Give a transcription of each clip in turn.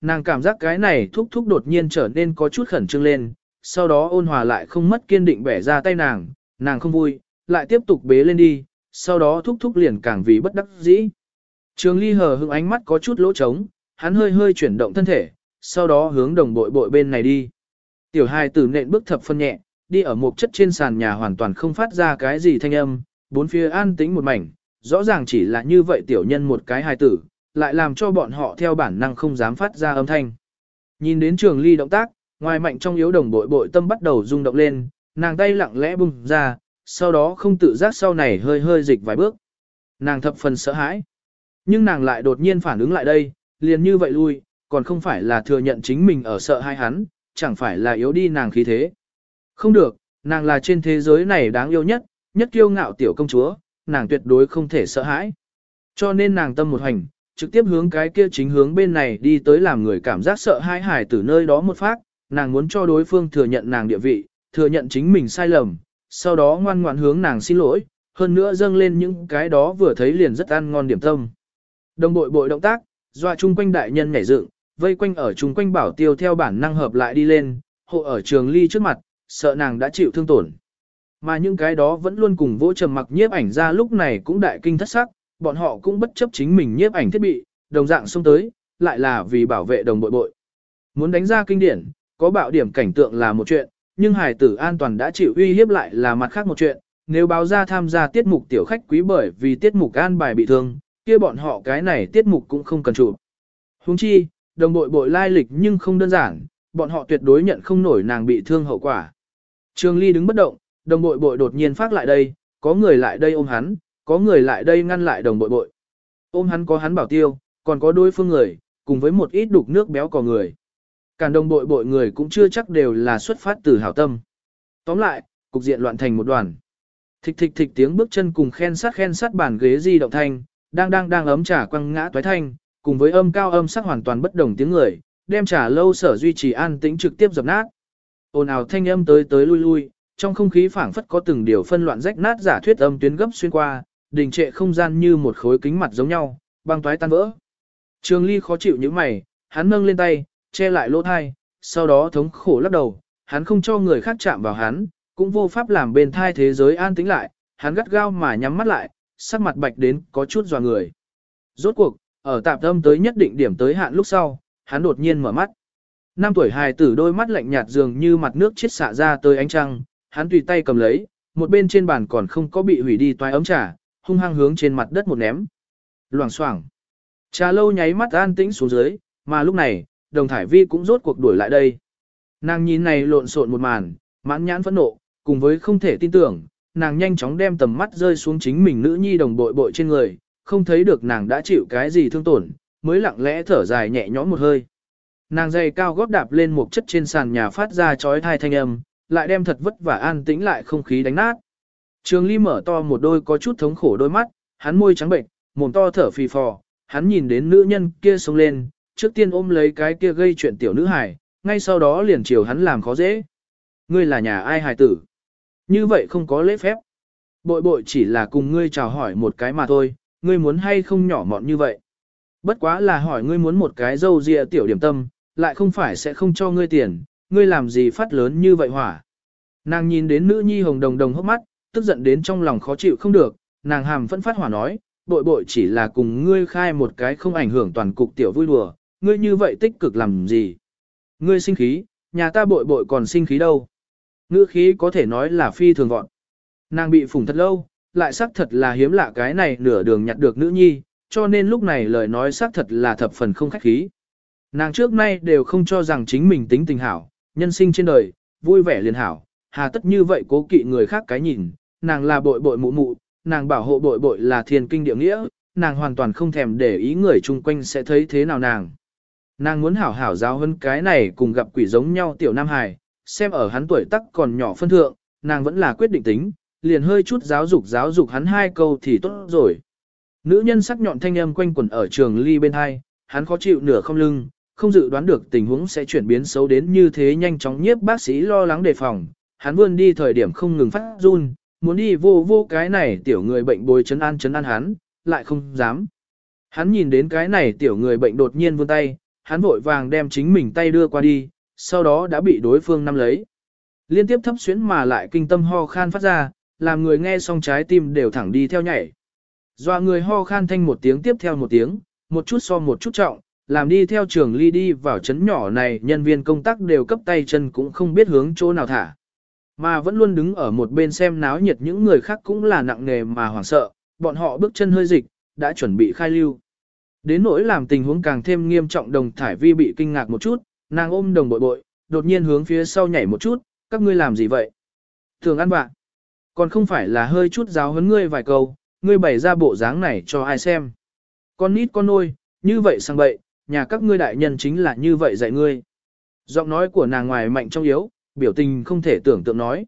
nàng cảm giác cái này thúc thúc đột nhiên trở nên có chút khẩn trương lên, sau đó ôn hòa lại không mất kiên định bẻ ra tay nàng, nàng không vui, lại tiếp tục bế lên đi, sau đó thúc thúc liền càng vì bất đắc dĩ. Trường ly hờ hững ánh mắt có chút lỗ trống, hắn hơi hơi chuyển động thân thể, sau đó hướng đồng bội bội bên này đi. Tiểu hài tử nện bước thập phân nhẹ, đi ở một chất trên sàn nhà hoàn toàn không phát ra cái gì thanh âm, bốn phía an tĩnh một mảnh, rõ ràng chỉ là như vậy tiểu nhân một cái hài tử, lại làm cho bọn họ theo bản năng không dám phát ra âm thanh. Nhìn đến trường ly động tác, ngoài mạnh trong yếu đồng bội bội tâm bắt đầu rung động lên, nàng tay lặng lẽ bung ra, sau đó không tự giác sau này hơi hơi dịch vài bước. Nàng thập phần sợ hãi. Nhưng nàng lại đột nhiên phản ứng lại đây, liền như vậy lui, còn không phải là thừa nhận chính mình ở sợ hai hắn, chẳng phải là yếu đi nàng khí thế. Không được, nàng là trên thế giới này đáng yêu nhất, nhất kiêu ngạo tiểu công chúa, nàng tuyệt đối không thể sợ hãi. Cho nên nàng tâm một hành, trực tiếp hướng cái kia chính hướng bên này đi tới làm người cảm giác sợ hãi hải từ nơi đó một phát, nàng muốn cho đối phương thừa nhận nàng địa vị, thừa nhận chính mình sai lầm, sau đó ngoan ngoãn hướng nàng xin lỗi, hơn nữa dâng lên những cái đó vừa thấy liền rất ăn ngon điểm tâm. Đồng bội bội động tác, dọa chung quanh đại nhân nhảy dựng, vây quanh ở chung quanh bảo tiêu theo bản năng hợp lại đi lên, hộ ở trường ly trước mặt, sợ nàng đã chịu thương tổn. Mà những cái đó vẫn luôn cùng vỗ trầm mặc nhiếp ảnh ra lúc này cũng đại kinh thất sắc, bọn họ cũng bất chấp chính mình nhiếp ảnh thiết bị, đồng dạng xông tới, lại là vì bảo vệ đồng bội bội. Muốn đánh ra kinh điển, có bạo điểm cảnh tượng là một chuyện, nhưng hải tử an toàn đã chịu uy hiếp lại là mặt khác một chuyện. Nếu báo ra tham gia tiết mục tiểu khách quý bởi vì tiết mục an bài bị thương, kia bọn họ cái này tiết mục cũng không cần chụp. Huống chi, đồng bội bội lai lịch nhưng không đơn giản, bọn họ tuyệt đối nhận không nổi nàng bị thương hậu quả. Trường Ly đứng bất động, đồng bội bội đột nhiên phát lại đây, có người lại đây ôm hắn, có người lại đây ngăn lại đồng bội bội. Ôm hắn có hắn bảo tiêu, còn có đối phương người, cùng với một ít đục nước béo cò người. Cản đồng bội bội người cũng chưa chắc đều là xuất phát từ hảo tâm. Tóm lại, cục diện loạn thành một đoàn. Thịch thịch thịch tiếng bước chân cùng khen sát khen sát bàn ghế di động thanh, đang đang đang ấm trà quăng ngã toái thanh, cùng với âm cao âm sắc hoàn toàn bất đồng tiếng người, đem trà lâu sở duy trì an tĩnh trực tiếp dập nát. Ồn ào thanh âm tới tới lui lui, trong không khí phảng phất có từng điều phân loạn rách nát giả thuyết âm tuyến gấp xuyên qua, đình trệ không gian như một khối kính mặt giống nhau, băng toái tan vỡ. Trường Ly khó chịu như mày, hắn nâng lên tay, che lại lỗ thai, sau đó thống khổ lắc đầu, hắn không cho người khác chạm vào hắn, cũng vô pháp làm bên thai thế giới an tĩnh lại, hắn gắt gao mà nhắm mắt lại, sắc mặt bạch đến có chút dò người. Rốt cuộc, ở tạm tâm tới nhất định điểm tới hạn lúc sau, hắn đột nhiên mở mắt. Năm tuổi hài tử đôi mắt lạnh nhạt dường như mặt nước chết xạ ra tới ánh trăng, hắn tùy tay cầm lấy, một bên trên bàn còn không có bị hủy đi toái ấm trà, hung hăng hướng trên mặt đất một ném. Loảng xoảng. Trà lâu nháy mắt an tĩnh xuống dưới, mà lúc này, đồng thải vi cũng rốt cuộc đuổi lại đây. Nàng nhìn này lộn xộn một màn, mãn nhãn phẫn nộ, cùng với không thể tin tưởng, nàng nhanh chóng đem tầm mắt rơi xuống chính mình nữ nhi đồng bội bội trên người, không thấy được nàng đã chịu cái gì thương tổn, mới lặng lẽ thở dài nhẹ nhõm một hơi. Nàng giày cao gót đạp lên một chất trên sàn nhà phát ra chói thai thanh âm, lại đem thật vất vả an tĩnh lại không khí đánh nát. Trường Ly mở to một đôi có chút thống khổ đôi mắt, hắn môi trắng bệnh, mồm to thở phì phò, hắn nhìn đến nữ nhân kia sống lên, trước tiên ôm lấy cái kia gây chuyện tiểu nữ hài, ngay sau đó liền chiều hắn làm khó dễ. Ngươi là nhà ai hài tử? Như vậy không có lễ phép. Bội bội chỉ là cùng ngươi chào hỏi một cái mà thôi, ngươi muốn hay không nhỏ mọn như vậy. Bất quá là hỏi ngươi muốn một cái dâu dịa tiểu điểm tâm, lại không phải sẽ không cho ngươi tiền, ngươi làm gì phát lớn như vậy hỏa. Nàng nhìn đến nữ nhi hồng đồng đồng hốc mắt, tức giận đến trong lòng khó chịu không được, nàng hàm vẫn phát hỏa nói, bội bội chỉ là cùng ngươi khai một cái không ảnh hưởng toàn cục tiểu vui đùa, ngươi như vậy tích cực làm gì? Ngươi sinh khí, nhà ta bội bội còn sinh khí đâu? Ngữ khí có thể nói là phi thường vọn. Nàng bị phủng thật lâu, lại xác thật là hiếm lạ cái này nửa đường nhặt được nữ nhi, cho nên lúc này lời nói xác thật là thập phần không khách khí. Nàng trước nay đều không cho rằng chính mình tính tình hảo, nhân sinh trên đời, vui vẻ liền hảo, hà tất như vậy cố kỵ người khác cái nhìn, nàng là bội bội mụ mụ, nàng bảo hộ bội bội là thiên kinh địa nghĩa, nàng hoàn toàn không thèm để ý người chung quanh sẽ thấy thế nào nàng. Nàng muốn hảo hảo giáo hơn cái này cùng gặp quỷ giống nhau tiểu Nam Hải, xem ở hắn tuổi tắc còn nhỏ phân thượng, nàng vẫn là quyết định tính, liền hơi chút giáo dục giáo dục hắn hai câu thì tốt rồi. Nữ nhân sắc nhọn thanh âm quanh quẩn ở trường ly bên hai, hắn khó chịu nửa không lưng, không dự đoán được tình huống sẽ chuyển biến xấu đến như thế nhanh chóng nhiếp bác sĩ lo lắng đề phòng, hắn vươn đi thời điểm không ngừng phát run, muốn đi vô vô cái này tiểu người bệnh bồi chấn an chấn an hắn, lại không dám. Hắn nhìn đến cái này tiểu người bệnh đột nhiên vươn tay, hắn vội vàng đem chính mình tay đưa qua đi, sau đó đã bị đối phương nắm lấy. Liên tiếp thấp xuyến mà lại kinh tâm ho khan phát ra, làm người nghe xong trái tim đều thẳng đi theo nhảy. Dọa người ho khan thanh một tiếng tiếp theo một tiếng, một chút so một chút trọng, làm đi theo trường ly đi vào chấn nhỏ này nhân viên công tác đều cấp tay chân cũng không biết hướng chỗ nào thả. Mà vẫn luôn đứng ở một bên xem náo nhiệt những người khác cũng là nặng nề mà hoảng sợ, bọn họ bước chân hơi dịch, đã chuẩn bị khai lưu. Đến nỗi làm tình huống càng thêm nghiêm trọng đồng thải vi bị kinh ngạc một chút, nàng ôm đồng bội bội, đột nhiên hướng phía sau nhảy một chút, các ngươi làm gì vậy? Thường ăn bạn, còn không phải là hơi chút giáo huấn ngươi vài câu, ngươi bày ra bộ dáng này cho ai xem. Con nít con nôi, như vậy sang bậy, nhà các ngươi đại nhân chính là như vậy dạy ngươi. Giọng nói của nàng ngoài mạnh trong yếu, biểu tình không thể tưởng tượng nói.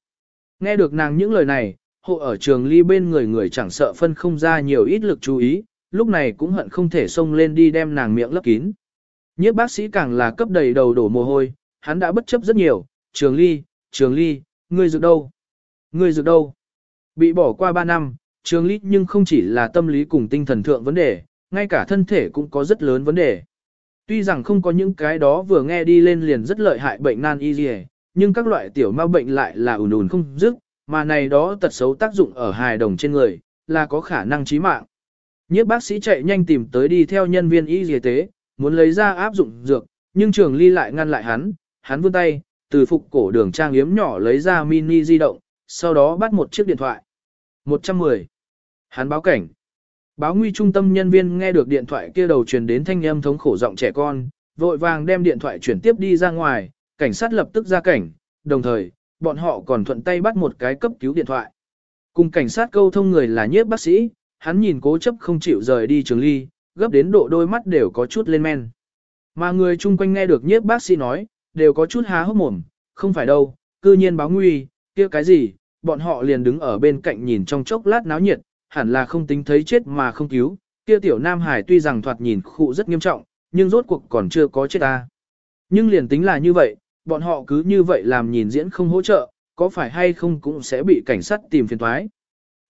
Nghe được nàng những lời này, hộ ở trường ly bên người người chẳng sợ phân không ra nhiều ít lực chú ý, lúc này cũng hận không thể xông lên đi đem nàng miệng lấp kín. Nhiếp bác sĩ càng là cấp đầy đầu đổ mồ hôi, hắn đã bất chấp rất nhiều, trường ly, trường ly, ngươi dược đâu? Ngươi dược đâu? Bị bỏ qua 3 năm, trường ly nhưng không chỉ là tâm lý cùng tinh thần thượng vấn đề, ngay cả thân thể cũng có rất lớn vấn đề. Tuy rằng không có những cái đó vừa nghe đi lên liền rất lợi hại bệnh nan y gì, nhưng các loại tiểu ma bệnh lại là ùn ùn không dứt, mà này đó tật xấu tác dụng ở hài đồng trên người, là có khả năng chí mạng. Nhiếp bác sĩ chạy nhanh tìm tới đi theo nhân viên y y tế, muốn lấy ra áp dụng dược, nhưng trường ly lại ngăn lại hắn, hắn vươn tay, từ phục cổ đường trang yếm nhỏ lấy ra mini di động, sau đó bắt một chiếc điện thoại. 110. Hắn báo cảnh. Báo nguy trung tâm nhân viên nghe được điện thoại kia đầu truyền đến thanh âm thống khổ giọng trẻ con, vội vàng đem điện thoại chuyển tiếp đi ra ngoài, cảnh sát lập tức ra cảnh, đồng thời, bọn họ còn thuận tay bắt một cái cấp cứu điện thoại. Cùng cảnh sát câu thông người là nhiếp bác sĩ, hắn nhìn cố chấp không chịu rời đi trường ly, gấp đến độ đôi mắt đều có chút lên men. Mà người chung quanh nghe được nhiếp bác sĩ nói, đều có chút há hốc mồm, không phải đâu, cư nhiên báo nguy, kia cái gì, bọn họ liền đứng ở bên cạnh nhìn trong chốc lát náo nhiệt, hẳn là không tính thấy chết mà không cứu, kia tiểu Nam Hải tuy rằng thoạt nhìn khụ rất nghiêm trọng, nhưng rốt cuộc còn chưa có chết ta. Nhưng liền tính là như vậy, bọn họ cứ như vậy làm nhìn diễn không hỗ trợ, có phải hay không cũng sẽ bị cảnh sát tìm phiền toái.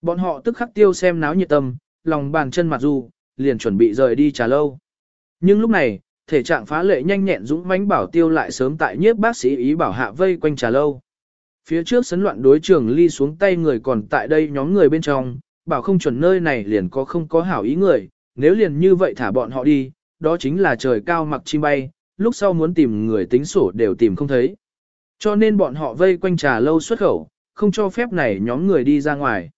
Bọn họ tức khắc tiêu xem náo nhiệt tâm, lòng bàn chân mặt du, liền chuẩn bị rời đi trà lâu. Nhưng lúc này, thể trạng phá lệ nhanh nhẹn dũng mãnh bảo tiêu lại sớm tại nhiếp bác sĩ ý bảo hạ vây quanh trà lâu. Phía trước sấn loạn đối trường ly xuống tay người còn tại đây nhóm người bên trong, bảo không chuẩn nơi này liền có không có hảo ý người, nếu liền như vậy thả bọn họ đi, đó chính là trời cao mặc chim bay, lúc sau muốn tìm người tính sổ đều tìm không thấy. Cho nên bọn họ vây quanh trà lâu xuất khẩu, không cho phép này nhóm người đi ra ngoài.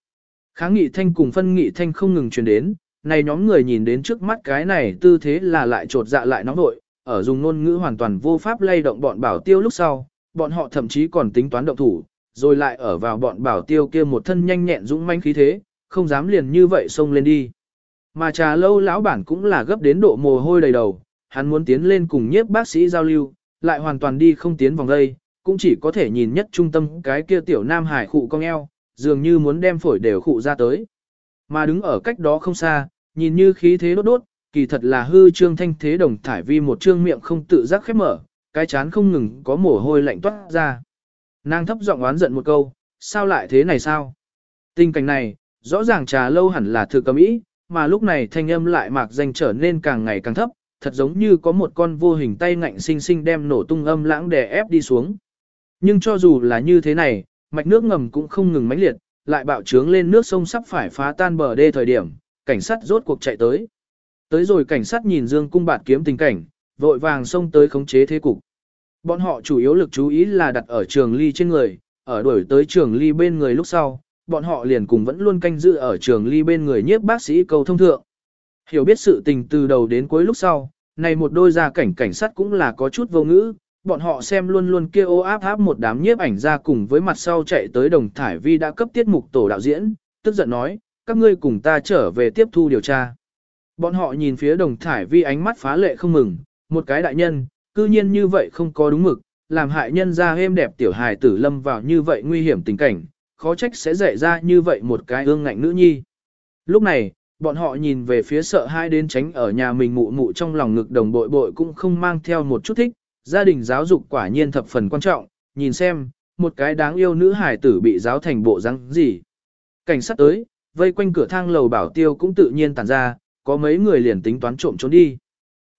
Kháng nghị thanh cùng phân nghị thanh không ngừng truyền đến, này nhóm người nhìn đến trước mắt cái này tư thế là lại trột dạ lại nóng nội, ở dùng ngôn ngữ hoàn toàn vô pháp lay động bọn bảo tiêu lúc sau, bọn họ thậm chí còn tính toán động thủ, rồi lại ở vào bọn bảo tiêu kia một thân nhanh nhẹn dũng manh khí thế, không dám liền như vậy xông lên đi. Mà trà lâu lão bản cũng là gấp đến độ mồ hôi đầy đầu, hắn muốn tiến lên cùng nhiếp bác sĩ giao lưu, lại hoàn toàn đi không tiến vòng đây, cũng chỉ có thể nhìn nhất trung tâm cái kia tiểu nam hải khụ cong eo, dường như muốn đem phổi đều khụ ra tới. Mà đứng ở cách đó không xa, nhìn như khí thế đốt đốt, kỳ thật là hư trương thanh thế đồng thải vi một trương miệng không tự giác khép mở, cái chán không ngừng có mồ hôi lạnh toát ra. Nàng thấp giọng oán giận một câu, sao lại thế này sao? Tình cảnh này, rõ ràng trà lâu hẳn là thừa cầm ý, mà lúc này thanh âm lại mạc danh trở nên càng ngày càng thấp, thật giống như có một con vô hình tay ngạnh sinh sinh đem nổ tung âm lãng đè ép đi xuống. Nhưng cho dù là như thế này, mạch nước ngầm cũng không ngừng mãnh liệt, lại bạo trướng lên nước sông sắp phải phá tan bờ đê thời điểm, cảnh sát rốt cuộc chạy tới. Tới rồi cảnh sát nhìn Dương cung bạt kiếm tình cảnh, vội vàng xông tới khống chế thế cục. Bọn họ chủ yếu lực chú ý là đặt ở trường ly trên người, ở đuổi tới trường ly bên người lúc sau, bọn họ liền cùng vẫn luôn canh giữ ở trường ly bên người nhiếp bác sĩ cầu thông thượng. Hiểu biết sự tình từ đầu đến cuối lúc sau, này một đôi gia cảnh cảnh sát cũng là có chút vô ngữ, bọn họ xem luôn luôn kia ô áp áp một đám nhiếp ảnh ra cùng với mặt sau chạy tới đồng thải vi đã cấp tiết mục tổ đạo diễn, tức giận nói, các ngươi cùng ta trở về tiếp thu điều tra. Bọn họ nhìn phía đồng thải vi ánh mắt phá lệ không mừng, một cái đại nhân, cư nhiên như vậy không có đúng mực, làm hại nhân ra êm đẹp tiểu hài tử lâm vào như vậy nguy hiểm tình cảnh, khó trách sẽ dạy ra như vậy một cái ương ngạnh nữ nhi. Lúc này, bọn họ nhìn về phía sợ hai đến tránh ở nhà mình mụ mụ trong lòng ngực đồng bội bội cũng không mang theo một chút thích, gia đình giáo dục quả nhiên thập phần quan trọng, nhìn xem, một cái đáng yêu nữ hải tử bị giáo thành bộ răng gì. Cảnh sát tới, vây quanh cửa thang lầu bảo tiêu cũng tự nhiên tản ra, có mấy người liền tính toán trộm trốn đi.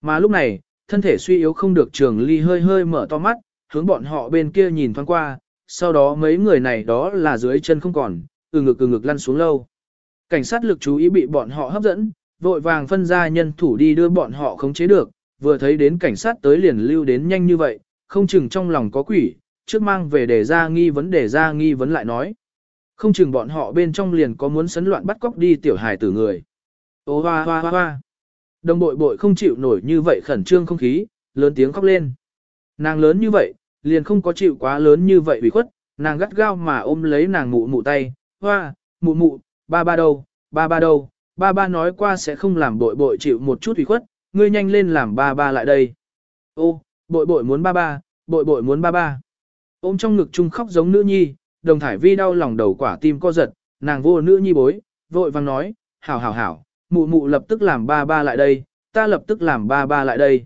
Mà lúc này, thân thể suy yếu không được trường ly hơi hơi mở to mắt, hướng bọn họ bên kia nhìn thoáng qua, sau đó mấy người này đó là dưới chân không còn, từ ngực từ ngực lăn xuống lâu. Cảnh sát lực chú ý bị bọn họ hấp dẫn, vội vàng phân ra nhân thủ đi đưa bọn họ khống chế được, vừa thấy đến cảnh sát tới liền lưu đến nhanh như vậy, không chừng trong lòng có quỷ, trước mang về để ra nghi vấn để ra nghi vấn lại nói. Không chừng bọn họ bên trong liền có muốn sấn loạn bắt cóc đi tiểu hài tử người. Ô hoa hoa hoa hoa. Đồng bội bội không chịu nổi như vậy khẩn trương không khí, lớn tiếng khóc lên. Nàng lớn như vậy, liền không có chịu quá lớn như vậy bị khuất, nàng gắt gao mà ôm lấy nàng mụ mụ tay, hoa, mụ mụ, ba ba đâu, ba ba đâu, ba ba nói qua sẽ không làm bội bội chịu một chút ủy khuất, ngươi nhanh lên làm ba ba lại đây. Ô, bội bội muốn ba ba, bội bội muốn ba ba. Ôm trong ngực chung khóc giống nữ nhi, đồng thải vi đau lòng đầu quả tim co giật, nàng vô nữ nhi bối, vội vang nói, hảo hảo hảo, mụ mụ lập tức làm ba ba lại đây, ta lập tức làm ba ba lại đây.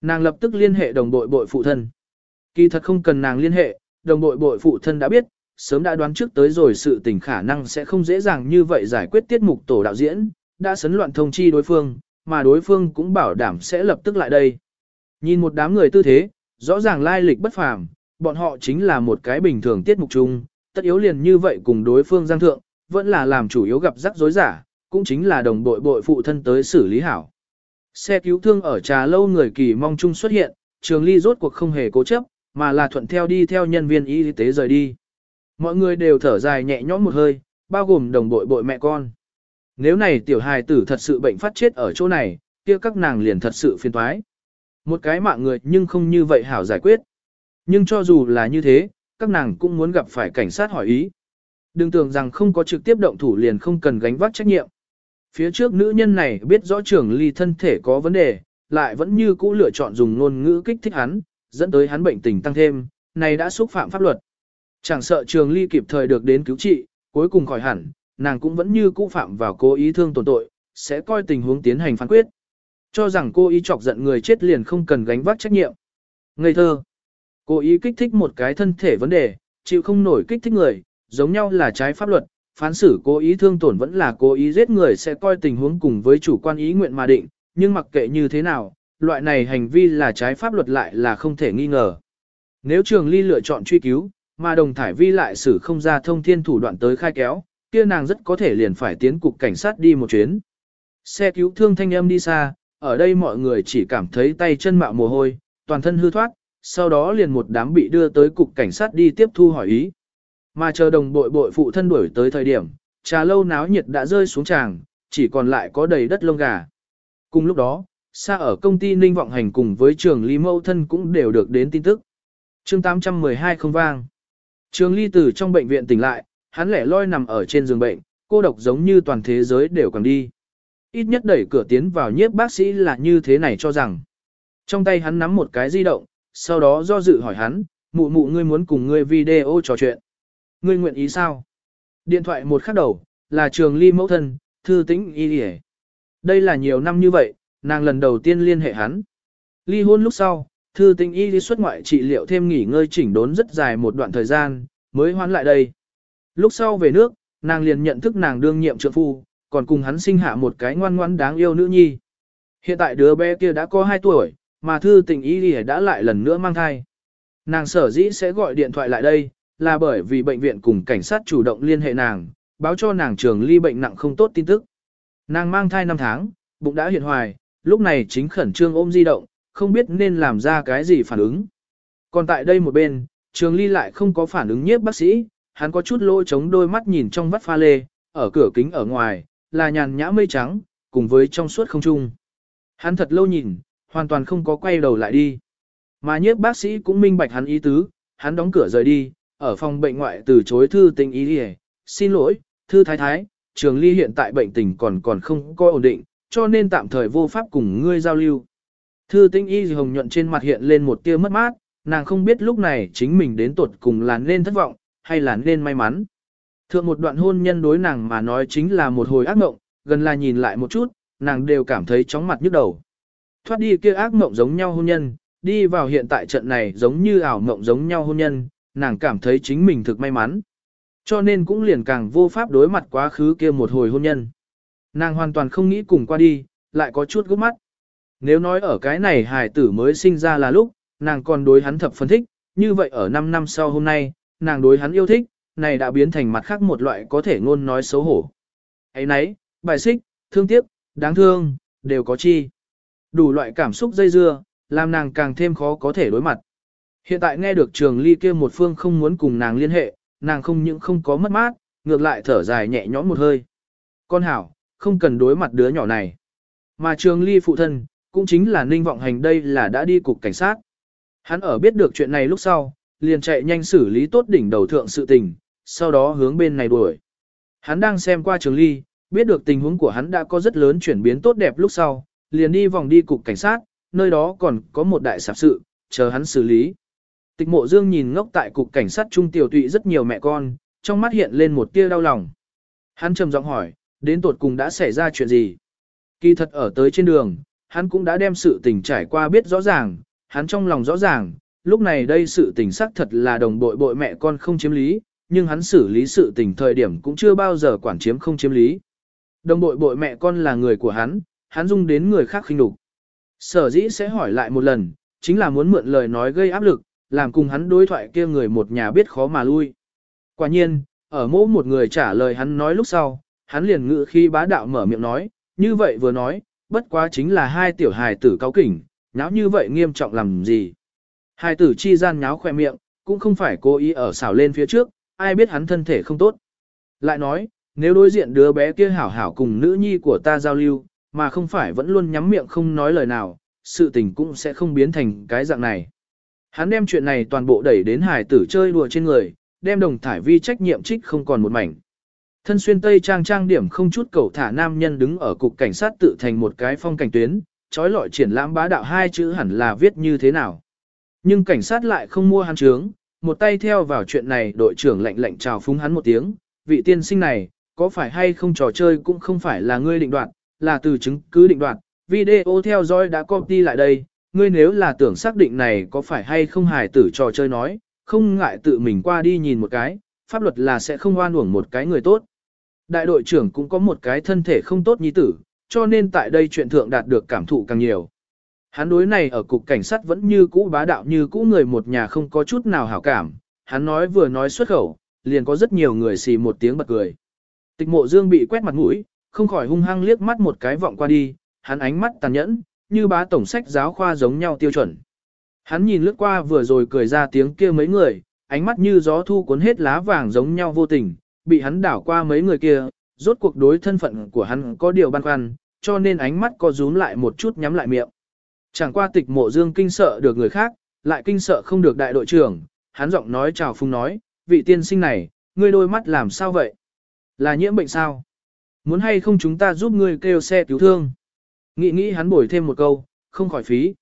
Nàng lập tức liên hệ đồng bội bội phụ thân. Kỳ thật không cần nàng liên hệ, đồng bội bội phụ thân đã biết, sớm đã đoán trước tới rồi sự tình khả năng sẽ không dễ dàng như vậy giải quyết tiết mục tổ đạo diễn, đã sấn loạn thông chi đối phương, mà đối phương cũng bảo đảm sẽ lập tức lại đây. Nhìn một đám người tư thế, rõ ràng lai lịch bất phàm, bọn họ chính là một cái bình thường tiết mục chung, tất yếu liền như vậy cùng đối phương giang thượng, vẫn là làm chủ yếu gặp rắc rối giả, cũng chính là đồng bội bội phụ thân tới xử lý hảo. Xe cứu thương ở trà lâu người kỳ mong chung xuất hiện, trường ly rốt cuộc không hề cố chấp, mà là thuận theo đi theo nhân viên y tế rời đi. Mọi người đều thở dài nhẹ nhõm một hơi, bao gồm đồng bội bội mẹ con. Nếu này tiểu hài tử thật sự bệnh phát chết ở chỗ này, kia các nàng liền thật sự phiền toái. Một cái mạng người nhưng không như vậy hảo giải quyết. Nhưng cho dù là như thế, các nàng cũng muốn gặp phải cảnh sát hỏi ý. Đừng tưởng rằng không có trực tiếp động thủ liền không cần gánh vác trách nhiệm. Phía trước nữ nhân này biết rõ trưởng ly thân thể có vấn đề, lại vẫn như cũ lựa chọn dùng ngôn ngữ kích thích hắn, dẫn tới hắn bệnh tình tăng thêm, này đã xúc phạm pháp luật. Chẳng sợ trường ly kịp thời được đến cứu trị, cuối cùng khỏi hẳn, nàng cũng vẫn như cũ phạm vào cố ý thương tổn tội, sẽ coi tình huống tiến hành phán quyết. Cho rằng cô ý chọc giận người chết liền không cần gánh vác trách nhiệm. Ngây thơ. Cố ý kích thích một cái thân thể vấn đề, chịu không nổi kích thích người, giống nhau là trái pháp luật, phán xử cố ý thương tổn vẫn là cố ý giết người sẽ coi tình huống cùng với chủ quan ý nguyện mà định, nhưng mặc kệ như thế nào, loại này hành vi là trái pháp luật lại là không thể nghi ngờ. Nếu trường ly lựa chọn truy cứu, mà đồng thải vi lại xử không ra thông thiên thủ đoạn tới khai kéo, kia nàng rất có thể liền phải tiến cục cảnh sát đi một chuyến. Xe cứu thương thanh âm đi xa, ở đây mọi người chỉ cảm thấy tay chân mạo mồ hôi, toàn thân hư thoát, sau đó liền một đám bị đưa tới cục cảnh sát đi tiếp thu hỏi ý. Mà chờ đồng bội bội phụ thân đuổi tới thời điểm, trà lâu náo nhiệt đã rơi xuống tràng, chỉ còn lại có đầy đất lông gà. Cùng lúc đó, xa ở công ty Ninh Vọng Hành cùng với trường Lý Mâu Thân cũng đều được đến tin tức. chương 812 không vang. Trường Ly từ trong bệnh viện tỉnh lại, hắn lẻ loi nằm ở trên giường bệnh, cô độc giống như toàn thế giới đều càng đi. Ít nhất đẩy cửa tiến vào nhiếp bác sĩ là như thế này cho rằng. Trong tay hắn nắm một cái di động, sau đó do dự hỏi hắn, mụ mụ ngươi muốn cùng ngươi video trò chuyện. Ngươi nguyện ý sao? Điện thoại một khắc đầu, là trường ly mẫu thân, thư tĩnh y đi Đây là nhiều năm như vậy, nàng lần đầu tiên liên hệ hắn. Ly hôn lúc sau, thư Tinh y đi xuất ngoại trị liệu thêm nghỉ ngơi chỉnh đốn rất dài một đoạn thời gian, mới hoán lại đây. Lúc sau về nước, nàng liền nhận thức nàng đương nhiệm trợ phu, còn cùng hắn sinh hạ một cái ngoan ngoãn đáng yêu nữ nhi. Hiện tại đứa bé kia đã có 2 tuổi, mà thư tình y đi đã lại lần nữa mang thai. Nàng sở dĩ sẽ gọi điện thoại lại đây, là bởi vì bệnh viện cùng cảnh sát chủ động liên hệ nàng, báo cho nàng trường ly bệnh nặng không tốt tin tức. Nàng mang thai 5 tháng, bụng đã hiện hoài, lúc này chính khẩn trương ôm di động, không biết nên làm ra cái gì phản ứng. Còn tại đây một bên, trường ly lại không có phản ứng nhiếp bác sĩ, hắn có chút lỗ chống đôi mắt nhìn trong vắt pha lê, ở cửa kính ở ngoài, là nhàn nhã mây trắng, cùng với trong suốt không trung. Hắn thật lâu nhìn, hoàn toàn không có quay đầu lại đi. Mà nhiếp bác sĩ cũng minh bạch hắn ý tứ, hắn đóng cửa rời đi, ở phòng bệnh ngoại từ chối thư tình ý đi Xin lỗi, thư thái thái, trường ly hiện tại bệnh tình còn còn không có ổn định, cho nên tạm thời vô pháp cùng ngươi giao lưu. Thư tinh y hồng nhuận trên mặt hiện lên một tia mất mát, nàng không biết lúc này chính mình đến tuột cùng là nên thất vọng, hay là nên may mắn. Thượng một đoạn hôn nhân đối nàng mà nói chính là một hồi ác mộng, gần là nhìn lại một chút, nàng đều cảm thấy chóng mặt nhức đầu. Thoát đi kia ác mộng giống nhau hôn nhân, đi vào hiện tại trận này giống như ảo mộng giống nhau hôn nhân, nàng cảm thấy chính mình thực may mắn. Cho nên cũng liền càng vô pháp đối mặt quá khứ kia một hồi hôn nhân. Nàng hoàn toàn không nghĩ cùng qua đi, lại có chút gốc mắt. Nếu nói ở cái này hài tử mới sinh ra là lúc, nàng còn đối hắn thập phân thích, như vậy ở 5 năm sau hôm nay, nàng đối hắn yêu thích, này đã biến thành mặt khác một loại có thể ngôn nói xấu hổ. ấy nấy, bài xích, thương tiếc, đáng thương, đều có chi. Đủ loại cảm xúc dây dưa, làm nàng càng thêm khó có thể đối mặt. Hiện tại nghe được trường ly kia một phương không muốn cùng nàng liên hệ, nàng không những không có mất mát, ngược lại thở dài nhẹ nhõm một hơi. Con hảo, không cần đối mặt đứa nhỏ này. Mà trường ly phụ thân, cũng chính là ninh vọng hành đây là đã đi cục cảnh sát. Hắn ở biết được chuyện này lúc sau, liền chạy nhanh xử lý tốt đỉnh đầu thượng sự tình, sau đó hướng bên này đuổi. Hắn đang xem qua trường ly, biết được tình huống của hắn đã có rất lớn chuyển biến tốt đẹp lúc sau, liền đi vòng đi cục cảnh sát, nơi đó còn có một đại sạp sự, chờ hắn xử lý. Tịch mộ dương nhìn ngốc tại cục cảnh sát trung tiểu tụy rất nhiều mẹ con, trong mắt hiện lên một tia đau lòng. Hắn trầm giọng hỏi, đến tột cùng đã xảy ra chuyện gì? Kỳ thật ở tới trên đường, hắn cũng đã đem sự tình trải qua biết rõ ràng, hắn trong lòng rõ ràng, lúc này đây sự tình xác thật là đồng bội bội mẹ con không chiếm lý, nhưng hắn xử lý sự tình thời điểm cũng chưa bao giờ quản chiếm không chiếm lý. Đồng bội bội mẹ con là người của hắn, hắn dung đến người khác khinh đục. Sở dĩ sẽ hỏi lại một lần, chính là muốn mượn lời nói gây áp lực, làm cùng hắn đối thoại kia người một nhà biết khó mà lui. Quả nhiên, ở mỗi một người trả lời hắn nói lúc sau, hắn liền ngự khi bá đạo mở miệng nói, như vậy vừa nói, bất quá chính là hai tiểu hài tử cáo kỉnh, nháo như vậy nghiêm trọng làm gì. Hài tử chi gian nháo khoe miệng, cũng không phải cố ý ở xảo lên phía trước, ai biết hắn thân thể không tốt. Lại nói, nếu đối diện đứa bé kia hảo hảo cùng nữ nhi của ta giao lưu, mà không phải vẫn luôn nhắm miệng không nói lời nào, sự tình cũng sẽ không biến thành cái dạng này. Hắn đem chuyện này toàn bộ đẩy đến hải tử chơi đùa trên người, đem đồng thải vi trách nhiệm trích không còn một mảnh. Thân xuyên tây trang trang điểm không chút cầu thả nam nhân đứng ở cục cảnh sát tự thành một cái phong cảnh tuyến, trói lọi triển lãm bá đạo hai chữ hẳn là viết như thế nào. Nhưng cảnh sát lại không mua hắn trướng, một tay theo vào chuyện này đội trưởng lạnh lạnh chào phúng hắn một tiếng, vị tiên sinh này, có phải hay không trò chơi cũng không phải là ngươi định đoạt, là từ chứng cứ định đoạt, video theo dõi đã copy lại đây, ngươi nếu là tưởng xác định này có phải hay không hài tử trò chơi nói, không ngại tự mình qua đi nhìn một cái, pháp luật là sẽ không oan uổng một cái người tốt. Đại đội trưởng cũng có một cái thân thể không tốt như tử, cho nên tại đây chuyện thượng đạt được cảm thụ càng nhiều. Hắn đối này ở cục cảnh sát vẫn như cũ bá đạo như cũ người một nhà không có chút nào hảo cảm, hắn nói vừa nói xuất khẩu, liền có rất nhiều người xì một tiếng bật cười. Tịch mộ dương bị quét mặt mũi, không khỏi hung hăng liếc mắt một cái vọng qua đi, hắn ánh mắt tàn nhẫn, như bá tổng sách giáo khoa giống nhau tiêu chuẩn. Hắn nhìn lướt qua vừa rồi cười ra tiếng kia mấy người, ánh mắt như gió thu cuốn hết lá vàng giống nhau vô tình, bị hắn đảo qua mấy người kia, rốt cuộc đối thân phận của hắn có điều băn khoăn, cho nên ánh mắt co rúm lại một chút nhắm lại miệng. Chẳng qua tịch mộ dương kinh sợ được người khác, lại kinh sợ không được đại đội trưởng, hắn giọng nói chào phung nói, vị tiên sinh này, ngươi đôi mắt làm sao vậy? Là nhiễm bệnh sao? Muốn hay không chúng ta giúp ngươi kêu xe cứu thương? Nghĩ nghĩ hắn bồi thêm một câu, không khỏi phí.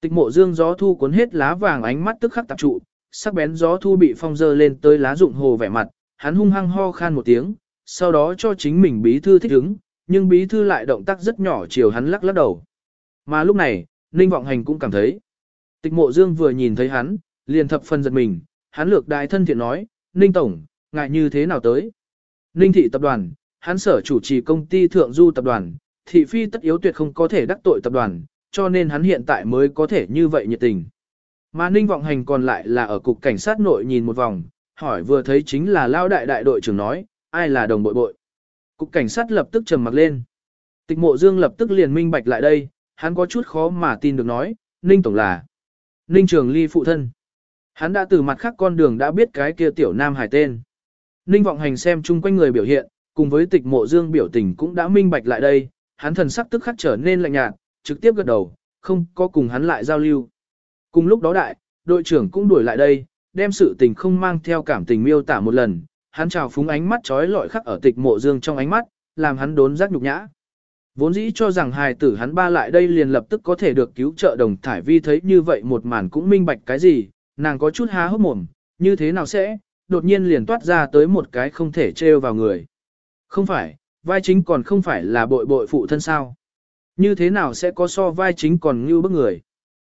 Tịch mộ dương gió thu cuốn hết lá vàng ánh mắt tức khắc tập trụ, sắc bén gió thu bị phong dơ lên tới lá rụng hồ vẻ mặt, hắn hung hăng ho khan một tiếng, sau đó cho chính mình bí thư thích ứng, nhưng bí thư lại động tác rất nhỏ chiều hắn lắc lắc đầu. Mà lúc này, Ninh Vọng Hành cũng cảm thấy. Tịch mộ dương vừa nhìn thấy hắn, liền thập phần giật mình, hắn lược đại thân thiện nói, Ninh Tổng, ngại như thế nào tới? Ninh Thị Tập đoàn, hắn sở chủ trì công ty Thượng Du Tập đoàn, Thị Phi tất yếu tuyệt không có thể đắc tội tập đoàn, cho nên hắn hiện tại mới có thể như vậy nhiệt tình. Mà Ninh Vọng Hành còn lại là ở cục cảnh sát nội nhìn một vòng, hỏi vừa thấy chính là lao đại đại đội trưởng nói, ai là đồng bội bội. Cục cảnh sát lập tức trầm mặt lên. Tịch mộ dương lập tức liền minh bạch lại đây, hắn có chút khó mà tin được nói, Ninh Tổng là Ninh Trường Ly phụ thân. Hắn đã từ mặt khác con đường đã biết cái kia tiểu nam hải tên. Ninh vọng hành xem chung quanh người biểu hiện, cùng với tịch mộ dương biểu tình cũng đã minh bạch lại đây, hắn thần sắc tức khắc trở nên lạnh nhạt, trực tiếp gật đầu, không có cùng hắn lại giao lưu. Cùng lúc đó đại, đội trưởng cũng đuổi lại đây, đem sự tình không mang theo cảm tình miêu tả một lần, hắn trào phúng ánh mắt trói lọi khắc ở tịch mộ dương trong ánh mắt, làm hắn đốn giác nhục nhã. Vốn dĩ cho rằng hài tử hắn ba lại đây liền lập tức có thể được cứu trợ đồng thải vi thấy như vậy một màn cũng minh bạch cái gì, nàng có chút há hốc mồm, như thế nào sẽ, đột nhiên liền toát ra tới một cái không thể trêu vào người. Không phải, vai chính còn không phải là bội bội phụ thân sao. Như thế nào sẽ có so vai chính còn như bức người.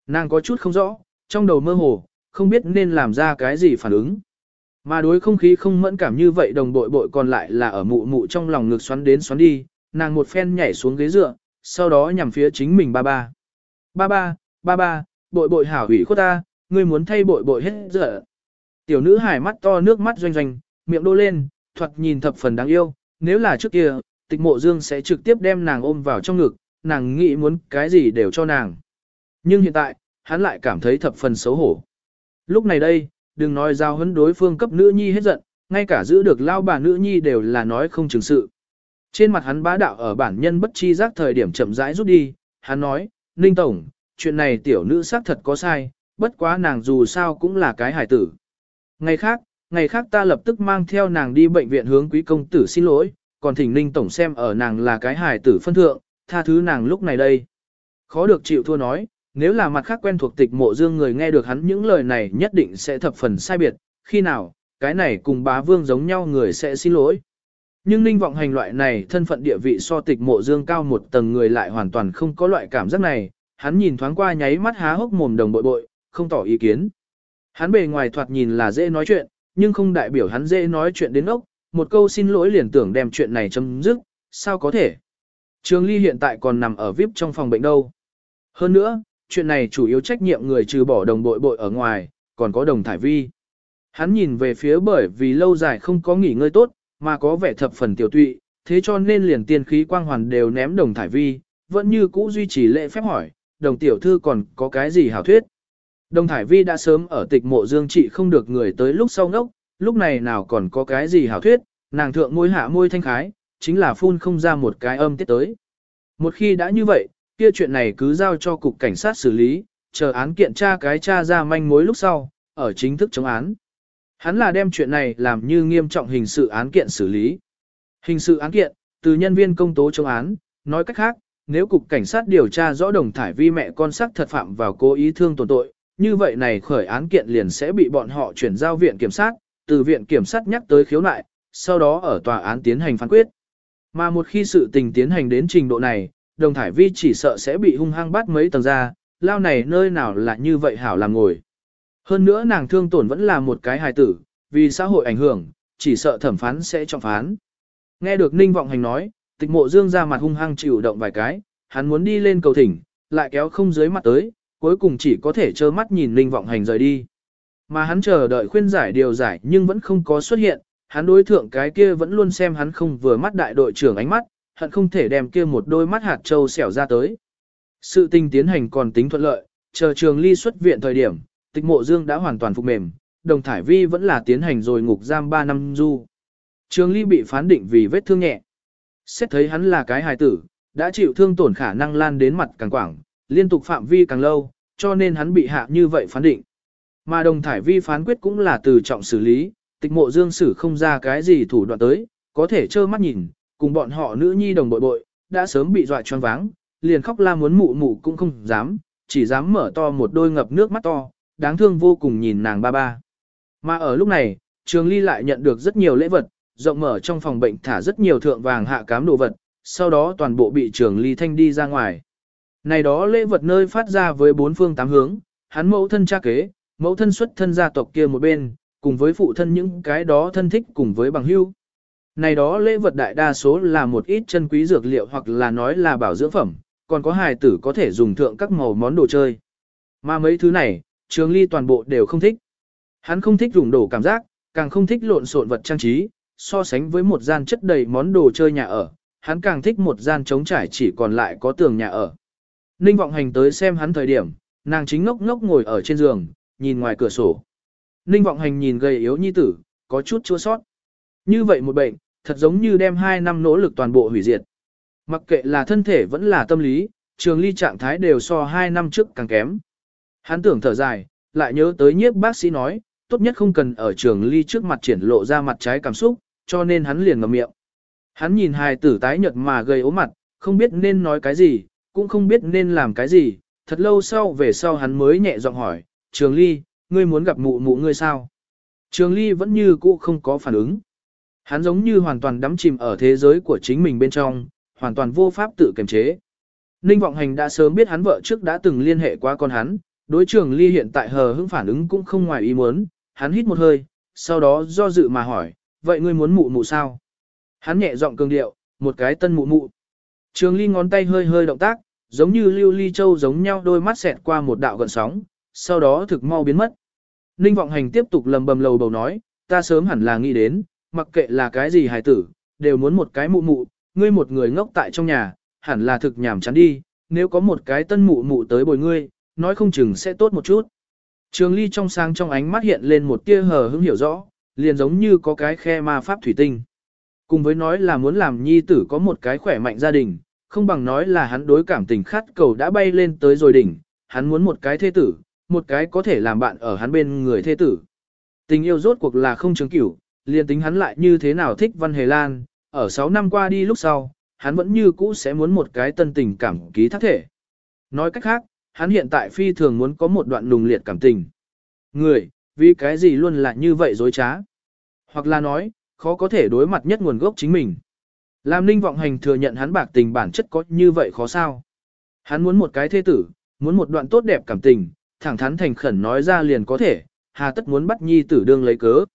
Nàng có chút không rõ, trong đầu mơ hồ, không biết nên làm ra cái gì phản ứng. Mà đối không khí không mẫn cảm như vậy đồng bội bội còn lại là ở mụ mụ trong lòng ngực xoắn đến xoắn đi, nàng một phen nhảy xuống ghế dựa, sau đó nhằm phía chính mình ba ba. Ba ba, ba ba, bội bội hảo hủy khuất ta, ngươi muốn thay bội bội hết giờ. Tiểu nữ hải mắt to nước mắt doanh doanh, miệng đô lên, thuật nhìn thập phần đáng yêu, nếu là trước kia, tịch mộ dương sẽ trực tiếp đem nàng ôm vào trong ngực, nàng nghĩ muốn cái gì đều cho nàng. Nhưng hiện tại, hắn lại cảm thấy thập phần xấu hổ. Lúc này đây, đừng nói giao hấn đối phương cấp nữ nhi hết giận, ngay cả giữ được lao bà nữ nhi đều là nói không chừng sự. Trên mặt hắn bá đạo ở bản nhân bất chi giác thời điểm chậm rãi rút đi, hắn nói, Ninh Tổng, chuyện này tiểu nữ xác thật có sai, bất quá nàng dù sao cũng là cái hài tử. Ngày khác, ngày khác ta lập tức mang theo nàng đi bệnh viện hướng quý công tử xin lỗi, còn thỉnh Ninh Tổng xem ở nàng là cái hài tử phân thượng, tha thứ nàng lúc này đây. Khó được chịu thua nói, nếu là mặt khác quen thuộc tịch mộ dương người nghe được hắn những lời này nhất định sẽ thập phần sai biệt, khi nào, cái này cùng bá vương giống nhau người sẽ xin lỗi. Nhưng ninh vọng hành loại này thân phận địa vị so tịch mộ dương cao một tầng người lại hoàn toàn không có loại cảm giác này, hắn nhìn thoáng qua nháy mắt há hốc mồm đồng bội bội, không tỏ ý kiến. Hắn bề ngoài thoạt nhìn là dễ nói chuyện, nhưng không đại biểu hắn dễ nói chuyện đến ốc, một câu xin lỗi liền tưởng đem chuyện này chấm dứt, sao có thể. Trường Ly hiện tại còn nằm ở VIP trong phòng bệnh đâu. Hơn nữa, chuyện này chủ yếu trách nhiệm người trừ bỏ đồng bội bội ở ngoài, còn có đồng thải vi. Hắn nhìn về phía bởi vì lâu dài không có nghỉ ngơi tốt, mà có vẻ thập phần tiểu tụy, thế cho nên liền tiên khí quang hoàn đều ném đồng thải vi, vẫn như cũ duy trì lệ phép hỏi, đồng tiểu thư còn có cái gì hảo thuyết. Đồng thải vi đã sớm ở tịch mộ dương trị không được người tới lúc sau ngốc, lúc này nào còn có cái gì hảo thuyết, nàng thượng môi hạ môi thanh khái, chính là phun không ra một cái âm tiết tới. Một khi đã như vậy, kia chuyện này cứ giao cho cục cảnh sát xử lý, chờ án kiện tra cái tra ra manh mối lúc sau, ở chính thức chống án. Hắn là đem chuyện này làm như nghiêm trọng hình sự án kiện xử lý. Hình sự án kiện, từ nhân viên công tố chống án, nói cách khác, nếu cục cảnh sát điều tra rõ đồng thải vi mẹ con sắc thật phạm vào cố ý thương tổn tội, như vậy này khởi án kiện liền sẽ bị bọn họ chuyển giao viện kiểm sát, từ viện kiểm sát nhắc tới khiếu nại, sau đó ở tòa án tiến hành phán quyết. Mà một khi sự tình tiến hành đến trình độ này, đồng thải vi chỉ sợ sẽ bị hung hăng bắt mấy tầng ra, lao này nơi nào là như vậy hảo làm ngồi. Hơn nữa nàng thương tổn vẫn là một cái hài tử, vì xã hội ảnh hưởng, chỉ sợ thẩm phán sẽ trọng phán. Nghe được Ninh Vọng Hành nói, tịch mộ dương ra mặt hung hăng chịu động vài cái, hắn muốn đi lên cầu thỉnh, lại kéo không dưới mặt tới, cuối cùng chỉ có thể trơ mắt nhìn Ninh Vọng Hành rời đi. Mà hắn chờ đợi khuyên giải điều giải nhưng vẫn không có xuất hiện, hắn đối thượng cái kia vẫn luôn xem hắn không vừa mắt đại đội trưởng ánh mắt, hận không thể đem kia một đôi mắt hạt trâu xẻo ra tới. Sự tình tiến hành còn tính thuận lợi, chờ trường ly xuất viện thời điểm, tịch mộ dương đã hoàn toàn phục mềm, đồng thải vi vẫn là tiến hành rồi ngục giam 3 năm du. Trường ly bị phán định vì vết thương nhẹ. Xét thấy hắn là cái hài tử, đã chịu thương tổn khả năng lan đến mặt càng quảng, liên tục phạm vi càng lâu, cho nên hắn bị hạ như vậy phán định. Mà đồng thải vi phán quyết cũng là từ trọng xử lý, tịch mộ dương xử không ra cái gì thủ đoạn tới, có thể trơ mắt nhìn, cùng bọn họ nữ nhi đồng bội bội, đã sớm bị dọa choáng váng, liền khóc la muốn mụ mụ cũng không dám, chỉ dám mở to một đôi ngập nước mắt to, đáng thương vô cùng nhìn nàng ba ba. Mà ở lúc này, Trường Ly lại nhận được rất nhiều lễ vật, rộng mở trong phòng bệnh thả rất nhiều thượng vàng hạ cám đồ vật, sau đó toàn bộ bị Trường Ly thanh đi ra ngoài. Này đó lễ vật nơi phát ra với bốn phương tám hướng, hắn mẫu thân cha kế, mẫu thân xuất thân gia tộc kia một bên, cùng với phụ thân những cái đó thân thích cùng với bằng hữu. Này đó lễ vật đại đa số là một ít chân quý dược liệu hoặc là nói là bảo dưỡng phẩm, còn có hài tử có thể dùng thượng các màu món đồ chơi. Mà mấy thứ này, Trường Ly toàn bộ đều không thích. Hắn không thích dùng đồ cảm giác, càng không thích lộn xộn vật trang trí, so sánh với một gian chất đầy món đồ chơi nhà ở, hắn càng thích một gian trống trải chỉ còn lại có tường nhà ở. Ninh vọng hành tới xem hắn thời điểm, nàng chính ngốc ngốc ngồi ở trên giường, nhìn ngoài cửa sổ. Ninh vọng hành nhìn gầy yếu nhi tử, có chút chua sót. Như vậy một bệnh, thật giống như đem hai năm nỗ lực toàn bộ hủy diệt. Mặc kệ là thân thể vẫn là tâm lý, trường ly trạng thái đều so hai năm trước càng kém. Hắn tưởng thở dài, lại nhớ tới nhiếp bác sĩ nói, tốt nhất không cần ở trường ly trước mặt triển lộ ra mặt trái cảm xúc, cho nên hắn liền ngậm miệng. Hắn nhìn hài tử tái nhợt mà gây ố mặt, không biết nên nói cái gì, cũng không biết nên làm cái gì, thật lâu sau về sau hắn mới nhẹ giọng hỏi, trường ly, ngươi muốn gặp mụ mụ ngươi sao? Trường ly vẫn như cũ không có phản ứng. Hắn giống như hoàn toàn đắm chìm ở thế giới của chính mình bên trong, hoàn toàn vô pháp tự kiềm chế. Ninh Vọng Hành đã sớm biết hắn vợ trước đã từng liên hệ qua con hắn, đối trường ly hiện tại hờ hững phản ứng cũng không ngoài ý muốn, hắn hít một hơi, sau đó do dự mà hỏi, vậy ngươi muốn mụ mụ sao? Hắn nhẹ giọng cường điệu, một cái tân mụ mụ. Trường ly ngón tay hơi hơi động tác, giống như lưu ly châu giống nhau đôi mắt xẹt qua một đạo gợn sóng, sau đó thực mau biến mất. Ninh vọng hành tiếp tục lầm bầm lầu bầu nói, ta sớm hẳn là nghĩ đến, mặc kệ là cái gì hài tử, đều muốn một cái mụ mụ, ngươi một người ngốc tại trong nhà, hẳn là thực nhảm chán đi, nếu có một cái tân mụ mụ tới bồi ngươi, nói không chừng sẽ tốt một chút. Trường ly trong sáng trong ánh mắt hiện lên một tia hờ hững hiểu rõ, liền giống như có cái khe ma pháp thủy tinh. Cùng với nói là muốn làm nhi tử có một cái khỏe mạnh gia đình, không bằng nói là hắn đối cảm tình khát cầu đã bay lên tới rồi đỉnh, hắn muốn một cái thế tử, một cái có thể làm bạn ở hắn bên người thế tử. Tình yêu rốt cuộc là không chứng cửu, liền tính hắn lại như thế nào thích Văn Hề Lan, ở 6 năm qua đi lúc sau, hắn vẫn như cũ sẽ muốn một cái tân tình cảm ký thác thể. Nói cách khác, hắn hiện tại phi thường muốn có một đoạn nùng liệt cảm tình. Người, vì cái gì luôn là như vậy dối trá. Hoặc là nói, khó có thể đối mặt nhất nguồn gốc chính mình. Làm ninh vọng hành thừa nhận hắn bạc tình bản chất có như vậy khó sao. Hắn muốn một cái thế tử, muốn một đoạn tốt đẹp cảm tình, thẳng thắn thành khẩn nói ra liền có thể, hà tất muốn bắt nhi tử đương lấy cớ.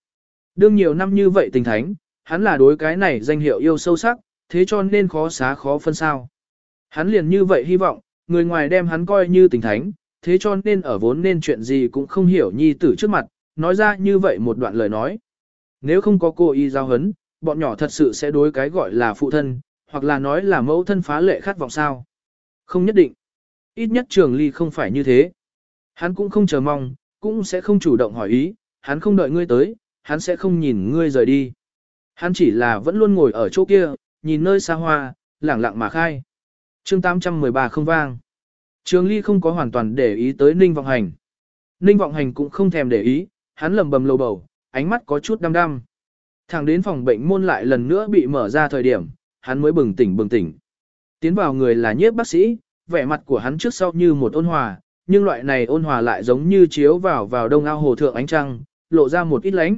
Đương nhiều năm như vậy tình thánh, hắn là đối cái này danh hiệu yêu sâu sắc, thế cho nên khó xá khó phân sao. Hắn liền như vậy hy vọng, người ngoài đem hắn coi như tình thánh, thế cho nên ở vốn nên chuyện gì cũng không hiểu nhi tử trước mặt, nói ra như vậy một đoạn lời nói. Nếu không có cô y giao hấn, bọn nhỏ thật sự sẽ đối cái gọi là phụ thân, hoặc là nói là mẫu thân phá lệ khát vọng sao. Không nhất định. Ít nhất trường ly không phải như thế. Hắn cũng không chờ mong, cũng sẽ không chủ động hỏi ý, hắn không đợi ngươi tới, hắn sẽ không nhìn ngươi rời đi. Hắn chỉ là vẫn luôn ngồi ở chỗ kia, nhìn nơi xa hoa, lẳng lặng mà khai. chương 813 không vang. Trường Ly không có hoàn toàn để ý tới Ninh Vọng Hành. Ninh Vọng Hành cũng không thèm để ý, hắn lầm bầm lầu bầu, ánh mắt có chút đăm đăm. Thẳng đến phòng bệnh môn lại lần nữa bị mở ra thời điểm, hắn mới bừng tỉnh bừng tỉnh. Tiến vào người là nhiếp bác sĩ, vẻ mặt của hắn trước sau như một ôn hòa, nhưng loại này ôn hòa lại giống như chiếu vào vào đông ao hồ thượng ánh trăng, lộ ra một ít lánh.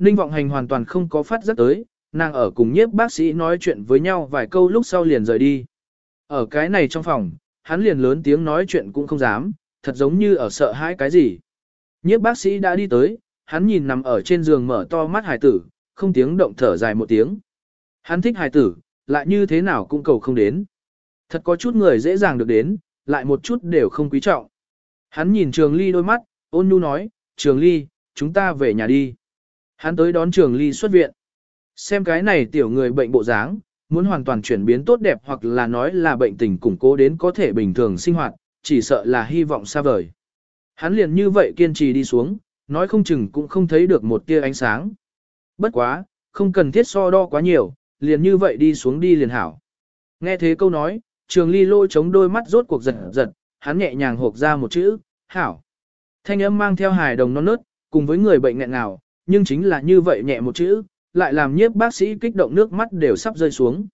Ninh vọng hành hoàn toàn không có phát giác tới, nàng ở cùng nhiếp bác sĩ nói chuyện với nhau vài câu lúc sau liền rời đi. Ở cái này trong phòng, hắn liền lớn tiếng nói chuyện cũng không dám, thật giống như ở sợ hãi cái gì. Nhiếp bác sĩ đã đi tới, hắn nhìn nằm ở trên giường mở to mắt hải tử, không tiếng động thở dài một tiếng. Hắn thích hải tử, lại như thế nào cũng cầu không đến. Thật có chút người dễ dàng được đến, lại một chút đều không quý trọng. Hắn nhìn Trường Ly đôi mắt, ôn nhu nói, Trường Ly, chúng ta về nhà đi. Hắn tới đón Trường Ly xuất viện. Xem cái này tiểu người bệnh bộ dáng, muốn hoàn toàn chuyển biến tốt đẹp hoặc là nói là bệnh tình củng cố đến có thể bình thường sinh hoạt, chỉ sợ là hy vọng xa vời. Hắn liền như vậy kiên trì đi xuống, nói không chừng cũng không thấy được một tia ánh sáng. Bất quá, không cần thiết so đo quá nhiều, liền như vậy đi xuống đi liền hảo. Nghe thế câu nói, trường ly lôi chống đôi mắt rốt cuộc giật giật, hắn nhẹ nhàng hộp ra một chữ, hảo. Thanh âm mang theo hài đồng non nớt, cùng với người bệnh nghẹn nào, nhưng chính là như vậy nhẹ một chữ, lại làm nhiếp bác sĩ kích động nước mắt đều sắp rơi xuống.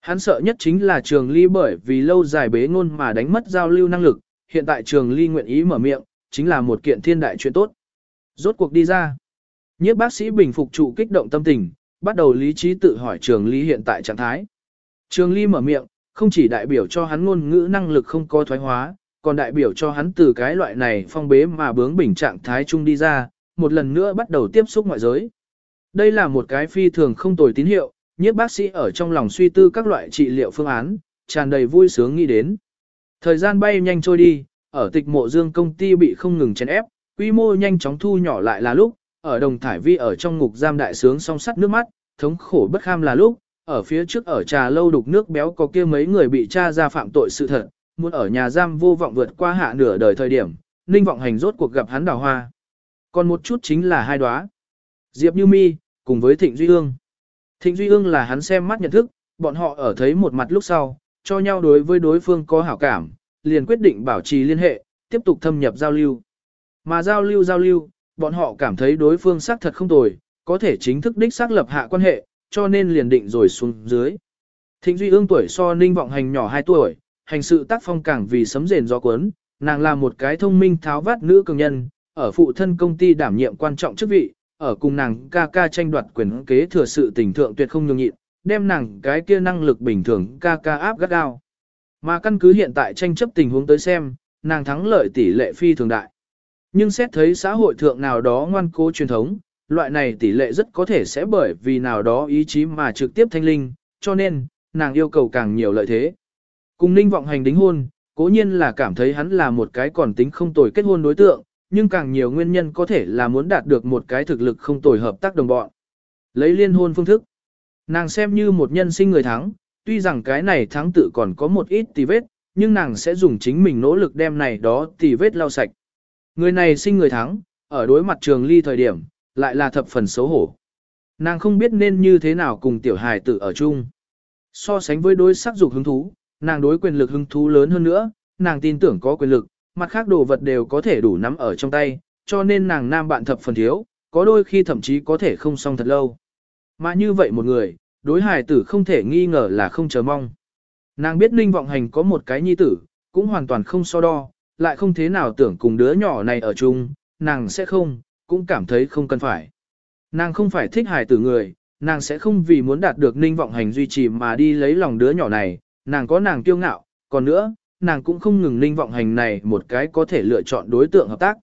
Hắn sợ nhất chính là trường ly bởi vì lâu dài bế ngôn mà đánh mất giao lưu năng lực, hiện tại trường ly nguyện ý mở miệng, chính là một kiện thiên đại chuyện tốt. Rốt cuộc đi ra. Nhiếp bác sĩ bình phục trụ kích động tâm tình, bắt đầu lý trí tự hỏi trường ly hiện tại trạng thái. Trường ly mở miệng, không chỉ đại biểu cho hắn ngôn ngữ năng lực không có thoái hóa, còn đại biểu cho hắn từ cái loại này phong bế mà bướng bình trạng thái chung đi ra, một lần nữa bắt đầu tiếp xúc ngoại giới. Đây là một cái phi thường không tồi tín hiệu, nhiếp bác sĩ ở trong lòng suy tư các loại trị liệu phương án, tràn đầy vui sướng nghĩ đến. Thời gian bay nhanh trôi đi, ở tịch mộ dương công ty bị không ngừng chèn ép, quy mô nhanh chóng thu nhỏ lại là lúc, ở đồng thải vi ở trong ngục giam đại sướng song sắt nước mắt, thống khổ bất kham là lúc, ở phía trước ở trà lâu đục nước béo có kia mấy người bị tra ra phạm tội sự thật, muốn ở nhà giam vô vọng vượt qua hạ nửa đời thời điểm, ninh vọng hành rốt cuộc gặp hắn đào hoa. Còn một chút chính là hai đóa Diệp Như Mi, cùng với Thịnh Duy Ương. Thịnh Duy Ương là hắn xem mắt nhận thức, bọn họ ở thấy một mặt lúc sau, cho nhau đối với đối phương có hảo cảm, liền quyết định bảo trì liên hệ, tiếp tục thâm nhập giao lưu. Mà giao lưu giao lưu, bọn họ cảm thấy đối phương xác thật không tồi, có thể chính thức đích xác lập hạ quan hệ, cho nên liền định rồi xuống dưới. Thịnh Duy ương tuổi so ninh vọng hành nhỏ 2 tuổi, hành sự tác phong càng vì sấm rền gió cuốn, nàng là một cái thông minh tháo vát nữ cường nhân, ở phụ thân công ty đảm nhiệm quan trọng chức vị, ở cùng nàng ca ca tranh đoạt quyền kế thừa sự tình thượng tuyệt không nhường nhịn, đem nàng cái kia năng lực bình thường ca ca áp gắt gao. Mà căn cứ hiện tại tranh chấp tình huống tới xem, nàng thắng lợi tỷ lệ phi thường đại. Nhưng xét thấy xã hội thượng nào đó ngoan cố truyền thống, loại này tỷ lệ rất có thể sẽ bởi vì nào đó ý chí mà trực tiếp thanh linh, cho nên, nàng yêu cầu càng nhiều lợi thế. Cùng Ninh Vọng Hành đính hôn, cố nhiên là cảm thấy hắn là một cái còn tính không tồi kết hôn đối tượng, nhưng càng nhiều nguyên nhân có thể là muốn đạt được một cái thực lực không tồi hợp tác đồng bọn. Lấy liên hôn phương thức, nàng xem như một nhân sinh người thắng, tuy rằng cái này thắng tự còn có một ít tì vết, nhưng nàng sẽ dùng chính mình nỗ lực đem này đó tì vết lau sạch. Người này sinh người thắng, ở đối mặt trường ly thời điểm, lại là thập phần xấu hổ. Nàng không biết nên như thế nào cùng tiểu hài tử ở chung. So sánh với đối sắc dục hứng thú, nàng đối quyền lực hứng thú lớn hơn nữa, nàng tin tưởng có quyền lực, mặt khác đồ vật đều có thể đủ nắm ở trong tay, cho nên nàng nam bạn thập phần thiếu, có đôi khi thậm chí có thể không xong thật lâu. Mà như vậy một người, đối hài tử không thể nghi ngờ là không chờ mong. Nàng biết Ninh Vọng Hành có một cái nhi tử, cũng hoàn toàn không so đo, lại không thế nào tưởng cùng đứa nhỏ này ở chung, nàng sẽ không, cũng cảm thấy không cần phải. Nàng không phải thích hài tử người, nàng sẽ không vì muốn đạt được Ninh Vọng Hành duy trì mà đi lấy lòng đứa nhỏ này, nàng có nàng kiêu ngạo, còn nữa, nàng cũng không ngừng Ninh Vọng Hành này một cái có thể lựa chọn đối tượng hợp tác.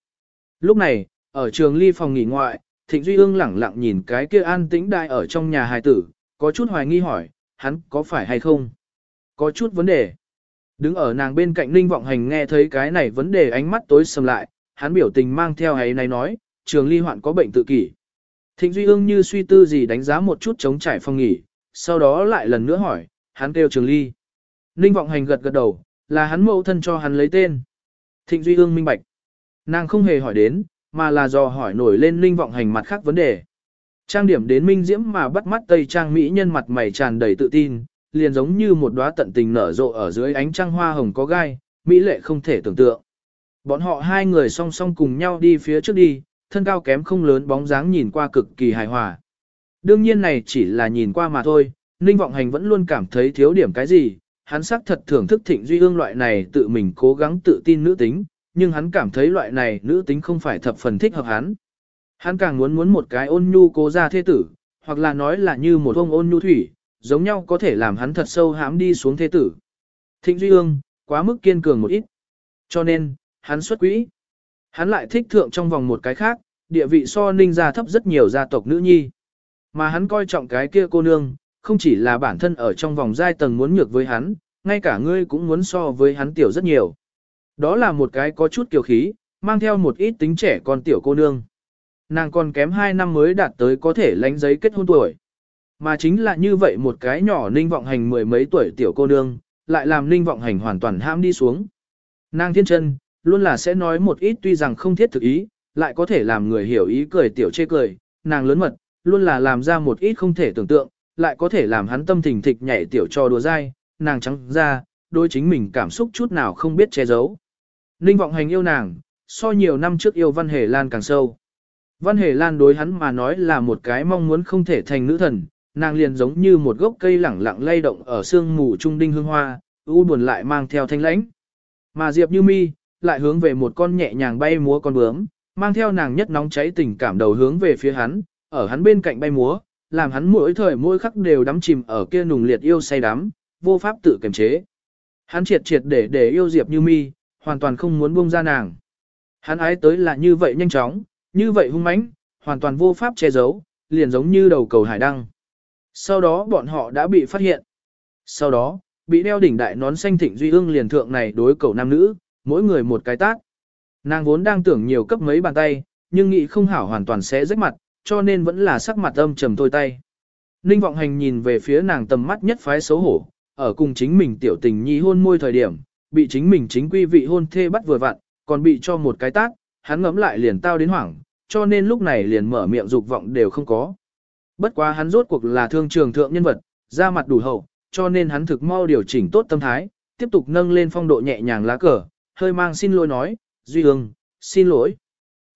Lúc này, ở trường ly phòng nghỉ ngoại, Thịnh Duy ương lẳng lặng nhìn cái kia an tĩnh đại ở trong nhà hài tử, có chút hoài nghi hỏi, hắn có phải hay không? Có chút vấn đề. Đứng ở nàng bên cạnh Ninh Vọng Hành nghe thấy cái này vấn đề ánh mắt tối sầm lại, hắn biểu tình mang theo ấy này nói, trường ly hoạn có bệnh tự kỷ. Thịnh Duy ương như suy tư gì đánh giá một chút chống trải phòng nghỉ, sau đó lại lần nữa hỏi, hắn kêu trường ly. Ninh Vọng Hành gật gật đầu, là hắn mẫu thân cho hắn lấy tên. Thịnh Duy ương minh bạch. Nàng không hề hỏi đến, mà là do hỏi nổi lên linh Vọng Hành mặt khác vấn đề. Trang điểm đến minh diễm mà bắt mắt tây trang mỹ nhân mặt mày tràn đầy tự tin, liền giống như một đóa tận tình nở rộ ở dưới ánh trăng hoa hồng có gai, mỹ lệ không thể tưởng tượng. Bọn họ hai người song song cùng nhau đi phía trước đi, thân cao kém không lớn bóng dáng nhìn qua cực kỳ hài hòa. Đương nhiên này chỉ là nhìn qua mà thôi, Ninh Vọng Hành vẫn luôn cảm thấy thiếu điểm cái gì, hắn xác thật thưởng thức thịnh duy ương loại này tự mình cố gắng tự tin nữ tính, nhưng hắn cảm thấy loại này nữ tính không phải thập phần thích hợp hắn. Hắn càng muốn muốn một cái ôn nhu cố gia thế tử, hoặc là nói là như một ông ôn nhu thủy, giống nhau có thể làm hắn thật sâu hãm đi xuống thế tử. Thịnh Duy Ương, quá mức kiên cường một ít. Cho nên, hắn xuất quỹ. Hắn lại thích thượng trong vòng một cái khác, địa vị so ninh gia thấp rất nhiều gia tộc nữ nhi. Mà hắn coi trọng cái kia cô nương, không chỉ là bản thân ở trong vòng giai tầng muốn nhược với hắn, ngay cả ngươi cũng muốn so với hắn tiểu rất nhiều. Đó là một cái có chút kiều khí, mang theo một ít tính trẻ con tiểu cô nương. Nàng còn kém 2 năm mới đạt tới có thể lánh giấy kết hôn tuổi. Mà chính là như vậy một cái nhỏ ninh vọng hành mười mấy tuổi tiểu cô nương, lại làm ninh vọng hành hoàn toàn ham đi xuống. Nàng thiên chân, luôn là sẽ nói một ít tuy rằng không thiết thực ý, lại có thể làm người hiểu ý cười tiểu chê cười, nàng lớn mật, luôn là làm ra một ít không thể tưởng tượng, lại có thể làm hắn tâm thình thịch nhảy tiểu cho đùa dai, nàng trắng ra, đôi chính mình cảm xúc chút nào không biết che giấu. Ninh vọng hành yêu nàng, so nhiều năm trước yêu Văn Hề Lan càng sâu. Văn Hề Lan đối hắn mà nói là một cái mong muốn không thể thành nữ thần, nàng liền giống như một gốc cây lẳng lặng lay động ở sương mù trung đinh hương hoa, u buồn lại mang theo thanh lãnh. Mà Diệp Như Mi lại hướng về một con nhẹ nhàng bay múa con bướm, mang theo nàng nhất nóng cháy tình cảm đầu hướng về phía hắn, ở hắn bên cạnh bay múa, làm hắn mỗi thời mỗi khắc đều đắm chìm ở kia nùng liệt yêu say đắm, vô pháp tự kiềm chế. Hắn triệt triệt để để yêu Diệp Như Mi, hoàn toàn không muốn buông ra nàng. Hắn ái tới là như vậy nhanh chóng, như vậy hung mãnh, hoàn toàn vô pháp che giấu, liền giống như đầu cầu hải đăng. Sau đó bọn họ đã bị phát hiện. Sau đó, bị đeo đỉnh đại nón xanh thịnh duy ương liền thượng này đối cầu nam nữ, mỗi người một cái tác. Nàng vốn đang tưởng nhiều cấp mấy bàn tay, nhưng nghĩ không hảo hoàn toàn sẽ rách mặt, cho nên vẫn là sắc mặt âm trầm thôi tay. Ninh vọng hành nhìn về phía nàng tầm mắt nhất phái xấu hổ, ở cùng chính mình tiểu tình nhi hôn môi thời điểm, bị chính mình chính quy vị hôn thê bắt vừa vặn, còn bị cho một cái tác, hắn ngấm lại liền tao đến hoảng, cho nên lúc này liền mở miệng dục vọng đều không có. Bất quá hắn rốt cuộc là thương trường thượng nhân vật, ra mặt đủ hậu, cho nên hắn thực mau điều chỉnh tốt tâm thái, tiếp tục nâng lên phong độ nhẹ nhàng lá cờ, hơi mang xin lỗi nói, Duy ương, xin lỗi.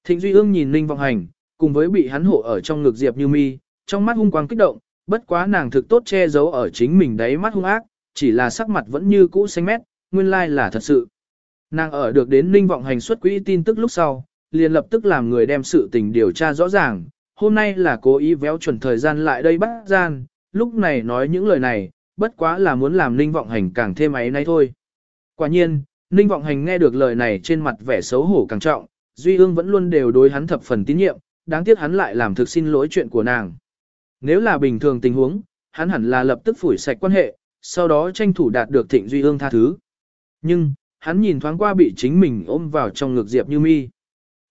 Thịnh Duy ương nhìn Ninh vọng hành, cùng với bị hắn hộ ở trong ngực Diệp Như Mi, trong mắt hung quang kích động, bất quá nàng thực tốt che giấu ở chính mình đáy mắt hung ác, chỉ là sắc mặt vẫn như cũ xanh mét, nguyên lai là thật sự. Nàng ở được đến Ninh vọng hành xuất quỹ tin tức lúc sau, liền lập tức làm người đem sự tình điều tra rõ ràng, hôm nay là cố ý véo chuẩn thời gian lại đây bắt gian, lúc này nói những lời này, bất quá là muốn làm Ninh Vọng Hành càng thêm ấy nay thôi. Quả nhiên, Ninh Vọng Hành nghe được lời này trên mặt vẻ xấu hổ càng trọng, Duy ương vẫn luôn đều đối hắn thập phần tín nhiệm, đáng tiếc hắn lại làm thực xin lỗi chuyện của nàng. Nếu là bình thường tình huống, hắn hẳn là lập tức phủi sạch quan hệ, sau đó tranh thủ đạt được Thịnh Duy Ương tha thứ. Nhưng, hắn nhìn thoáng qua bị chính mình ôm vào trong ngực Diệp Như Mi.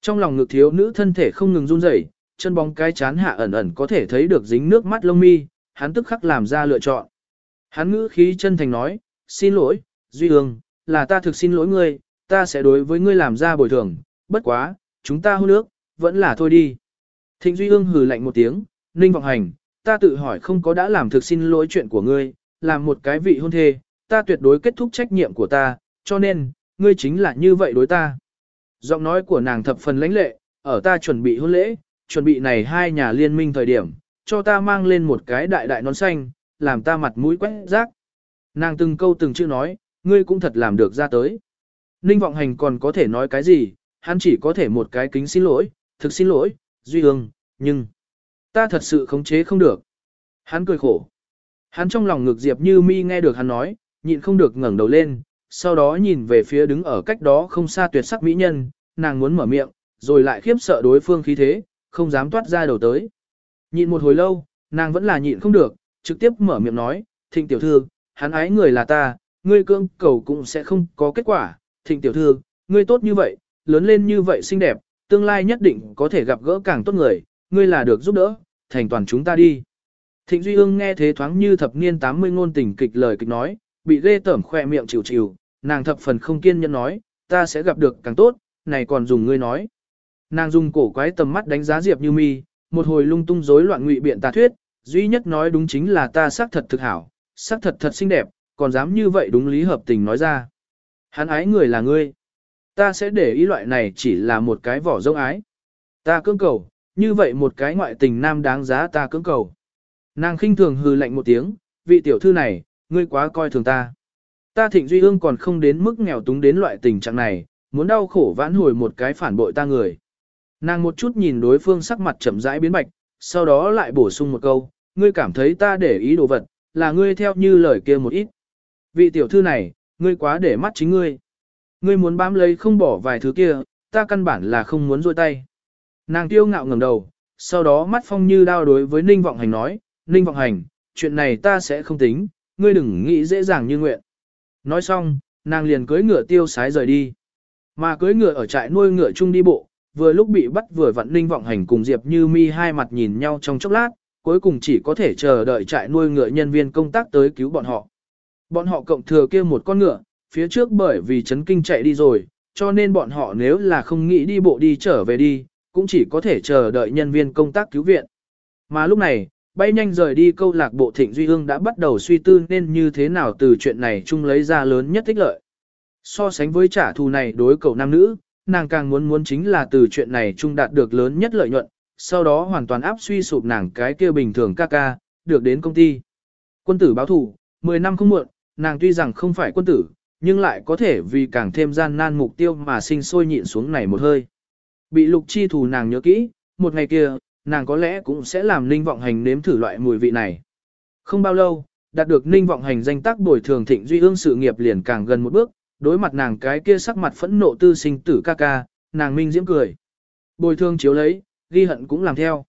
Trong lòng ngực thiếu nữ thân thể không ngừng run rẩy, chân bóng cái chán hạ ẩn ẩn có thể thấy được dính nước mắt lông mi, hắn tức khắc làm ra lựa chọn. Hắn ngữ khí chân thành nói, xin lỗi, Duy Ương, là ta thực xin lỗi ngươi, ta sẽ đối với ngươi làm ra bồi thường, bất quá, chúng ta hôn nước, vẫn là thôi đi. Thịnh Duy Ương hừ lạnh một tiếng, ninh vọng hành, ta tự hỏi không có đã làm thực xin lỗi chuyện của ngươi, làm một cái vị hôn thê, ta tuyệt đối kết thúc trách nhiệm của ta, cho nên, ngươi chính là như vậy đối ta. Giọng nói của nàng thập phần lãnh lệ, ở ta chuẩn bị hôn lễ, chuẩn bị này hai nhà liên minh thời điểm, cho ta mang lên một cái đại đại nón xanh, làm ta mặt mũi quét rác. Nàng từng câu từng chữ nói, ngươi cũng thật làm được ra tới. Ninh vọng hành còn có thể nói cái gì, hắn chỉ có thể một cái kính xin lỗi, thực xin lỗi, duy Hương, nhưng, ta thật sự khống chế không được. Hắn cười khổ. Hắn trong lòng ngực Diệp Như Mi nghe được hắn nói, nhịn không được ngẩng đầu lên, sau đó nhìn về phía đứng ở cách đó không xa tuyệt sắc mỹ nhân, nàng muốn mở miệng, rồi lại khiếp sợ đối phương khí thế, không dám toát ra đầu tới. Nhịn một hồi lâu, nàng vẫn là nhịn không được, trực tiếp mở miệng nói, thịnh tiểu thư, hắn ái người là ta, ngươi cương cầu cũng sẽ không có kết quả, thịnh tiểu thư, ngươi tốt như vậy, lớn lên như vậy xinh đẹp, tương lai nhất định có thể gặp gỡ càng tốt người, ngươi là được giúp đỡ, thành toàn chúng ta đi. Thịnh Duy Ương nghe thế thoáng như thập niên 80 ngôn tình kịch lời kịch nói, bị ghê tởm khoe miệng chịu chịu, nàng thập phần không kiên nhẫn nói, ta sẽ gặp được càng tốt, này còn dùng ngươi nói. Nàng dùng cổ quái tầm mắt đánh giá Diệp Như Mi, một hồi lung tung rối loạn ngụy biện tà thuyết, duy nhất nói đúng chính là ta xác thật thực hảo, xác thật thật xinh đẹp, còn dám như vậy đúng lý hợp tình nói ra. Hắn ái người là ngươi. Ta sẽ để ý loại này chỉ là một cái vỏ rông ái. Ta cưỡng cầu, như vậy một cái ngoại tình nam đáng giá ta cưỡng cầu. Nàng khinh thường hừ lạnh một tiếng, vị tiểu thư này, ngươi quá coi thường ta. Ta thịnh duy ương còn không đến mức nghèo túng đến loại tình trạng này, muốn đau khổ vãn hồi một cái phản bội ta người. Nàng một chút nhìn đối phương sắc mặt chậm rãi biến bạch, sau đó lại bổ sung một câu, ngươi cảm thấy ta để ý đồ vật, là ngươi theo như lời kia một ít. Vị tiểu thư này, ngươi quá để mắt chính ngươi. Ngươi muốn bám lấy không bỏ vài thứ kia, ta căn bản là không muốn rôi tay. Nàng tiêu ngạo ngẩng đầu, sau đó mắt phong như đao đối với Ninh Vọng Hành nói, Ninh Vọng Hành, chuyện này ta sẽ không tính, ngươi đừng nghĩ dễ dàng như nguyện. Nói xong, nàng liền cưỡi ngựa tiêu sái rời đi. Mà cưỡi ngựa ở trại nuôi ngựa chung đi bộ, vừa lúc bị bắt vừa vặn Ninh Vọng Hành cùng Diệp Như Mi hai mặt nhìn nhau trong chốc lát, cuối cùng chỉ có thể chờ đợi trại nuôi ngựa nhân viên công tác tới cứu bọn họ. Bọn họ cộng thừa kia một con ngựa, phía trước bởi vì chấn kinh chạy đi rồi, cho nên bọn họ nếu là không nghĩ đi bộ đi trở về đi, cũng chỉ có thể chờ đợi nhân viên công tác cứu viện. Mà lúc này, bay nhanh rời đi câu lạc bộ Thịnh Duy Hương đã bắt đầu suy tư nên như thế nào từ chuyện này chung lấy ra lớn nhất thích lợi. So sánh với trả thù này đối cầu nam nữ, nàng càng muốn muốn chính là từ chuyện này chung đạt được lớn nhất lợi nhuận, sau đó hoàn toàn áp suy sụp nàng cái kia bình thường ca ca, được đến công ty. Quân tử báo thủ, 10 năm không muộn, nàng tuy rằng không phải quân tử, nhưng lại có thể vì càng thêm gian nan mục tiêu mà sinh sôi nhịn xuống này một hơi. Bị lục chi thù nàng nhớ kỹ, một ngày kia, nàng có lẽ cũng sẽ làm ninh vọng hành nếm thử loại mùi vị này. Không bao lâu, đạt được ninh vọng hành danh tác bồi thường thịnh duy ương sự nghiệp liền càng gần một bước, đối mặt nàng cái kia sắc mặt phẫn nộ tư sinh tử ca ca, nàng minh diễm cười. Bồi thường chiếu lấy, ghi hận cũng làm theo.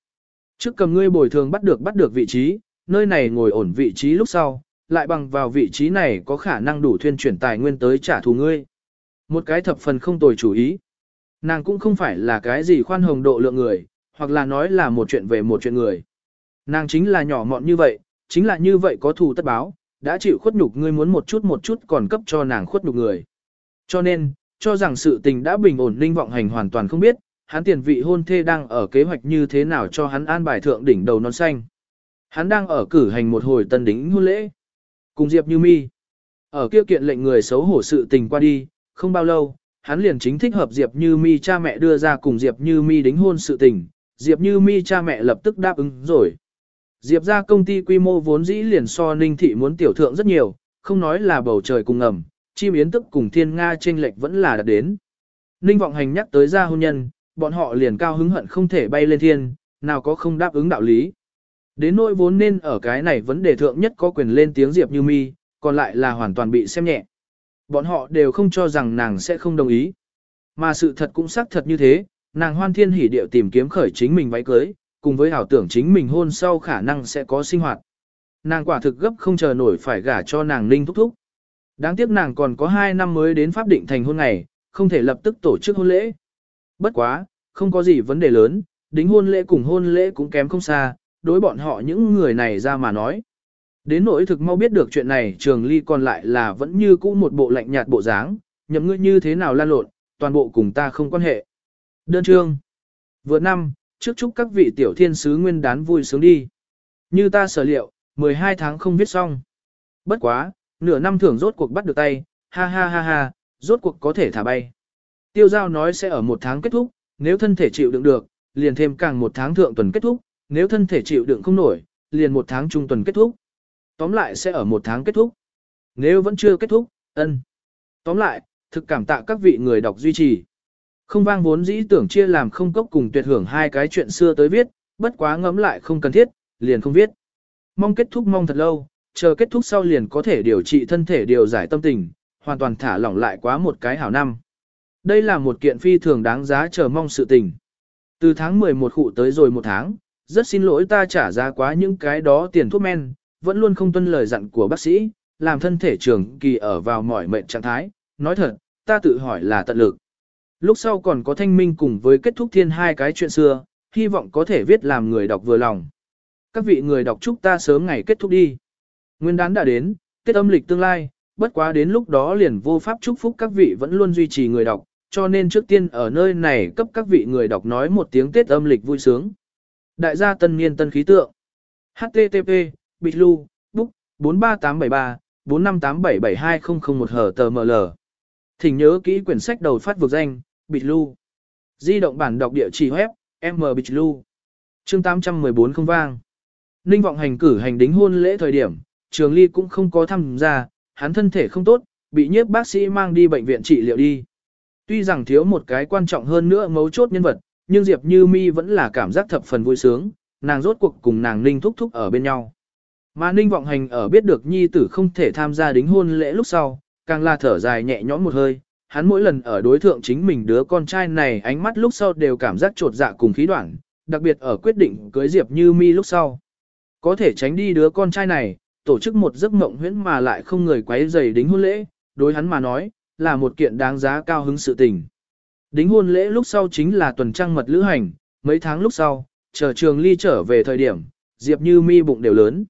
Trước cầm ngươi bồi thường bắt được bắt được vị trí, nơi này ngồi ổn vị trí lúc sau, lại bằng vào vị trí này có khả năng đủ thuyên chuyển tài nguyên tới trả thù ngươi. Một cái thập phần không tồi chủ ý. Nàng cũng không phải là cái gì khoan hồng độ lượng người, hoặc là nói là một chuyện về một chuyện người. Nàng chính là nhỏ mọn như vậy, chính là như vậy có thù tất báo, đã chịu khuất nhục ngươi muốn một chút một chút còn cấp cho nàng khuất nhục người. Cho nên, cho rằng sự tình đã bình ổn linh vọng hành hoàn toàn không biết, hắn tiền vị hôn thê đang ở kế hoạch như thế nào cho hắn an bài thượng đỉnh đầu non xanh. Hắn đang ở cử hành một hồi tân đính hôn lễ. Cùng Diệp Như Mi. Ở kia kiện lệnh người xấu hổ sự tình qua đi, không bao lâu, hắn liền chính thích hợp Diệp Như Mi cha mẹ đưa ra cùng Diệp Như Mi đính hôn sự tình, Diệp Như Mi cha mẹ lập tức đáp ứng rồi. Diệp ra công ty quy mô vốn dĩ liền so Ninh Thị muốn tiểu thượng rất nhiều, không nói là bầu trời cùng ngầm, chim yến tức cùng thiên Nga trên lệch vẫn là đạt đến. Ninh vọng hành nhắc tới ra hôn nhân, bọn họ liền cao hứng hận không thể bay lên thiên, nào có không đáp ứng đạo lý. Đến nỗi vốn nên ở cái này vấn đề thượng nhất có quyền lên tiếng Diệp Như Mi, còn lại là hoàn toàn bị xem nhẹ. Bọn họ đều không cho rằng nàng sẽ không đồng ý. Mà sự thật cũng xác thật như thế, nàng hoan thiên hỉ điệu tìm kiếm khởi chính mình váy cưới, cùng với ảo tưởng chính mình hôn sau khả năng sẽ có sinh hoạt. nàng quả thực gấp không chờ nổi phải gả cho nàng Ninh thúc thúc. Đáng tiếc nàng còn có 2 năm mới đến pháp định thành hôn ngày, không thể lập tức tổ chức hôn lễ. Bất quá, không có gì vấn đề lớn, đính hôn lễ cùng hôn lễ cũng kém không xa, đối bọn họ những người này ra mà nói. Đến nỗi thực mau biết được chuyện này trường ly còn lại là vẫn như cũ một bộ lạnh nhạt bộ dáng, nhậm ngươi như thế nào lan lộn, toàn bộ cùng ta không quan hệ. Đơn trương. Vừa năm, trước chúc các vị tiểu thiên sứ nguyên đán vui sướng đi. Như ta sở liệu, 12 tháng không viết xong. Bất quá, nửa năm thưởng rốt cuộc bắt được tay, ha ha ha ha, rốt cuộc có thể thả bay. Tiêu giao nói sẽ ở một tháng kết thúc, nếu thân thể chịu đựng được, liền thêm càng một tháng thượng tuần kết thúc, nếu thân thể chịu đựng không nổi, liền một tháng trung tuần kết thúc. Tóm lại sẽ ở một tháng kết thúc. Nếu vẫn chưa kết thúc, ân. Tóm lại, thực cảm tạ các vị người đọc duy trì. Không vang vốn dĩ tưởng chia làm không cốc cùng tuyệt hưởng hai cái chuyện xưa tới viết, bất quá ngẫm lại không cần thiết, liền không viết. Mong kết thúc mong thật lâu, chờ kết thúc sau liền có thể điều trị thân thể điều giải tâm tình, hoàn toàn thả lỏng lại quá một cái hảo năm. Đây là một kiện phi thường đáng giá chờ mong sự tình. Từ tháng 11 khụ tới rồi một tháng, rất xin lỗi ta trả giá quá những cái đó tiền thuốc men, vẫn luôn không tuân lời dặn của bác sĩ, làm thân thể trường kỳ ở vào mỏi mệt trạng thái. Nói thật, ta tự hỏi là tận lực. Lúc sau còn có thanh minh cùng với kết thúc thiên hai cái chuyện xưa, hy vọng có thể viết làm người đọc vừa lòng. Các vị người đọc chúc ta sớm ngày kết thúc đi. Nguyên đán đã đến, Tết âm lịch tương lai, bất quá đến lúc đó liền vô pháp chúc phúc các vị vẫn luôn duy trì người đọc, cho nên trước tiên ở nơi này cấp các vị người đọc nói một tiếng Tết âm lịch vui sướng. Đại gia tân niên tân khí tượng. HTTP, Bitlu, Book, 43873, 458772001 hở tờ ML. Thỉnh nhớ kỹ quyển sách đầu phát vực danh, Bitlu. Di động bản đọc địa chỉ web, mbitlu. Chương 814 không vang. Ninh vọng hành cử hành đính hôn lễ thời điểm, Trường Ly cũng không có tham gia, hắn thân thể không tốt, bị nhiếp bác sĩ mang đi bệnh viện trị liệu đi. Tuy rằng thiếu một cái quan trọng hơn nữa mấu chốt nhân vật, nhưng Diệp Như Mi vẫn là cảm giác thập phần vui sướng, nàng rốt cuộc cùng nàng Ninh thúc thúc ở bên nhau. Mà Ninh vọng hành ở biết được nhi tử không thể tham gia đính hôn lễ lúc sau, càng là thở dài nhẹ nhõm một hơi, hắn mỗi lần ở đối thượng chính mình đứa con trai này ánh mắt lúc sau đều cảm giác trột dạ cùng khí đoạn, đặc biệt ở quyết định cưới Diệp Như Mi lúc sau. Có thể tránh đi đứa con trai này, tổ chức một giấc mộng huyễn mà lại không người quấy rầy đính hôn lễ, đối hắn mà nói, là một kiện đáng giá cao hứng sự tình. Đính hôn lễ lúc sau chính là tuần trăng mật lữ hành, mấy tháng lúc sau, chờ trường ly trở về thời điểm, Diệp Như Mi bụng đều lớn.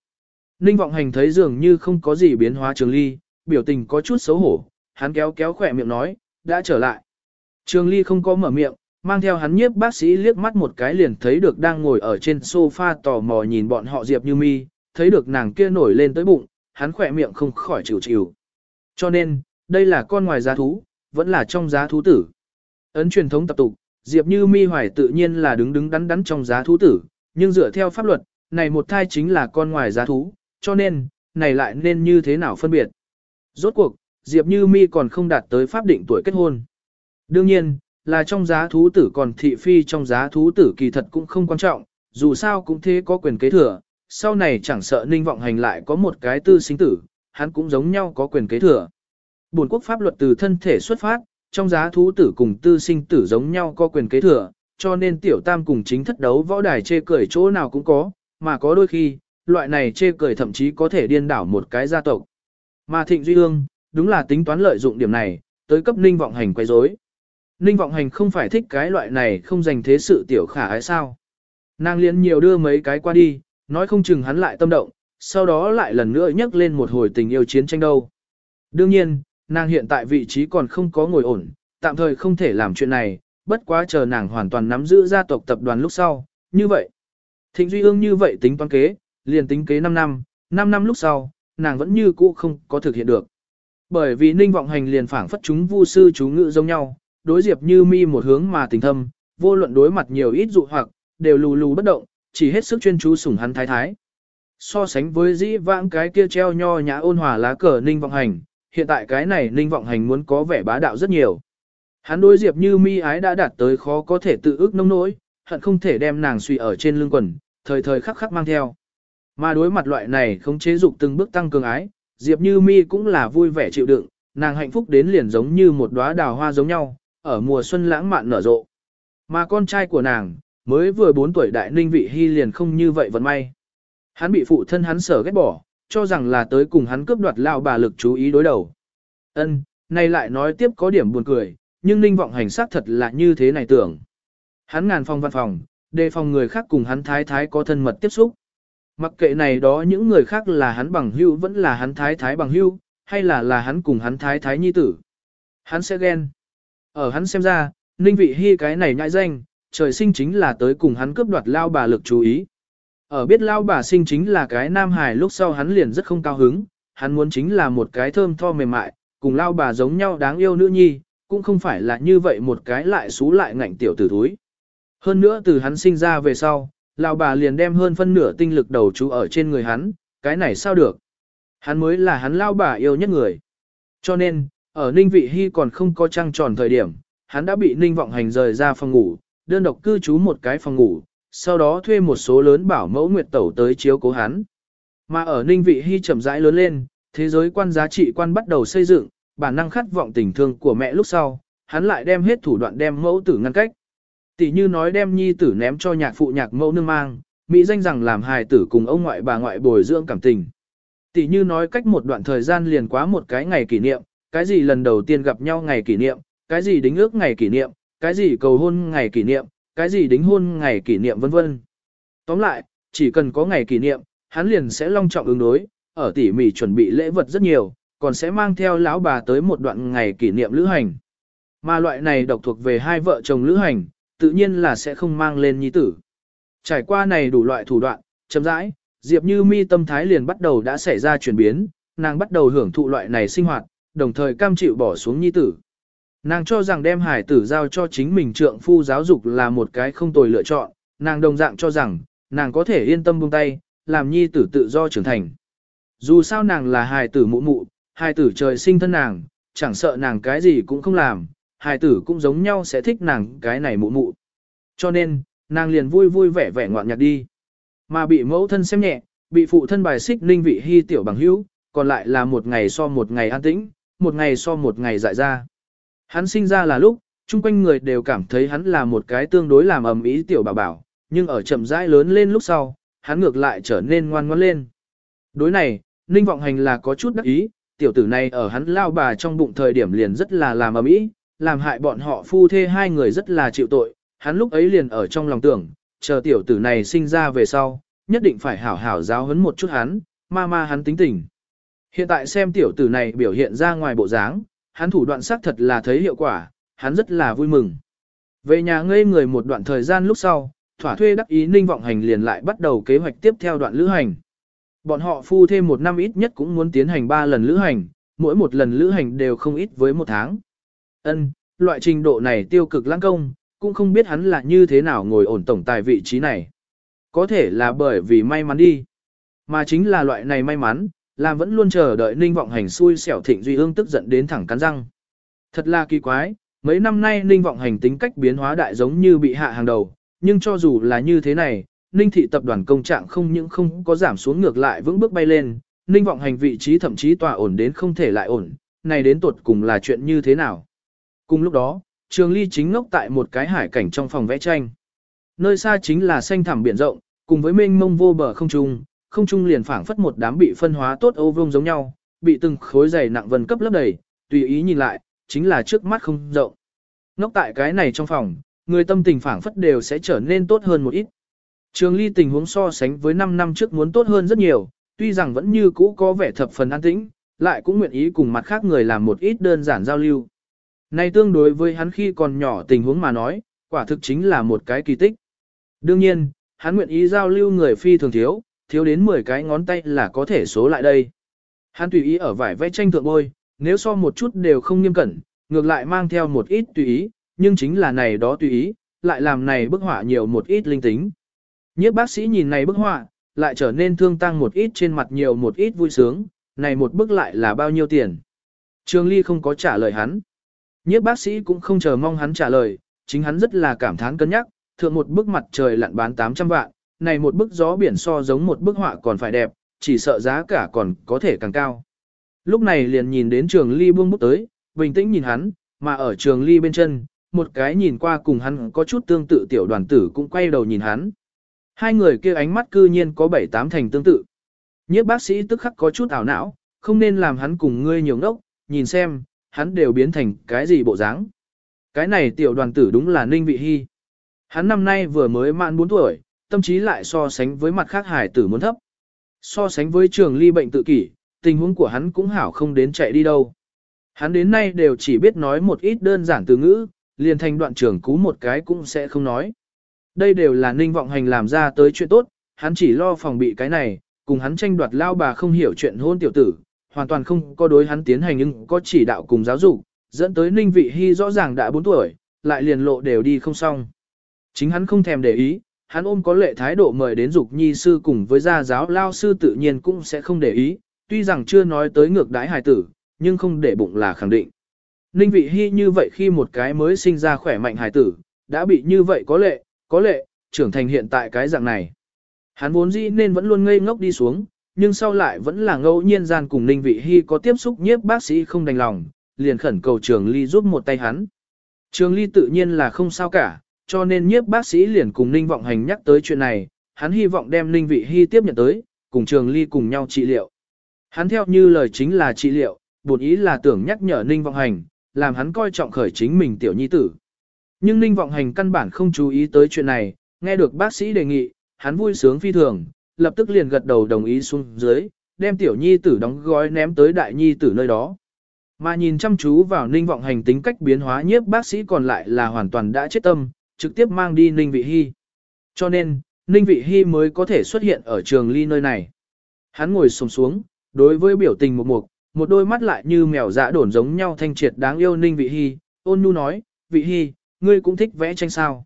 Ninh vọng hành thấy dường như không có gì biến hóa trường ly, biểu tình có chút xấu hổ, hắn kéo kéo khỏe miệng nói, đã trở lại. Trường ly không có mở miệng, mang theo hắn nhiếp bác sĩ liếc mắt một cái liền thấy được đang ngồi ở trên sofa tò mò nhìn bọn họ Diệp Như Mi, thấy được nàng kia nổi lên tới bụng, hắn khỏe miệng không khỏi chịu chịu. Cho nên, đây là con ngoài giá thú, vẫn là trong giá thú tử. Ấn truyền thống tập tục, Diệp Như Mi hoài tự nhiên là đứng đứng đắn đắn trong giá thú tử, nhưng dựa theo pháp luật, này một thai chính là con ngoài giá thú, cho nên, này lại nên như thế nào phân biệt. Rốt cuộc, Diệp Như Mi còn không đạt tới pháp định tuổi kết hôn. Đương nhiên, là trong giá thú tử còn thị phi trong giá thú tử kỳ thật cũng không quan trọng, dù sao cũng thế có quyền kế thừa, sau này chẳng sợ ninh vọng hành lại có một cái tư sinh tử, hắn cũng giống nhau có quyền kế thừa. Bổn quốc pháp luật từ thân thể xuất phát, trong giá thú tử cùng tư sinh tử giống nhau có quyền kế thừa, cho nên tiểu tam cùng chính thất đấu võ đài chê cười chỗ nào cũng có, mà có đôi khi, loại này chê cười thậm chí có thể điên đảo một cái gia tộc. Mà Thịnh Duy Ương, đúng là tính toán lợi dụng điểm này, tới cấp ninh vọng hành quấy rối. Ninh vọng hành không phải thích cái loại này không dành thế sự tiểu khả ái sao. Nàng liên nhiều đưa mấy cái qua đi, nói không chừng hắn lại tâm động, sau đó lại lần nữa nhắc lên một hồi tình yêu chiến tranh đâu. Đương nhiên, nàng hiện tại vị trí còn không có ngồi ổn, tạm thời không thể làm chuyện này, bất quá chờ nàng hoàn toàn nắm giữ gia tộc tập đoàn lúc sau, như vậy. Thịnh Duy ương như vậy tính toán kế, liền tính kế 5 năm, 5 năm lúc sau, nàng vẫn như cũ không có thực hiện được. Bởi vì ninh vọng hành liền phảng phất chúng vu sư chú ngự giống nhau, đối diệp như mi một hướng mà tình thâm, vô luận đối mặt nhiều ít dụ hoặc, đều lù lù bất động, chỉ hết sức chuyên chú sủng hắn thái thái. So sánh với dĩ vãng cái kia treo nho nhã ôn hòa lá cờ ninh vọng hành, hiện tại cái này ninh vọng hành muốn có vẻ bá đạo rất nhiều. Hắn đối diệp như mi ái đã đạt tới khó có thể tự ước nông nỗi, hận không thể đem nàng suy ở trên lưng quần, thời thời khắc khắc mang theo. Mà đối mặt loại này không chế dục từng bước tăng cường ái, diệp như mi cũng là vui vẻ chịu đựng, nàng hạnh phúc đến liền giống như một đóa đào hoa giống nhau, ở mùa xuân lãng mạn nở rộ. Mà con trai của nàng, mới vừa 4 tuổi đại ninh vị hy liền không như vậy vận may. Hắn bị phụ thân hắn sở ghét bỏ, cho rằng là tới cùng hắn cướp đoạt lao bà lực chú ý đối đầu. Ân, này lại nói tiếp có điểm buồn cười, nhưng ninh vọng hành xác thật là như thế này tưởng. Hắn ngàn phòng văn phòng, đề phòng người khác cùng hắn thái thái có thân mật tiếp xúc. Mặc kệ này đó những người khác là hắn bằng hưu vẫn là hắn thái thái bằng hưu, hay là là hắn cùng hắn thái thái nhi tử. Hắn sẽ ghen. Ở hắn xem ra, ninh vị hy cái này nhãi danh, trời sinh chính là tới cùng hắn cướp đoạt lao bà lực chú ý. Ở biết lao bà sinh chính là cái nam hài lúc sau hắn liền rất không cao hứng, hắn muốn chính là một cái thơm tho mềm mại, cùng lao bà giống nhau đáng yêu nữ nhi, cũng không phải là như vậy một cái lại xú lại ngạnh tiểu tử thúi. Hơn nữa từ hắn sinh ra về sau, lao bà liền đem hơn phân nửa tinh lực đầu chú ở trên người hắn, cái này sao được. Hắn mới là hắn lao bà yêu nhất người. Cho nên, ở Ninh Vị Hy còn không có trăng tròn thời điểm, hắn đã bị Ninh Vọng Hành rời ra phòng ngủ, đơn độc cư trú một cái phòng ngủ, sau đó thuê một số lớn bảo mẫu nguyệt tẩu tới chiếu cố hắn. Mà ở Ninh Vị Hy chậm rãi lớn lên, thế giới quan giá trị quan bắt đầu xây dựng, bản năng khát vọng tình thương của mẹ lúc sau, hắn lại đem hết thủ đoạn đem mẫu tử ngăn cách. Tỷ như nói đem nhi tử ném cho nhạc phụ nhạc mẫu nương mang, mỹ danh rằng làm hài tử cùng ông ngoại bà ngoại bồi dưỡng cảm tình. Tỷ như nói cách một đoạn thời gian liền quá một cái ngày kỷ niệm, cái gì lần đầu tiên gặp nhau ngày kỷ niệm, cái gì đính ước ngày kỷ niệm, cái gì cầu hôn ngày kỷ niệm, cái gì đính hôn ngày kỷ niệm vân vân. Tóm lại, chỉ cần có ngày kỷ niệm, hắn liền sẽ long trọng ứng đối, ở tỉ mỉ chuẩn bị lễ vật rất nhiều, còn sẽ mang theo lão bà tới một đoạn ngày kỷ niệm lữ hành. Mà loại này độc thuộc về hai vợ chồng lữ hành, tự nhiên là sẽ không mang lên nhi tử. Trải qua này đủ loại thủ đoạn, chậm rãi, Diệp Như Mi tâm thái liền bắt đầu đã xảy ra chuyển biến, nàng bắt đầu hưởng thụ loại này sinh hoạt, đồng thời cam chịu bỏ xuống nhi tử. Nàng cho rằng đem hải tử giao cho chính mình trượng phu giáo dục là một cái không tồi lựa chọn, nàng đồng dạng cho rằng, nàng có thể yên tâm buông tay, làm nhi tử tự do trưởng thành. Dù sao nàng là hài tử mụ mụ, hài tử trời sinh thân nàng, chẳng sợ nàng cái gì cũng không làm, hài tử cũng giống nhau sẽ thích nàng cái này mụ mụ. Cho nên, nàng liền vui vui vẻ vẻ ngoạn nhạc đi. Mà bị mẫu thân xem nhẹ, bị phụ thân bài xích ninh vị hy tiểu bằng hữu, còn lại là một ngày so một ngày an tĩnh, một ngày so một ngày dại ra. Hắn sinh ra là lúc, chung quanh người đều cảm thấy hắn là một cái tương đối làm ầm ý tiểu bảo bảo, nhưng ở chậm rãi lớn lên lúc sau, hắn ngược lại trở nên ngoan ngoãn lên. Đối này, Ninh Vọng Hành là có chút đắc ý, tiểu tử này ở hắn lao bà trong bụng thời điểm liền rất là làm ầm ĩ, làm hại bọn họ phu thê hai người rất là chịu tội, hắn lúc ấy liền ở trong lòng tưởng, chờ tiểu tử này sinh ra về sau, nhất định phải hảo hảo giáo huấn một chút hắn, ma ma hắn tính tình. Hiện tại xem tiểu tử này biểu hiện ra ngoài bộ dáng, hắn thủ đoạn xác thật là thấy hiệu quả, hắn rất là vui mừng. Về nhà ngây người một đoạn thời gian lúc sau, thỏa thuê đắc ý ninh vọng hành liền lại bắt đầu kế hoạch tiếp theo đoạn lữ hành. Bọn họ phu thêm một năm ít nhất cũng muốn tiến hành 3 lần lữ hành, mỗi một lần lữ hành đều không ít với một tháng. Ân, loại trình độ này tiêu cực lãng công, cũng không biết hắn là như thế nào ngồi ổn tổng tài vị trí này. Có thể là bởi vì may mắn đi. Mà chính là loại này may mắn, làm vẫn luôn chờ đợi Ninh Vọng Hành xui xẻo Thịnh Duy Ương tức giận đến thẳng cắn răng. Thật là kỳ quái, mấy năm nay Ninh Vọng Hành tính cách biến hóa đại giống như bị hạ hàng đầu, nhưng cho dù là như thế này, Ninh thị tập đoàn công trạng không những không có giảm xuống ngược lại vững bước bay lên, Ninh Vọng Hành vị trí thậm chí tòa ổn đến không thể lại ổn, này đến tuột cùng là chuyện như thế nào. Cùng lúc đó, Trường Ly chính ngốc tại một cái hải cảnh trong phòng vẽ tranh. Nơi xa chính là xanh thẳm biển rộng, cùng với mênh mông vô bờ không trung, không trung liền phảng phất một đám bị phân hóa tốt ô vương giống nhau, bị từng khối dày nặng vân cấp lấp đầy, tùy ý nhìn lại, chính là trước mắt không rộng. Ngốc tại cái này trong phòng, người tâm tình phảng phất đều sẽ trở nên tốt hơn một ít. Trường ly tình huống so sánh với 5 năm trước muốn tốt hơn rất nhiều, tuy rằng vẫn như cũ có vẻ thập phần an tĩnh, lại cũng nguyện ý cùng mặt khác người làm một ít đơn giản giao lưu. Này tương đối với hắn khi còn nhỏ tình huống mà nói, quả thực chính là một cái kỳ tích. Đương nhiên, hắn nguyện ý giao lưu người phi thường thiếu, thiếu đến 10 cái ngón tay là có thể số lại đây. Hắn tùy ý ở vải vẽ tranh thượng bôi, nếu so một chút đều không nghiêm cẩn, ngược lại mang theo một ít tùy ý, nhưng chính là này đó tùy ý, lại làm này bức họa nhiều một ít linh tính. Nhiếp bác sĩ nhìn này bức họa, lại trở nên thương tăng một ít trên mặt nhiều một ít vui sướng, này một bức lại là bao nhiêu tiền. Trường Ly không có trả lời hắn. Nhiếp bác sĩ cũng không chờ mong hắn trả lời, chính hắn rất là cảm thán cân nhắc, thượng một bức mặt trời lặn bán 800 vạn, này một bức gió biển so giống một bức họa còn phải đẹp, chỉ sợ giá cả còn có thể càng cao. Lúc này liền nhìn đến trường ly buông bút tới, bình tĩnh nhìn hắn, mà ở trường ly bên chân, một cái nhìn qua cùng hắn có chút tương tự tiểu đoàn tử cũng quay đầu nhìn hắn. Hai người kia ánh mắt cư nhiên có bảy tám thành tương tự. Nhiếp bác sĩ tức khắc có chút ảo não, không nên làm hắn cùng ngươi nhiều ngốc, nhìn xem, hắn đều biến thành cái gì bộ dáng. Cái này tiểu đoàn tử đúng là Ninh Vị Hy. Hắn năm nay vừa mới mãn 4 tuổi, tâm trí lại so sánh với mặt khác hải tử muốn thấp. So sánh với trường ly bệnh tự kỷ, tình huống của hắn cũng hảo không đến chạy đi đâu. Hắn đến nay đều chỉ biết nói một ít đơn giản từ ngữ, liền thành đoạn trường cú một cái cũng sẽ không nói. Đây đều là ninh vọng hành làm ra tới chuyện tốt, hắn chỉ lo phòng bị cái này, cùng hắn tranh đoạt lao bà không hiểu chuyện hôn tiểu tử, hoàn toàn không có đối hắn tiến hành nhưng có chỉ đạo cùng giáo dục, dẫn tới ninh vị hy rõ ràng đã 4 tuổi, lại liền lộ đều đi không xong. Chính hắn không thèm để ý, hắn ôm có lệ thái độ mời đến dục nhi sư cùng với gia giáo lao sư tự nhiên cũng sẽ không để ý, tuy rằng chưa nói tới ngược đái hài tử, nhưng không để bụng là khẳng định. Ninh vị hy như vậy khi một cái mới sinh ra khỏe mạnh hài tử, đã bị như vậy có lệ, có lệ, trưởng thành hiện tại cái dạng này. Hắn vốn dĩ nên vẫn luôn ngây ngốc đi xuống, nhưng sau lại vẫn là ngẫu nhiên gian cùng Ninh Vị Hy có tiếp xúc nhiếp bác sĩ không đành lòng, liền khẩn cầu Trường Ly giúp một tay hắn. Trường Ly tự nhiên là không sao cả, cho nên nhiếp bác sĩ liền cùng Ninh Vọng Hành nhắc tới chuyện này, hắn hy vọng đem Ninh Vị Hy tiếp nhận tới, cùng Trường Ly cùng nhau trị liệu. Hắn theo như lời chính là trị liệu, buồn ý là tưởng nhắc nhở Ninh Vọng Hành, làm hắn coi trọng khởi chính mình tiểu nhi tử. Nhưng Ninh Vọng Hành căn bản không chú ý tới chuyện này, nghe được bác sĩ đề nghị, hắn vui sướng phi thường, lập tức liền gật đầu đồng ý xuống dưới, đem tiểu nhi tử đóng gói ném tới đại nhi tử nơi đó. Mà nhìn chăm chú vào Ninh Vọng Hành tính cách biến hóa nhiếp bác sĩ còn lại là hoàn toàn đã chết tâm, trực tiếp mang đi Ninh Vị Hy. Cho nên, Ninh Vị Hy mới có thể xuất hiện ở trường ly nơi này. Hắn ngồi sồm xuống, đối với biểu tình một mục, một đôi mắt lại như mèo dã đổn giống nhau thanh triệt đáng yêu Ninh Vị Hy, ôn nhu nói, Vị Hy, ngươi cũng thích vẽ tranh sao.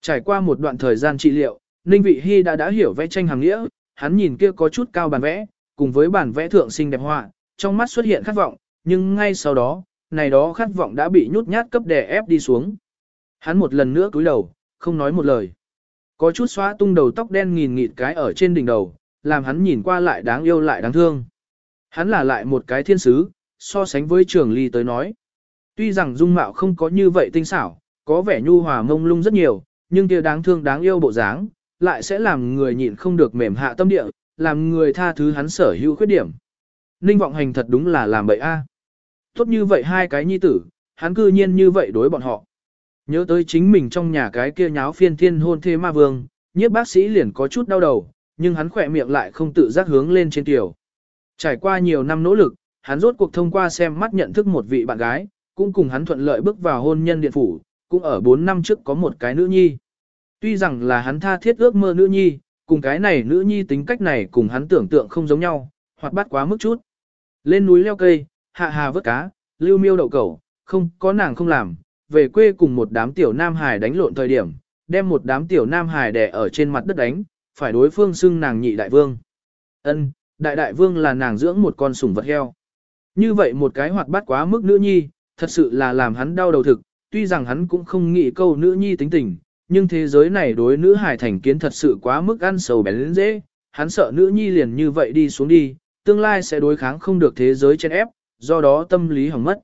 Trải qua một đoạn thời gian trị liệu, Ninh Vị Hy đã đã hiểu vẽ tranh hàng nghĩa, hắn nhìn kia có chút cao bản vẽ, cùng với bản vẽ thượng sinh đẹp họa, trong mắt xuất hiện khát vọng, nhưng ngay sau đó, này đó khát vọng đã bị nhút nhát cấp đè ép đi xuống. Hắn một lần nữa cúi đầu, không nói một lời. Có chút xóa tung đầu tóc đen nghìn nghịt cái ở trên đỉnh đầu, làm hắn nhìn qua lại đáng yêu lại đáng thương. Hắn là lại một cái thiên sứ, so sánh với trường ly tới nói. Tuy rằng dung mạo không có như vậy tinh xảo, có vẻ nhu hòa mông lung rất nhiều, nhưng kia đáng thương đáng yêu bộ dáng, lại sẽ làm người nhịn không được mềm hạ tâm địa, làm người tha thứ hắn sở hữu khuyết điểm. Ninh vọng hành thật đúng là làm bậy a. Tốt như vậy hai cái nhi tử, hắn cư nhiên như vậy đối bọn họ. Nhớ tới chính mình trong nhà cái kia nháo phiên thiên hôn thê ma vương, nhiếp bác sĩ liền có chút đau đầu, nhưng hắn khỏe miệng lại không tự giác hướng lên trên tiểu. Trải qua nhiều năm nỗ lực, hắn rốt cuộc thông qua xem mắt nhận thức một vị bạn gái, cũng cùng hắn thuận lợi bước vào hôn nhân điện phủ, cũng ở 4 năm trước có một cái nữ nhi. Tuy rằng là hắn tha thiết ước mơ nữ nhi, cùng cái này nữ nhi tính cách này cùng hắn tưởng tượng không giống nhau, hoặc bắt quá mức chút. Lên núi leo cây, hạ hà vớt cá, lưu miêu đậu cẩu, không có nàng không làm, về quê cùng một đám tiểu nam hải đánh lộn thời điểm, đem một đám tiểu nam hải đè ở trên mặt đất đánh, phải đối phương xưng nàng nhị đại vương. Ân, đại đại vương là nàng dưỡng một con sủng vật heo. Như vậy một cái hoạt bát quá mức nữ nhi, thật sự là làm hắn đau đầu thực, tuy rằng hắn cũng không nghĩ câu nữ nhi tính tình, nhưng thế giới này đối nữ hải thành kiến thật sự quá mức ăn sầu bén dễ, hắn sợ nữ nhi liền như vậy đi xuống đi, tương lai sẽ đối kháng không được thế giới chen ép, do đó tâm lý hỏng mất.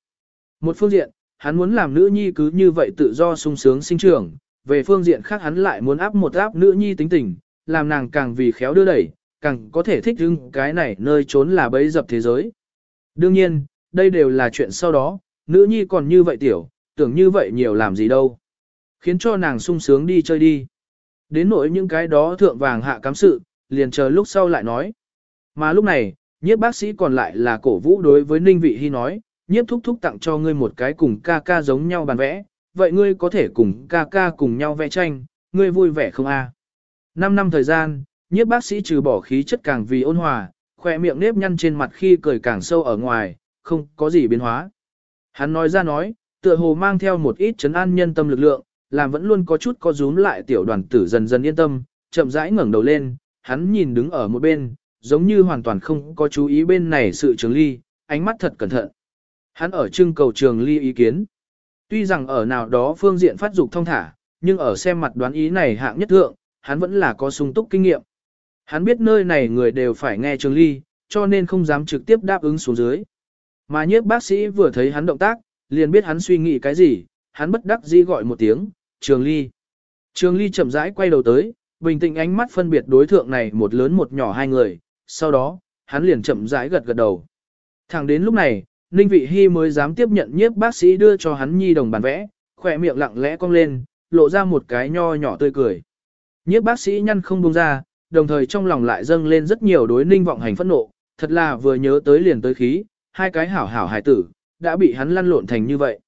Một phương diện, hắn muốn làm nữ nhi cứ như vậy tự do sung sướng sinh trưởng, về phương diện khác hắn lại muốn áp một áp nữ nhi tính tình, làm nàng càng vì khéo đưa đẩy, càng có thể thích hưng cái này nơi trốn là bấy dập thế giới. Đương nhiên, đây đều là chuyện sau đó, nữ nhi còn như vậy tiểu, tưởng như vậy nhiều làm gì đâu. Khiến cho nàng sung sướng đi chơi đi. Đến nỗi những cái đó thượng vàng hạ cám sự, liền chờ lúc sau lại nói. Mà lúc này, nhiếp bác sĩ còn lại là cổ vũ đối với Ninh Vị Hy nói, nhiếp thúc thúc tặng cho ngươi một cái cùng ca ca giống nhau bàn vẽ, vậy ngươi có thể cùng ca ca cùng nhau vẽ tranh, ngươi vui vẻ không a? À? 5 năm thời gian, nhiếp bác sĩ trừ bỏ khí chất càng vì ôn hòa, khỏe miệng nếp nhăn trên mặt khi cười càng sâu ở ngoài, không có gì biến hóa. Hắn nói ra nói, tựa hồ mang theo một ít chấn an nhân tâm lực lượng, làm vẫn luôn có chút có rúm lại tiểu đoàn tử dần dần yên tâm, chậm rãi ngẩng đầu lên, hắn nhìn đứng ở một bên, giống như hoàn toàn không có chú ý bên này sự trường ly, ánh mắt thật cẩn thận. Hắn ở trưng cầu trường ly ý kiến. Tuy rằng ở nào đó phương diện phát dục thông thả, nhưng ở xem mặt đoán ý này hạng nhất thượng, hắn vẫn là có sung túc kinh nghiệm. Hắn biết nơi này người đều phải nghe trường ly, cho nên không dám trực tiếp đáp ứng xuống dưới. Mà nhiếp bác sĩ vừa thấy hắn động tác, liền biết hắn suy nghĩ cái gì, hắn bất đắc dĩ gọi một tiếng, trường ly. Trường ly chậm rãi quay đầu tới, bình tĩnh ánh mắt phân biệt đối thượng này một lớn một nhỏ hai người, sau đó, hắn liền chậm rãi gật gật đầu. Thẳng đến lúc này, Ninh Vị Hy mới dám tiếp nhận nhiếp bác sĩ đưa cho hắn nhi đồng bản vẽ, khỏe miệng lặng lẽ cong lên, lộ ra một cái nho nhỏ tươi cười. Nhiếp bác sĩ nhăn không buông ra, đồng thời trong lòng lại dâng lên rất nhiều đối Ninh vọng hành phẫn nộ, thật là vừa nhớ tới liền tới khí, hai cái hảo hảo hài tử, đã bị hắn lăn lộn thành như vậy.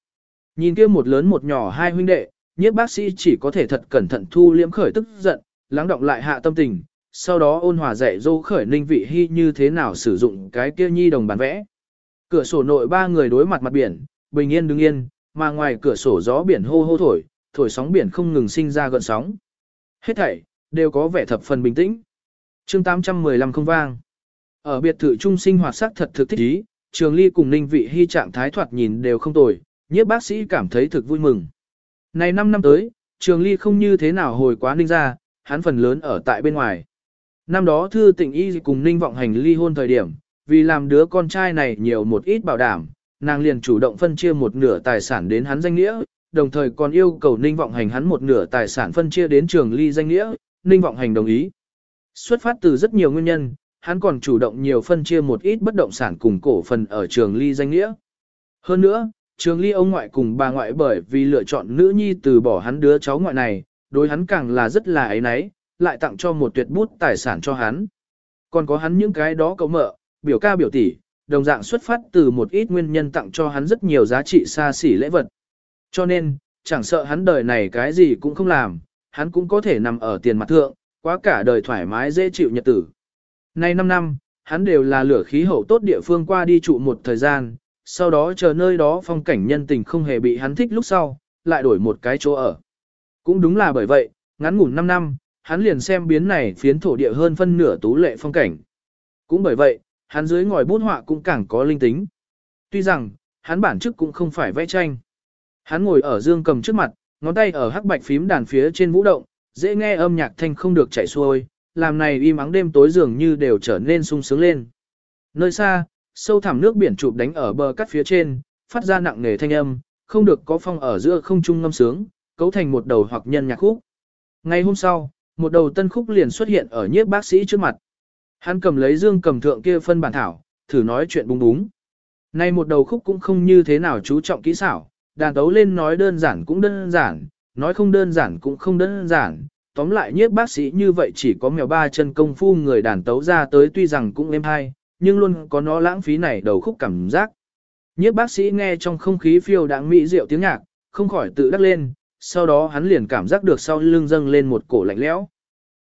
Nhìn kia một lớn một nhỏ hai huynh đệ, nhiếp bác sĩ chỉ có thể thật cẩn thận thu liễm khởi tức giận, lắng động lại hạ tâm tình, sau đó ôn hòa dạy dỗ khởi ninh vị hy như thế nào sử dụng cái kia nhi đồng bản vẽ. Cửa sổ nội ba người đối mặt mặt biển, bình yên đứng yên, mà ngoài cửa sổ gió biển hô hô thổi, thổi sóng biển không ngừng sinh ra gợn sóng. Hết thảy, đều có vẻ thập phần bình tĩnh. chương 815 không vang. Ở biệt thự trung sinh hoạt sắc thật thực thích ý, trường ly cùng ninh vị hy trạng thái thoạt nhìn đều không tồi, nhiếp bác sĩ cảm thấy thực vui mừng. Này 5 năm tới, trường ly không như thế nào hồi quá ninh gia hắn phần lớn ở tại bên ngoài. Năm đó thư Tịnh y cùng ninh vọng hành ly hôn thời điểm, vì làm đứa con trai này nhiều một ít bảo đảm, nàng liền chủ động phân chia một nửa tài sản đến hắn danh nghĩa, đồng thời còn yêu cầu ninh vọng hành hắn một nửa tài sản phân chia đến trường ly danh nghĩa, ninh vọng hành đồng ý. Xuất phát từ rất nhiều nguyên nhân, hắn còn chủ động nhiều phân chia một ít bất động sản cùng cổ phần ở trường ly danh nghĩa. Hơn nữa, trường ly ông ngoại cùng bà ngoại bởi vì lựa chọn nữ nhi từ bỏ hắn đứa cháu ngoại này, đối hắn càng là rất là ấy nấy, lại tặng cho một tuyệt bút tài sản cho hắn. Còn có hắn những cái đó cậu mợ, biểu ca biểu tỷ, đồng dạng xuất phát từ một ít nguyên nhân tặng cho hắn rất nhiều giá trị xa xỉ lễ vật. Cho nên, chẳng sợ hắn đời này cái gì cũng không làm, hắn cũng có thể nằm ở tiền mặt thượng, quá cả đời thoải mái dễ chịu nhật tử. Nay 5 năm, hắn đều là lửa khí hậu tốt địa phương qua đi trụ một thời gian, sau đó chờ nơi đó phong cảnh nhân tình không hề bị hắn thích lúc sau, lại đổi một cái chỗ ở. Cũng đúng là bởi vậy, ngắn ngủn 5 năm, hắn liền xem biến này phiến thổ địa hơn phân nửa tú lệ phong cảnh. Cũng bởi vậy, hắn dưới ngòi bút họa cũng càng có linh tính. Tuy rằng, hắn bản chức cũng không phải vẽ tranh. Hắn ngồi ở dương cầm trước mặt, ngón tay ở hắc bạch phím đàn phía trên vũ động, dễ nghe âm nhạc thanh không được chảy xuôi, làm này im ắng đêm tối dường như đều trở nên sung sướng lên. Nơi xa, sâu thẳm nước biển chụp đánh ở bờ cắt phía trên, phát ra nặng nề thanh âm, không được có phong ở giữa không trung ngâm sướng, cấu thành một đầu hoặc nhân nhạc khúc. Ngày hôm sau, một đầu tân khúc liền xuất hiện ở nhiếp bác sĩ trước mặt. Hắn cầm lấy dương cầm thượng kia phân bản thảo, thử nói chuyện búng búng. Nay một đầu khúc cũng không như thế nào chú trọng kỹ xảo, đàn tấu lên nói đơn giản cũng đơn giản, nói không đơn giản cũng không đơn giản. Tóm lại nhiếp bác sĩ như vậy chỉ có mèo ba chân công phu người đàn tấu ra tới tuy rằng cũng êm hay, nhưng luôn có nó lãng phí này đầu khúc cảm giác. Nhiếp bác sĩ nghe trong không khí phiêu đáng mỹ diệu tiếng nhạc, không khỏi tự đắc lên, sau đó hắn liền cảm giác được sau lưng dâng lên một cổ lạnh lẽo.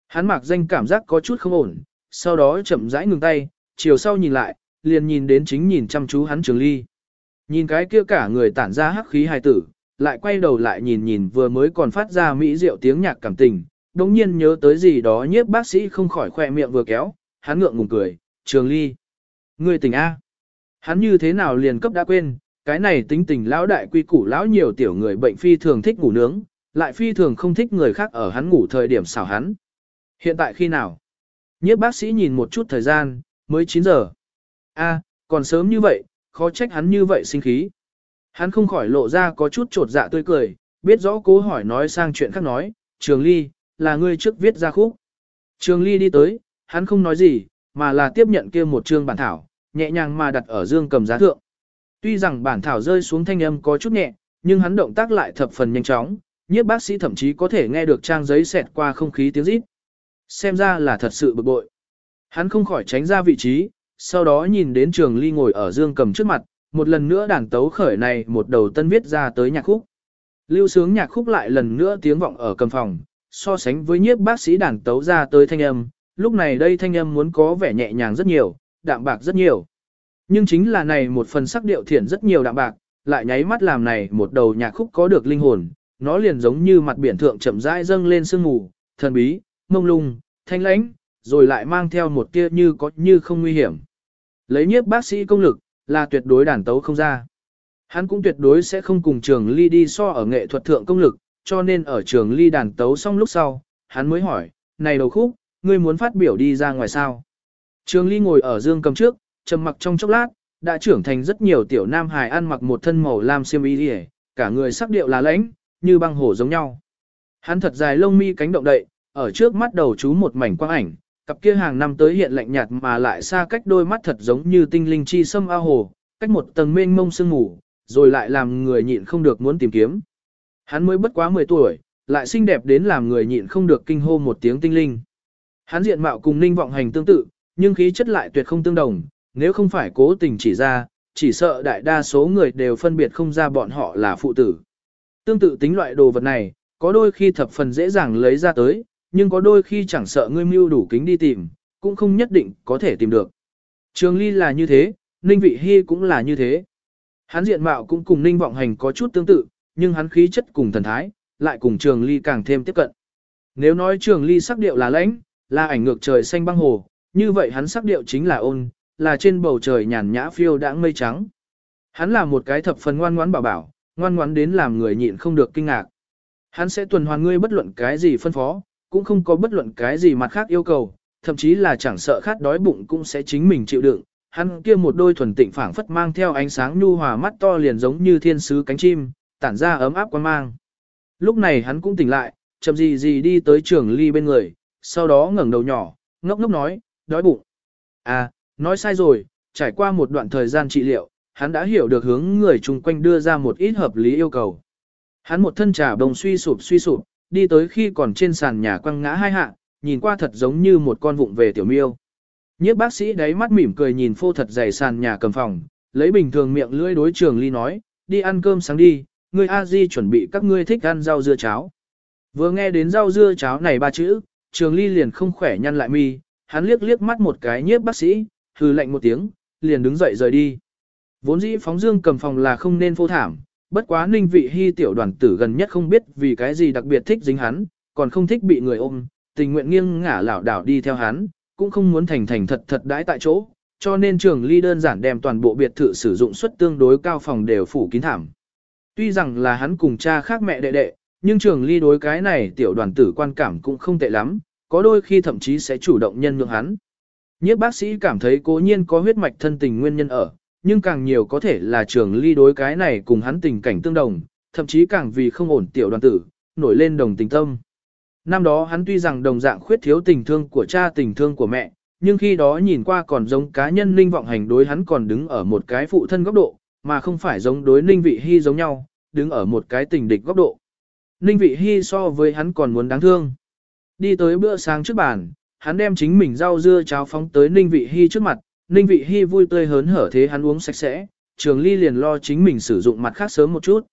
Hắn mặc danh cảm giác có chút không ổn, sau đó chậm rãi ngừng tay, chiều sau nhìn lại, liền nhìn đến chính nhìn chăm chú hắn Trường Ly. Nhìn cái kia cả người tản ra hắc khí hài tử, lại quay đầu lại nhìn nhìn vừa mới còn phát ra mỹ diệu tiếng nhạc cảm tình, đống nhiên nhớ tới gì đó nhiếp bác sĩ không khỏi khoe miệng vừa kéo, hắn ngượng ngùng cười, Trường Ly. Ngươi tỉnh A. Hắn như thế nào liền cấp đã quên, cái này tính tình lão đại quy củ lão nhiều tiểu người bệnh phi thường thích ngủ nướng, lại phi thường không thích người khác ở hắn ngủ thời điểm xảo hắn. Hiện tại khi nào? Nhiếp bác sĩ nhìn một chút thời gian, mới 9 giờ. A, còn sớm như vậy, khó trách hắn như vậy sinh khí. Hắn không khỏi lộ ra có chút trột dạ tươi cười, biết rõ cố hỏi nói sang chuyện khác nói, Trường Ly, là ngươi trước viết ra khúc. Trường Ly đi tới, hắn không nói gì, mà là tiếp nhận kia một chương bản thảo, nhẹ nhàng mà đặt ở dương cầm giá thượng. Tuy rằng bản thảo rơi xuống thanh âm có chút nhẹ, nhưng hắn động tác lại thập phần nhanh chóng, nhiếp bác sĩ thậm chí có thể nghe được trang giấy xẹt qua không khí tiếng rít. Xem ra là thật sự bực bội. Hắn không khỏi tránh ra vị trí, sau đó nhìn đến trường ly ngồi ở dương cầm trước mặt, một lần nữa đàn tấu khởi này một đầu tân viết ra tới nhạc khúc. Lưu sướng nhạc khúc lại lần nữa tiếng vọng ở cầm phòng, so sánh với nhiếp bác sĩ đàn tấu ra tới thanh âm, lúc này đây thanh âm muốn có vẻ nhẹ nhàng rất nhiều, đạm bạc rất nhiều. Nhưng chính là này một phần sắc điệu thiển rất nhiều đạm bạc, lại nháy mắt làm này một đầu nhạc khúc có được linh hồn, nó liền giống như mặt biển thượng chậm rãi dâng lên sương mù, thần bí, mông lung, thanh lãnh, rồi lại mang theo một tia như có như không nguy hiểm. Lấy nhiếp bác sĩ công lực, là tuyệt đối đàn tấu không ra. Hắn cũng tuyệt đối sẽ không cùng trường ly đi so ở nghệ thuật thượng công lực, cho nên ở trường ly đàn tấu xong lúc sau, hắn mới hỏi, này đầu khúc, ngươi muốn phát biểu đi ra ngoài sao? Trường ly ngồi ở dương cầm trước, trầm mặc trong chốc lát, đã trưởng thành rất nhiều tiểu nam hài ăn mặc một thân màu lam xiêm y cả người sắc điệu là lãnh, như băng hổ giống nhau. Hắn thật dài lông mi cánh động đậy, ở trước mắt đầu chú một mảnh quang ảnh, cặp kia hàng năm tới hiện lạnh nhạt mà lại xa cách đôi mắt thật giống như tinh linh chi sâm ao hồ, cách một tầng mênh mông sương ngủ, rồi lại làm người nhịn không được muốn tìm kiếm. Hắn mới bất quá 10 tuổi, lại xinh đẹp đến làm người nhịn không được kinh hô một tiếng tinh linh. Hắn diện mạo cùng ninh vọng hành tương tự, nhưng khí chất lại tuyệt không tương đồng, nếu không phải cố tình chỉ ra, chỉ sợ đại đa số người đều phân biệt không ra bọn họ là phụ tử. Tương tự tính loại đồ vật này, có đôi khi thập phần dễ dàng lấy ra tới, nhưng có đôi khi chẳng sợ ngươi mưu đủ kính đi tìm, cũng không nhất định có thể tìm được. Trường Ly là như thế, Ninh Vị Hi cũng là như thế. Hắn diện mạo cũng cùng Ninh Vọng Hành có chút tương tự, nhưng hắn khí chất cùng thần thái, lại cùng Trường Ly càng thêm tiếp cận. Nếu nói Trường Ly sắc điệu là lãnh, là ảnh ngược trời xanh băng hồ, như vậy hắn sắc điệu chính là ôn, là trên bầu trời nhàn nhã phiêu đãng mây trắng. Hắn là một cái thập phần ngoan ngoãn bảo bảo, ngoan ngoãn đến làm người nhịn không được kinh ngạc. Hắn sẽ tuần hoàn ngươi bất luận cái gì phân phó, cũng không có bất luận cái gì mặt khác yêu cầu, thậm chí là chẳng sợ khát đói bụng cũng sẽ chính mình chịu đựng. Hắn kia một đôi thuần tịnh phảng phất mang theo ánh sáng nhu hòa mắt to liền giống như thiên sứ cánh chim, tản ra ấm áp quan mang. Lúc này hắn cũng tỉnh lại, chậm gì gì đi tới trường ly bên người, sau đó ngẩng đầu nhỏ, ngốc ngốc nói, đói bụng. À, nói sai rồi, trải qua một đoạn thời gian trị liệu, hắn đã hiểu được hướng người chung quanh đưa ra một ít hợp lý yêu cầu. Hắn một thân trà bồng suy sụp suy sụp, đi tới khi còn trên sàn nhà quăng ngã hai hạ, nhìn qua thật giống như một con vụng về tiểu miêu. Nhiếp bác sĩ đáy mắt mỉm cười nhìn phô thật dày sàn nhà cầm phòng, lấy bình thường miệng lưỡi đối trường ly nói, đi ăn cơm sáng đi, người a di chuẩn bị các ngươi thích ăn rau dưa cháo. Vừa nghe đến rau dưa cháo này ba chữ, trường ly liền không khỏe nhăn lại mi, hắn liếc liếc mắt một cái nhiếp bác sĩ, hừ lạnh một tiếng, liền đứng dậy rời đi. Vốn dĩ phóng dương cầm phòng là không nên phô thảm, bất quá ninh vị hy tiểu đoàn tử gần nhất không biết vì cái gì đặc biệt thích dính hắn, còn không thích bị người ôm, tình nguyện nghiêng ngả lảo đảo đi theo hắn, cũng không muốn thành thành thật thật đãi tại chỗ, cho nên trường ly đơn giản đem toàn bộ biệt thự sử dụng suất tương đối cao phòng đều phủ kín thảm. Tuy rằng là hắn cùng cha khác mẹ đệ đệ, nhưng trường ly đối cái này tiểu đoàn tử quan cảm cũng không tệ lắm, có đôi khi thậm chí sẽ chủ động nhân nhượng hắn. Nhiếp bác sĩ cảm thấy cố nhiên có huyết mạch thân tình nguyên nhân ở, nhưng càng nhiều có thể là trường ly đối cái này cùng hắn tình cảnh tương đồng, thậm chí càng vì không ổn tiểu đoàn tử, nổi lên đồng tình tâm. Năm đó hắn tuy rằng đồng dạng khuyết thiếu tình thương của cha tình thương của mẹ, nhưng khi đó nhìn qua còn giống cá nhân linh vọng hành đối hắn còn đứng ở một cái phụ thân góc độ, mà không phải giống đối ninh vị hy giống nhau, đứng ở một cái tình địch góc độ. Ninh vị hy so với hắn còn muốn đáng thương. Đi tới bữa sáng trước bàn, hắn đem chính mình rau dưa cháo phóng tới ninh vị hy trước mặt, ninh vị hy vui tươi hớn hở thế hắn uống sạch sẽ, trường ly liền lo chính mình sử dụng mặt khác sớm một chút.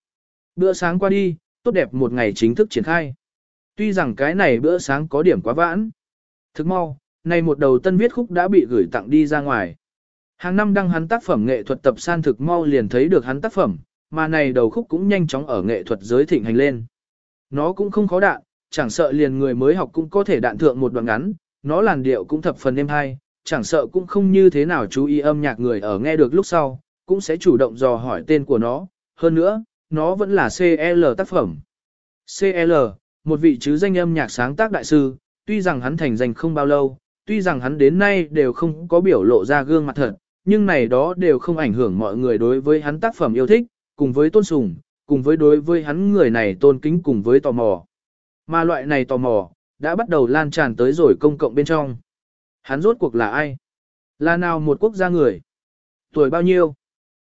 Bữa sáng qua đi, tốt đẹp một ngày chính thức triển khai. Tuy rằng cái này bữa sáng có điểm quá vãn. Thức mau, này một đầu tân viết khúc đã bị gửi tặng đi ra ngoài. Hàng năm đăng hắn tác phẩm nghệ thuật tập san thực mau liền thấy được hắn tác phẩm, mà này đầu khúc cũng nhanh chóng ở nghệ thuật giới thịnh hành lên. Nó cũng không khó đạn, chẳng sợ liền người mới học cũng có thể đạn thượng một đoạn ngắn, nó làn điệu cũng thập phần êm hay, chẳng sợ cũng không như thế nào chú ý âm nhạc người ở nghe được lúc sau, cũng sẽ chủ động dò hỏi tên của nó, hơn nữa, nó vẫn là CL tác phẩm. CL, một vị chứ danh âm nhạc sáng tác đại sư, tuy rằng hắn thành danh không bao lâu, tuy rằng hắn đến nay đều không có biểu lộ ra gương mặt thật, nhưng này đó đều không ảnh hưởng mọi người đối với hắn tác phẩm yêu thích, cùng với tôn sùng, cùng với đối với hắn người này tôn kính cùng với tò mò. Mà loại này tò mò, đã bắt đầu lan tràn tới rồi công cộng bên trong. Hắn rốt cuộc là ai? Là nào một quốc gia người? Tuổi bao nhiêu?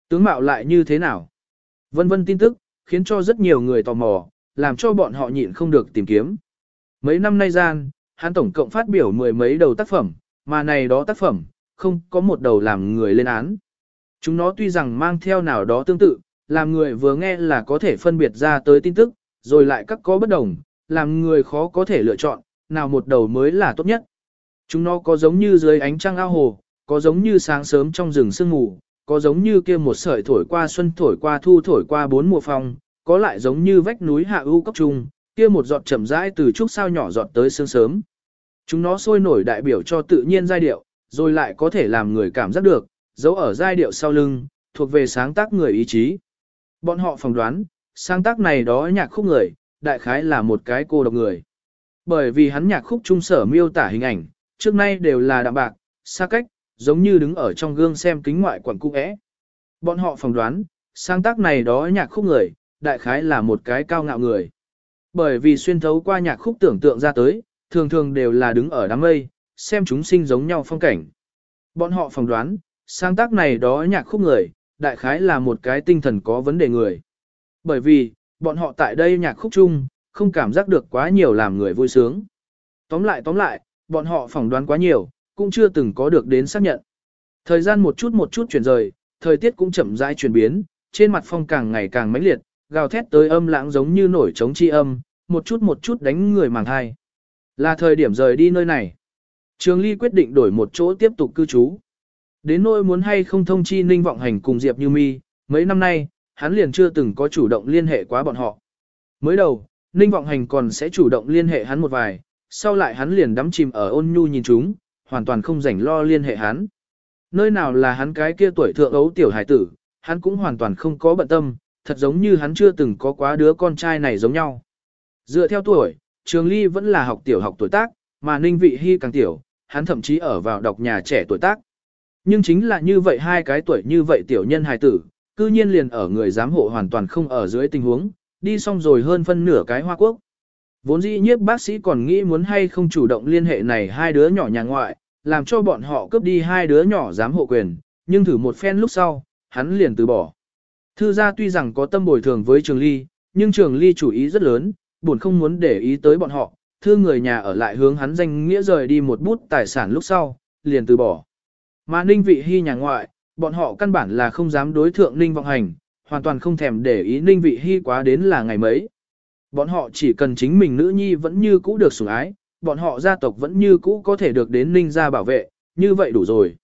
Tướng mạo lại như thế nào? Vân vân tin tức, khiến cho rất nhiều người tò mò, làm cho bọn họ nhịn không được tìm kiếm. Mấy năm nay gian, hắn tổng cộng phát biểu mười mấy đầu tác phẩm, mà này đó tác phẩm, không có một đầu làm người lên án. Chúng nó tuy rằng mang theo nào đó tương tự, làm người vừa nghe là có thể phân biệt ra tới tin tức, rồi lại các có bất đồng, làm người khó có thể lựa chọn, nào một đầu mới là tốt nhất. Chúng nó có giống như dưới ánh trăng ao hồ, có giống như sáng sớm trong rừng sương mù, có giống như kia một sợi thổi qua xuân thổi qua thu thổi qua bốn mùa phong, có lại giống như vách núi hạ ưu cốc trung, kia một giọt chậm rãi từ trúc sao nhỏ giọt tới sương sớm. Chúng nó sôi nổi đại biểu cho tự nhiên giai điệu, rồi lại có thể làm người cảm giác được, dấu ở giai điệu sau lưng, thuộc về sáng tác người ý chí. Bọn họ phỏng đoán, sáng tác này đó nhạc khúc người, đại khái là một cái cô độc người. Bởi vì hắn nhạc khúc trung sở miêu tả hình ảnh, trước nay đều là đạm bạc, xa cách, giống như đứng ở trong gương xem kính ngoại quẩn cung ẽ. Bọn họ phỏng đoán, sáng tác này đó nhạc khúc người, đại khái là một cái cao ngạo người. Bởi vì xuyên thấu qua nhạc khúc tưởng tượng ra tới, thường thường đều là đứng ở đám mây, xem chúng sinh giống nhau phong cảnh. Bọn họ phỏng đoán, sáng tác này đó nhạc khúc người, đại khái là một cái tinh thần có vấn đề người. Bởi vì, bọn họ tại đây nhạc khúc chung, không cảm giác được quá nhiều làm người vui sướng. Tóm lại tóm lại, bọn họ phỏng đoán quá nhiều, cũng chưa từng có được đến xác nhận. Thời gian một chút một chút chuyển rời, thời tiết cũng chậm rãi chuyển biến, trên mặt phong càng ngày càng mãnh liệt, gào thét tới âm lãng giống như nổi trống chi âm, một chút một chút đánh người màng hai. Là thời điểm rời đi nơi này. Trường Ly quyết định đổi một chỗ tiếp tục cư trú. Đến nỗi muốn hay không thông chi Ninh Vọng Hành cùng Diệp Như Mi, mấy năm nay, hắn liền chưa từng có chủ động liên hệ quá bọn họ. Mới đầu, Ninh Vọng Hành còn sẽ chủ động liên hệ hắn một vài, sau lại hắn liền đắm chìm ở ôn nhu nhìn chúng, hoàn toàn không rảnh lo liên hệ hắn. Nơi nào là hắn cái kia tuổi thượng ấu tiểu hải tử, hắn cũng hoàn toàn không có bận tâm, thật giống như hắn chưa từng có quá đứa con trai này giống nhau. Dựa theo tuổi, Trường Ly vẫn là học tiểu học tuổi tác, mà Ninh Vị Hi càng tiểu, hắn thậm chí ở vào đọc nhà trẻ tuổi tác. Nhưng chính là như vậy hai cái tuổi như vậy tiểu nhân hài tử, cư nhiên liền ở người giám hộ hoàn toàn không ở dưới tình huống, đi xong rồi hơn phân nửa cái Hoa Quốc. Vốn dĩ nhiếp bác sĩ còn nghĩ muốn hay không chủ động liên hệ này hai đứa nhỏ nhà ngoại, làm cho bọn họ cướp đi hai đứa nhỏ dám hộ quyền, nhưng thử một phen lúc sau, hắn liền từ bỏ. Thư gia tuy rằng có tâm bồi thường với Trường Ly, nhưng Trường Ly chủ ý rất lớn, buồn không muốn để ý tới bọn họ, thư người nhà ở lại hướng hắn danh nghĩa rời đi một bút tài sản lúc sau, liền từ bỏ. Mà Ninh Vị Hi nhà ngoại, bọn họ căn bản là không dám đối thượng Ninh Vọng Hành, hoàn toàn không thèm để ý Ninh Vị Hi quá đến là ngày mấy. Bọn họ chỉ cần chính mình nữ nhi vẫn như cũ được sủng ái, bọn họ gia tộc vẫn như cũ có thể được đến Ninh gia bảo vệ, như vậy đủ rồi.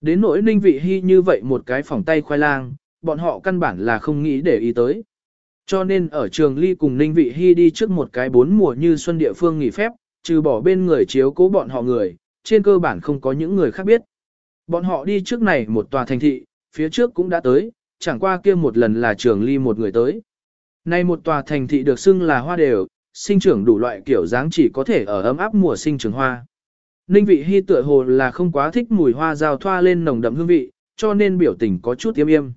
Đến nỗi Ninh Vị Hi như vậy một cái phòng tay khoai lang, bọn họ căn bản là không nghĩ để ý tới. Cho nên ở trường ly cùng Ninh Vị Hy đi trước một cái bốn mùa như xuân địa phương nghỉ phép, trừ bỏ bên người chiếu cố bọn họ người, trên cơ bản không có những người khác biết. Bọn họ đi trước này một tòa thành thị, phía trước cũng đã tới, chẳng qua kia một lần là trường ly một người tới. Nay một tòa thành thị được xưng là hoa đều, sinh trưởng đủ loại kiểu dáng chỉ có thể ở ấm áp mùa sinh trưởng hoa. Ninh vị hy tựa hồ là không quá thích mùi hoa rào thoa lên nồng đậm hương vị, cho nên biểu tình có chút tiêm yêm.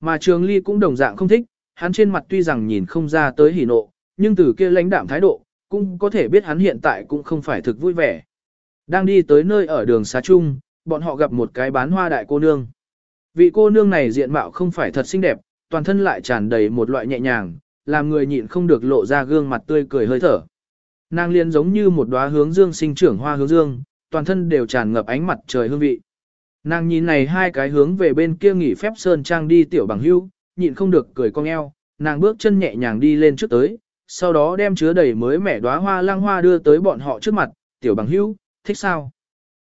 Mà trường ly cũng đồng dạng không thích, hắn trên mặt tuy rằng nhìn không ra tới hỉ nộ, nhưng từ kia lãnh đạm thái độ, cũng có thể biết hắn hiện tại cũng không phải thực vui vẻ. Đang đi tới nơi ở đường xá chung, bọn họ gặp một cái bán hoa đại cô nương. Vị cô nương này diện mạo không phải thật xinh đẹp, toàn thân lại tràn đầy một loại nhẹ nhàng, làm người nhịn không được lộ ra gương mặt tươi cười hơi thở. Nàng liền giống như một đóa hướng dương sinh trưởng hoa hướng dương, toàn thân đều tràn ngập ánh mặt trời hương vị. Nàng nhìn này hai cái hướng về bên kia nghỉ phép sơn trang đi tiểu bằng hưu, nhịn không được cười cong eo, nàng bước chân nhẹ nhàng đi lên trước tới, sau đó đem chứa đầy mới mẻ đóa hoa lăng hoa đưa tới bọn họ trước mặt, tiểu bằng hưu, thích sao?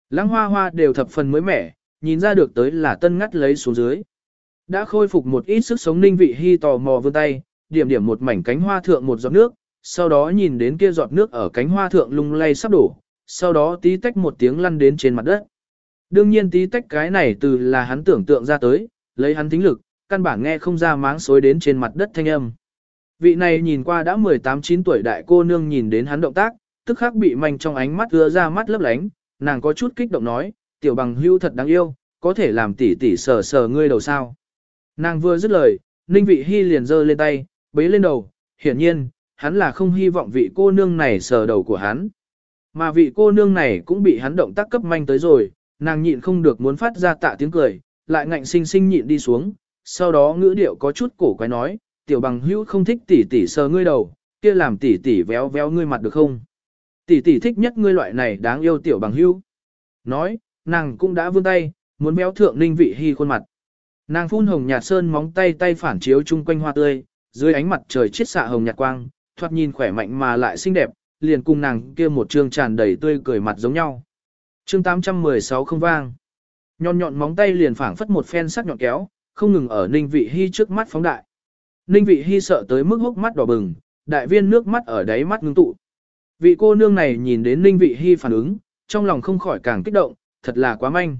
Lăng hoa hoa đều thập phần mới mẻ, nhìn ra được tới là tân ngắt lấy xuống dưới. Đã khôi phục một ít sức sống ninh vị hy tò mò vươn tay, điểm điểm một mảnh cánh hoa thượng một giọt nước, sau đó nhìn đến kia giọt nước ở cánh hoa thượng lung lay sắp đổ, sau đó tí tách một tiếng lăn đến trên mặt đất. Đương nhiên tí tách cái này từ là hắn tưởng tượng ra tới, lấy hắn tính lực, căn bản nghe không ra máng xối đến trên mặt đất thanh âm. Vị này nhìn qua đã 18-9 tuổi đại cô nương nhìn đến hắn động tác, tức khắc bị manh trong ánh mắt ưa ra mắt lấp lánh, nàng có chút kích động nói, tiểu bằng hưu thật đáng yêu, có thể làm tỉ tỉ sờ sờ ngươi đầu sao. Nàng vừa dứt lời, ninh vị hy liền giơ lên tay, bế lên đầu, hiển nhiên, hắn là không hy vọng vị cô nương này sờ đầu của hắn. Mà vị cô nương này cũng bị hắn động tác cấp manh tới rồi, nàng nhịn không được muốn phát ra tạ tiếng cười, lại ngạnh sinh sinh nhịn đi xuống, sau đó ngữ điệu có chút cổ quái nói, tiểu bằng hữu không thích tỉ tỉ sờ ngươi đầu, kia làm tỉ tỉ véo véo ngươi mặt được không? Tỉ tỉ thích nhất ngươi loại này đáng yêu tiểu bằng hữu. Nói, nàng cũng đã vươn tay, muốn véo thượng ninh vị hy khuôn mặt. Nàng phun hồng nhạt sơn móng tay tay phản chiếu chung quanh hoa tươi, dưới ánh mặt trời chiết xạ hồng nhạt quang, thoạt nhìn khỏe mạnh mà lại xinh đẹp, liền cùng nàng kia một trương tràn đầy tươi cười mặt giống nhau. Chương 816 không vang. Nhọn nhọn móng tay liền phảng phất một phen sắc nhọn kéo, không ngừng ở Ninh Vị Hi trước mắt phóng đại. Ninh Vị Hi sợ tới mức hốc mắt đỏ bừng, đại viên nước mắt ở đáy mắt ngưng tụ. Vị cô nương này nhìn đến Ninh Vị Hi phản ứng, trong lòng không khỏi càng kích động, thật là quá manh.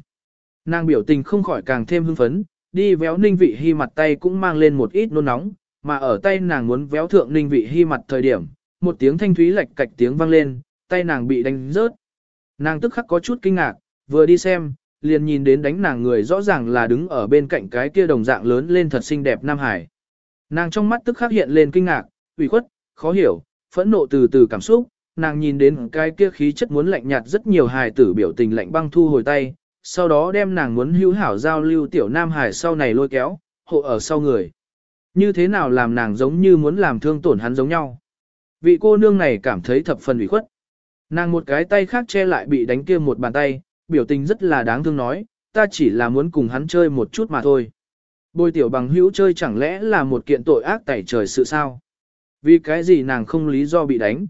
Nàng biểu tình không khỏi càng thêm hưng phấn, đi véo Ninh Vị Hy mặt tay cũng mang lên một ít nôn nóng, mà ở tay nàng muốn véo thượng Ninh Vị Hy mặt thời điểm, một tiếng thanh thúy lạch cạch tiếng vang lên, tay nàng bị đánh rớt. Nàng tức khắc có chút kinh ngạc, vừa đi xem, liền nhìn đến đánh nàng người rõ ràng là đứng ở bên cạnh cái kia đồng dạng lớn lên thật xinh đẹp Nam Hải. Nàng trong mắt tức khắc hiện lên kinh ngạc, ủy khuất, khó hiểu, phẫn nộ từ từ cảm xúc, nàng nhìn đến cái kia khí chất muốn lạnh nhạt rất nhiều hài tử biểu tình lạnh băng thu hồi tay, sau đó đem nàng muốn hữu hảo giao lưu tiểu nam hải sau này lôi kéo, hộ ở sau người. Như thế nào làm nàng giống như muốn làm thương tổn hắn giống nhau. Vị cô nương này cảm thấy thập phần ủy khuất. Nàng một cái tay khác che lại bị đánh kia một bàn tay, biểu tình rất là đáng thương nói, ta chỉ là muốn cùng hắn chơi một chút mà thôi. Bồi tiểu bằng hữu chơi chẳng lẽ là một kiện tội ác tẩy trời sự sao? Vì cái gì nàng không lý do bị đánh?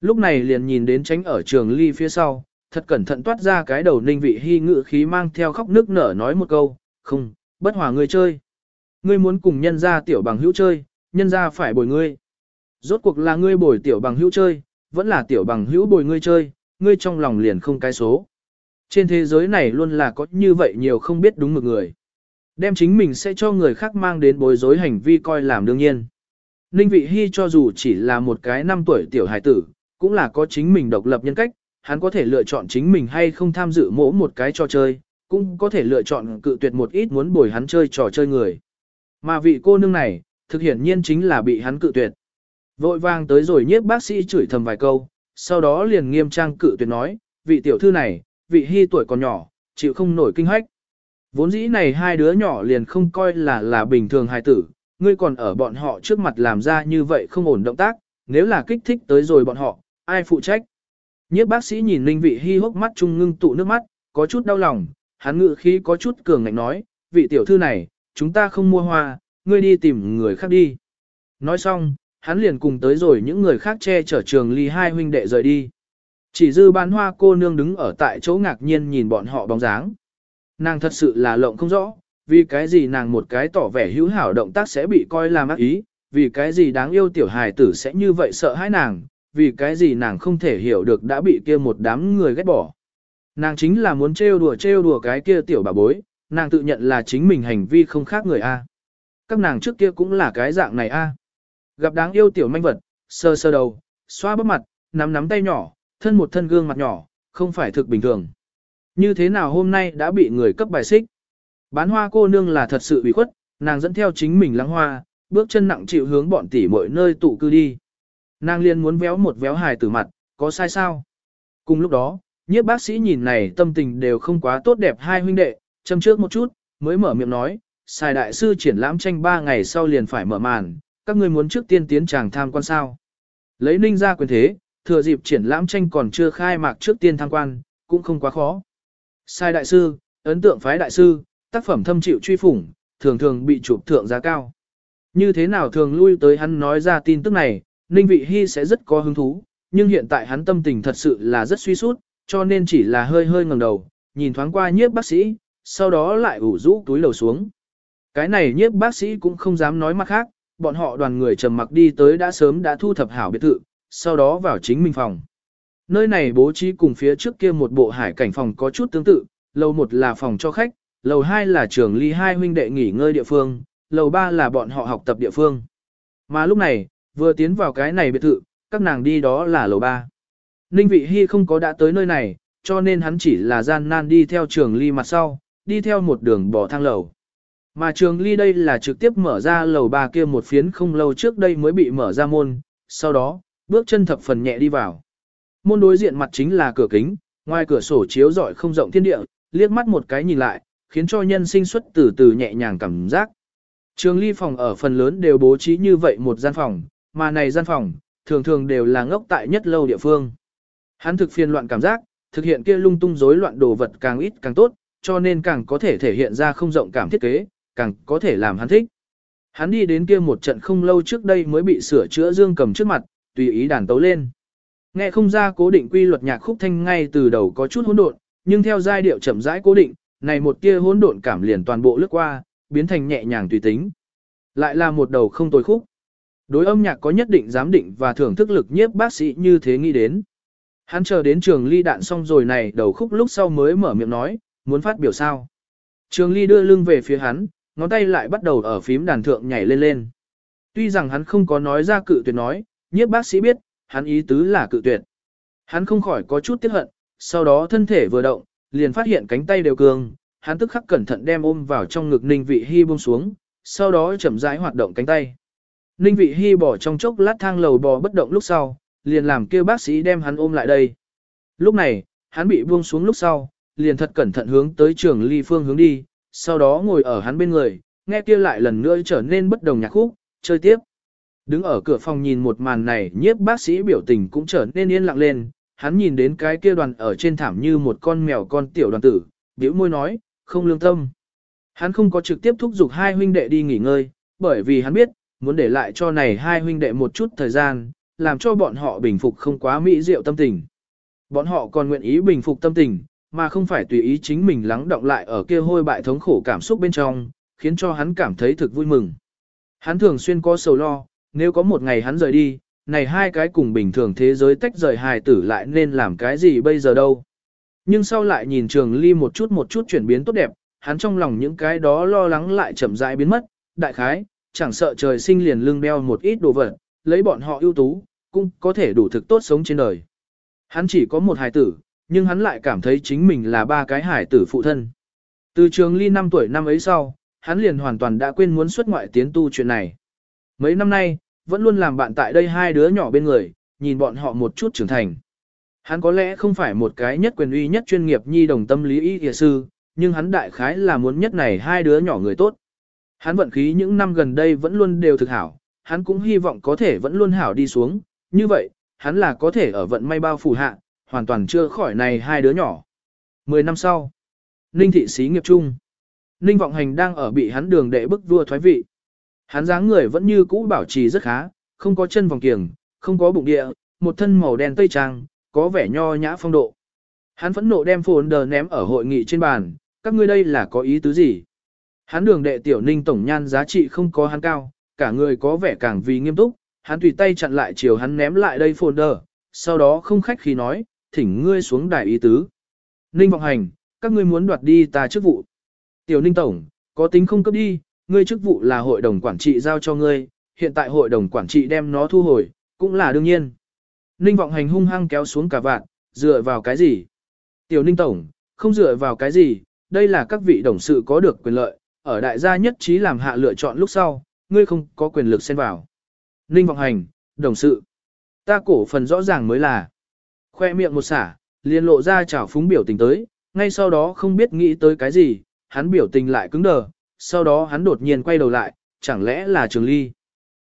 Lúc này liền nhìn đến tránh ở trường ly phía sau, thật cẩn thận toát ra cái đầu ninh vị hy ngự khí mang theo khóc nước nở nói một câu, không, bất hòa ngươi chơi. Ngươi muốn cùng nhân ra tiểu bằng hữu chơi, nhân ra phải bồi ngươi. Rốt cuộc là ngươi bồi tiểu bằng hữu chơi, vẫn là tiểu bằng hữu bồi ngươi chơi, ngươi trong lòng liền không cái số. Trên thế giới này luôn là có như vậy nhiều không biết đúng một người. Đem chính mình sẽ cho người khác mang đến bối rối hành vi coi làm đương nhiên. Ninh Vị Hy cho dù chỉ là một cái năm tuổi tiểu hài tử, cũng là có chính mình độc lập nhân cách, hắn có thể lựa chọn chính mình hay không tham dự mỗi một cái trò chơi, cũng có thể lựa chọn cự tuyệt một ít muốn bồi hắn chơi trò chơi người. Mà vị cô nương này, thực hiện nhiên chính là bị hắn cự tuyệt. Vội vàng tới rồi nhiếp bác sĩ chửi thầm vài câu, sau đó liền nghiêm trang cự tuyệt nói, vị tiểu thư này, vị hy tuổi còn nhỏ, chịu không nổi kinh hoách. Vốn dĩ này hai đứa nhỏ liền không coi là là bình thường hài tử, ngươi còn ở bọn họ trước mặt làm ra như vậy không ổn động tác, nếu là kích thích tới rồi bọn họ, ai phụ trách. Nhiếp bác sĩ nhìn Ninh Vị Hi hốc mắt trung ngưng tụ nước mắt, có chút đau lòng, hắn ngự khí có chút cường ngạnh nói, vị tiểu thư này, chúng ta không mua hoa, ngươi đi tìm người khác đi. Nói xong, hắn liền cùng tới rồi những người khác che chở trường ly hai huynh đệ rời đi. Chỉ dư bán hoa cô nương đứng ở tại chỗ ngạc nhiên nhìn bọn họ bóng dáng. Nàng thật sự là lộng không rõ, vì cái gì nàng một cái tỏ vẻ hữu hảo động tác sẽ bị coi là ác ý, vì cái gì đáng yêu tiểu hài tử sẽ như vậy sợ hãi nàng, vì cái gì nàng không thể hiểu được đã bị kia một đám người ghét bỏ. Nàng chính là muốn trêu đùa trêu đùa cái kia tiểu bà bối, nàng tự nhận là chính mình hành vi không khác người A. Các nàng trước kia cũng là cái dạng này A. Gặp đáng yêu tiểu manh vật, sơ sơ đầu, xoa bắp mặt, nắm nắm tay nhỏ, thân một thân gương mặt nhỏ, không phải thực bình thường. Như thế nào hôm nay đã bị người cấp bài xích? Bán hoa cô nương là thật sự bị khuất, nàng dẫn theo chính mình lắng hoa, bước chân nặng chịu hướng bọn tỷ mọi nơi tụ cư đi. Nàng liền muốn véo một véo hài tử mặt, có sai sao? Cùng lúc đó, nhiếp bác sĩ nhìn này tâm tình đều không quá tốt đẹp hai huynh đệ, châm trước một chút, mới mở miệng nói, xài đại sư triển lãm tranh ba ngày sau liền phải mở màn, các ngươi muốn trước tiên tiến chàng tham quan sao. Lấy ninh ra quyền thế, thừa dịp triển lãm tranh còn chưa khai mạc trước tiên tham quan, cũng không quá khó. Sai đại sư, ấn tượng phái đại sư, tác phẩm thâm chịu truy phủng, thường thường bị chụp thượng giá cao. Như thế nào thường lui tới hắn nói ra tin tức này, Ninh Vị Hy sẽ rất có hứng thú, nhưng hiện tại hắn tâm tình thật sự là rất suy sút, cho nên chỉ là hơi hơi ngẩng đầu, nhìn thoáng qua nhiếp bác sĩ, sau đó lại ủ rũ túi lầu xuống. Cái này nhiếp bác sĩ cũng không dám nói mặt khác, bọn họ đoàn người trầm mặc đi tới đã sớm đã thu thập hảo biệt thự, sau đó vào chính mình phòng. Nơi này bố trí cùng phía trước kia một bộ hải cảnh phòng có chút tương tự, lầu một là phòng cho khách, lầu hai là trường ly hai huynh đệ nghỉ ngơi địa phương, lầu ba là bọn họ học tập địa phương. Mà lúc này, vừa tiến vào cái này biệt thự, các nàng đi đó là lầu ba. Ninh vị hy không có đã tới nơi này, cho nên hắn chỉ là gian nan đi theo trường ly mặt sau, đi theo một đường bỏ thang lầu. Mà trường ly đây là trực tiếp mở ra lầu ba kia một phiến không lâu trước đây mới bị mở ra môn, sau đó, bước chân thập phần nhẹ đi vào. Môn đối diện mặt chính là cửa kính, ngoài cửa sổ chiếu rọi không rộng thiên địa, liếc mắt một cái nhìn lại, khiến cho nhân sinh xuất từ từ nhẹ nhàng cảm giác. Trường ly phòng ở phần lớn đều bố trí như vậy một gian phòng, mà này gian phòng, thường thường đều là ngốc tại nhất lâu địa phương. Hắn thực phiền loạn cảm giác, thực hiện kia lung tung rối loạn đồ vật càng ít càng tốt, cho nên càng có thể thể hiện ra không rộng cảm thiết kế, càng có thể làm hắn thích. Hắn đi đến kia một trận không lâu trước đây mới bị sửa chữa dương cầm trước mặt, tùy ý đàn tấu lên. Nghe không ra cố định quy luật nhạc khúc thanh ngay từ đầu có chút hỗn độn, nhưng theo giai điệu chậm rãi cố định, này một kia hỗn độn cảm liền toàn bộ lướt qua, biến thành nhẹ nhàng tùy tính. Lại là một đầu không tồi khúc. Đối âm nhạc có nhất định giám định và thưởng thức lực nhiếp bác sĩ như thế nghĩ đến. Hắn chờ đến trường ly đạn xong rồi này đầu khúc lúc sau mới mở miệng nói, muốn phát biểu sao. Trường ly đưa lưng về phía hắn, ngón tay lại bắt đầu ở phím đàn thượng nhảy lên lên. Tuy rằng hắn không có nói ra cự tuyệt nói, nhiếp bác sĩ biết, hắn ý tứ là cự tuyệt. Hắn không khỏi có chút tiếc hận, sau đó thân thể vừa động, liền phát hiện cánh tay đều cường, hắn tức khắc cẩn thận đem ôm vào trong ngực Ninh Vị Hi buông xuống, sau đó chậm rãi hoạt động cánh tay. Ninh Vị Hi bỏ trong chốc lát thang lầu bò bất động lúc sau, liền làm kêu bác sĩ đem hắn ôm lại đây. Lúc này, hắn bị buông xuống lúc sau, liền thật cẩn thận hướng tới trường ly phương hướng đi, sau đó ngồi ở hắn bên người, nghe kia lại lần nữa trở nên bất đồng nhạc khúc, chơi tiếp. Đứng ở cửa phòng nhìn một màn này nhiếp bác sĩ biểu tình cũng trở nên yên lặng lên, hắn nhìn đến cái kia đoàn ở trên thảm như một con mèo con tiểu đoàn tử, biểu môi nói, không lương tâm. Hắn không có trực tiếp thúc giục hai huynh đệ đi nghỉ ngơi, bởi vì hắn biết, muốn để lại cho này hai huynh đệ một chút thời gian, làm cho bọn họ bình phục không quá mỹ diệu tâm tình. Bọn họ còn nguyện ý bình phục tâm tình, mà không phải tùy ý chính mình lắng động lại ở kia hôi bại thống khổ cảm xúc bên trong, khiến cho hắn cảm thấy thực vui mừng. Hắn thường xuyên có sầu lo, nếu có một ngày hắn rời đi, này hai cái cùng bình thường thế giới tách rời hài tử lại nên làm cái gì bây giờ đâu. Nhưng sau lại nhìn trường ly một chút một chút chuyển biến tốt đẹp, hắn trong lòng những cái đó lo lắng lại chậm rãi biến mất, đại khái, chẳng sợ trời sinh liền lưng đeo một ít đồ vật, lấy bọn họ ưu tú, cũng có thể đủ thực tốt sống trên đời. Hắn chỉ có một hài tử, nhưng hắn lại cảm thấy chính mình là ba cái hài tử phụ thân. Từ trường ly 5 tuổi năm ấy sau, hắn liền hoàn toàn đã quên muốn xuất ngoại tiến tu chuyện này. Mấy năm nay, vẫn luôn làm bạn tại đây hai đứa nhỏ bên người, nhìn bọn họ một chút trưởng thành. Hắn có lẽ không phải một cái nhất quyền uy nhất chuyên nghiệp nhi đồng tâm lý y y sư, nhưng hắn đại khái là muốn nhất này hai đứa nhỏ người tốt. Hắn vận khí những năm gần đây vẫn luôn đều thực hảo, hắn cũng hy vọng có thể vẫn luôn hảo đi xuống, như vậy, hắn là có thể ở vận may bao phủ hạ, hoàn toàn chưa khỏi này hai đứa nhỏ. Mười năm sau, Ninh thị xí nghiệp trung. Ninh vọng hành đang ở bị hắn đường đệ bức vua thoái vị. Hắn dáng người vẫn như cũ bảo trì rất khá, không có chân vòng kiềng, không có bụng địa, một thân màu đen tây trang, có vẻ nho nhã phong độ. Hắn phẫn nộ đem phồn đờ ném ở hội nghị trên bàn, các ngươi đây là có ý tứ gì? Hắn đường đệ tiểu ninh tổng nhan giá trị không có hắn cao, cả người có vẻ càng vì nghiêm túc, hắn tùy tay chặn lại chiều hắn ném lại đây phồn đờ, sau đó không khách khí nói, thỉnh ngươi xuống đài ý tứ. Ninh vọng hành, các ngươi muốn đoạt đi ta chức vụ. Tiểu ninh tổng, có tính không cấp đi, ngươi chức vụ là hội đồng quản trị giao cho ngươi, hiện tại hội đồng quản trị đem nó thu hồi, cũng là đương nhiên. Ninh vọng hành hung hăng kéo xuống cả vạn, dựa vào cái gì? Tiểu ninh tổng, không dựa vào cái gì, đây là các vị đồng sự có được quyền lợi, ở đại gia nhất trí làm hạ lựa chọn lúc sau, ngươi không có quyền lực xen vào. Ninh vọng hành, đồng sự. Ta cổ phần rõ ràng mới là. Khoe miệng một xả, liền lộ ra chảo phúng biểu tình tới, ngay sau đó không biết nghĩ tới cái gì, hắn biểu tình lại cứng đờ, sau đó hắn đột nhiên quay đầu lại, chẳng lẽ là Trường Ly.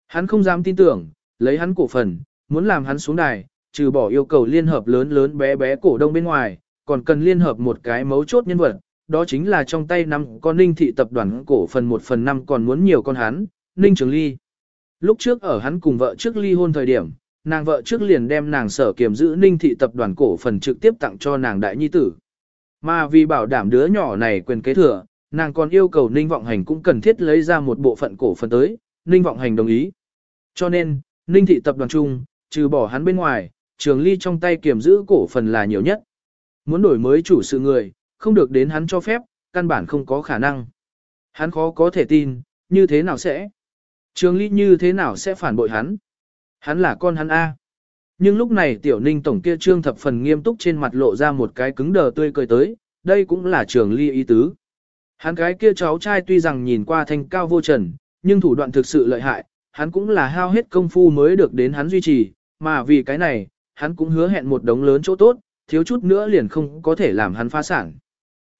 Hắn không dám tin tưởng, lấy hắn cổ phần, muốn làm hắn xuống đài, trừ bỏ yêu cầu liên hợp lớn lớn bé bé cổ đông bên ngoài, còn cần liên hợp một cái mấu chốt nhân vật, đó chính là trong tay năm con Ninh thị tập đoàn cổ phần một phần năm còn muốn nhiều con hắn, Ninh Trường Ly. Lúc trước ở hắn cùng vợ trước ly hôn thời điểm, nàng vợ trước liền đem nàng sở kiềm giữ Ninh thị tập đoàn cổ phần trực tiếp tặng cho nàng đại nhi tử. Mà vì bảo đảm đứa nhỏ này quyền kế thừa, nàng còn yêu cầu Ninh Vọng Hành cũng cần thiết lấy ra một bộ phận cổ phần tới, Ninh Vọng Hành đồng ý. Cho nên, Ninh thị tập đoàn chung, trừ bỏ hắn bên ngoài, Trường Ly trong tay kiểm giữ cổ phần là nhiều nhất. Muốn đổi mới chủ sự người, không được đến hắn cho phép, căn bản không có khả năng. Hắn khó có thể tin, như thế nào sẽ? Trường Ly như thế nào sẽ phản bội hắn? Hắn là con hắn A. Nhưng lúc này tiểu ninh tổng kia trương thập phần nghiêm túc trên mặt lộ ra một cái cứng đờ tươi cười tới, đây cũng là trường ly ý tứ. Hắn cái kia cháu trai tuy rằng nhìn qua thanh cao vô trần, nhưng thủ đoạn thực sự lợi hại, hắn cũng là hao hết công phu mới được đến hắn duy trì, mà vì cái này, hắn cũng hứa hẹn một đống lớn chỗ tốt, thiếu chút nữa liền không có thể làm hắn phá sản.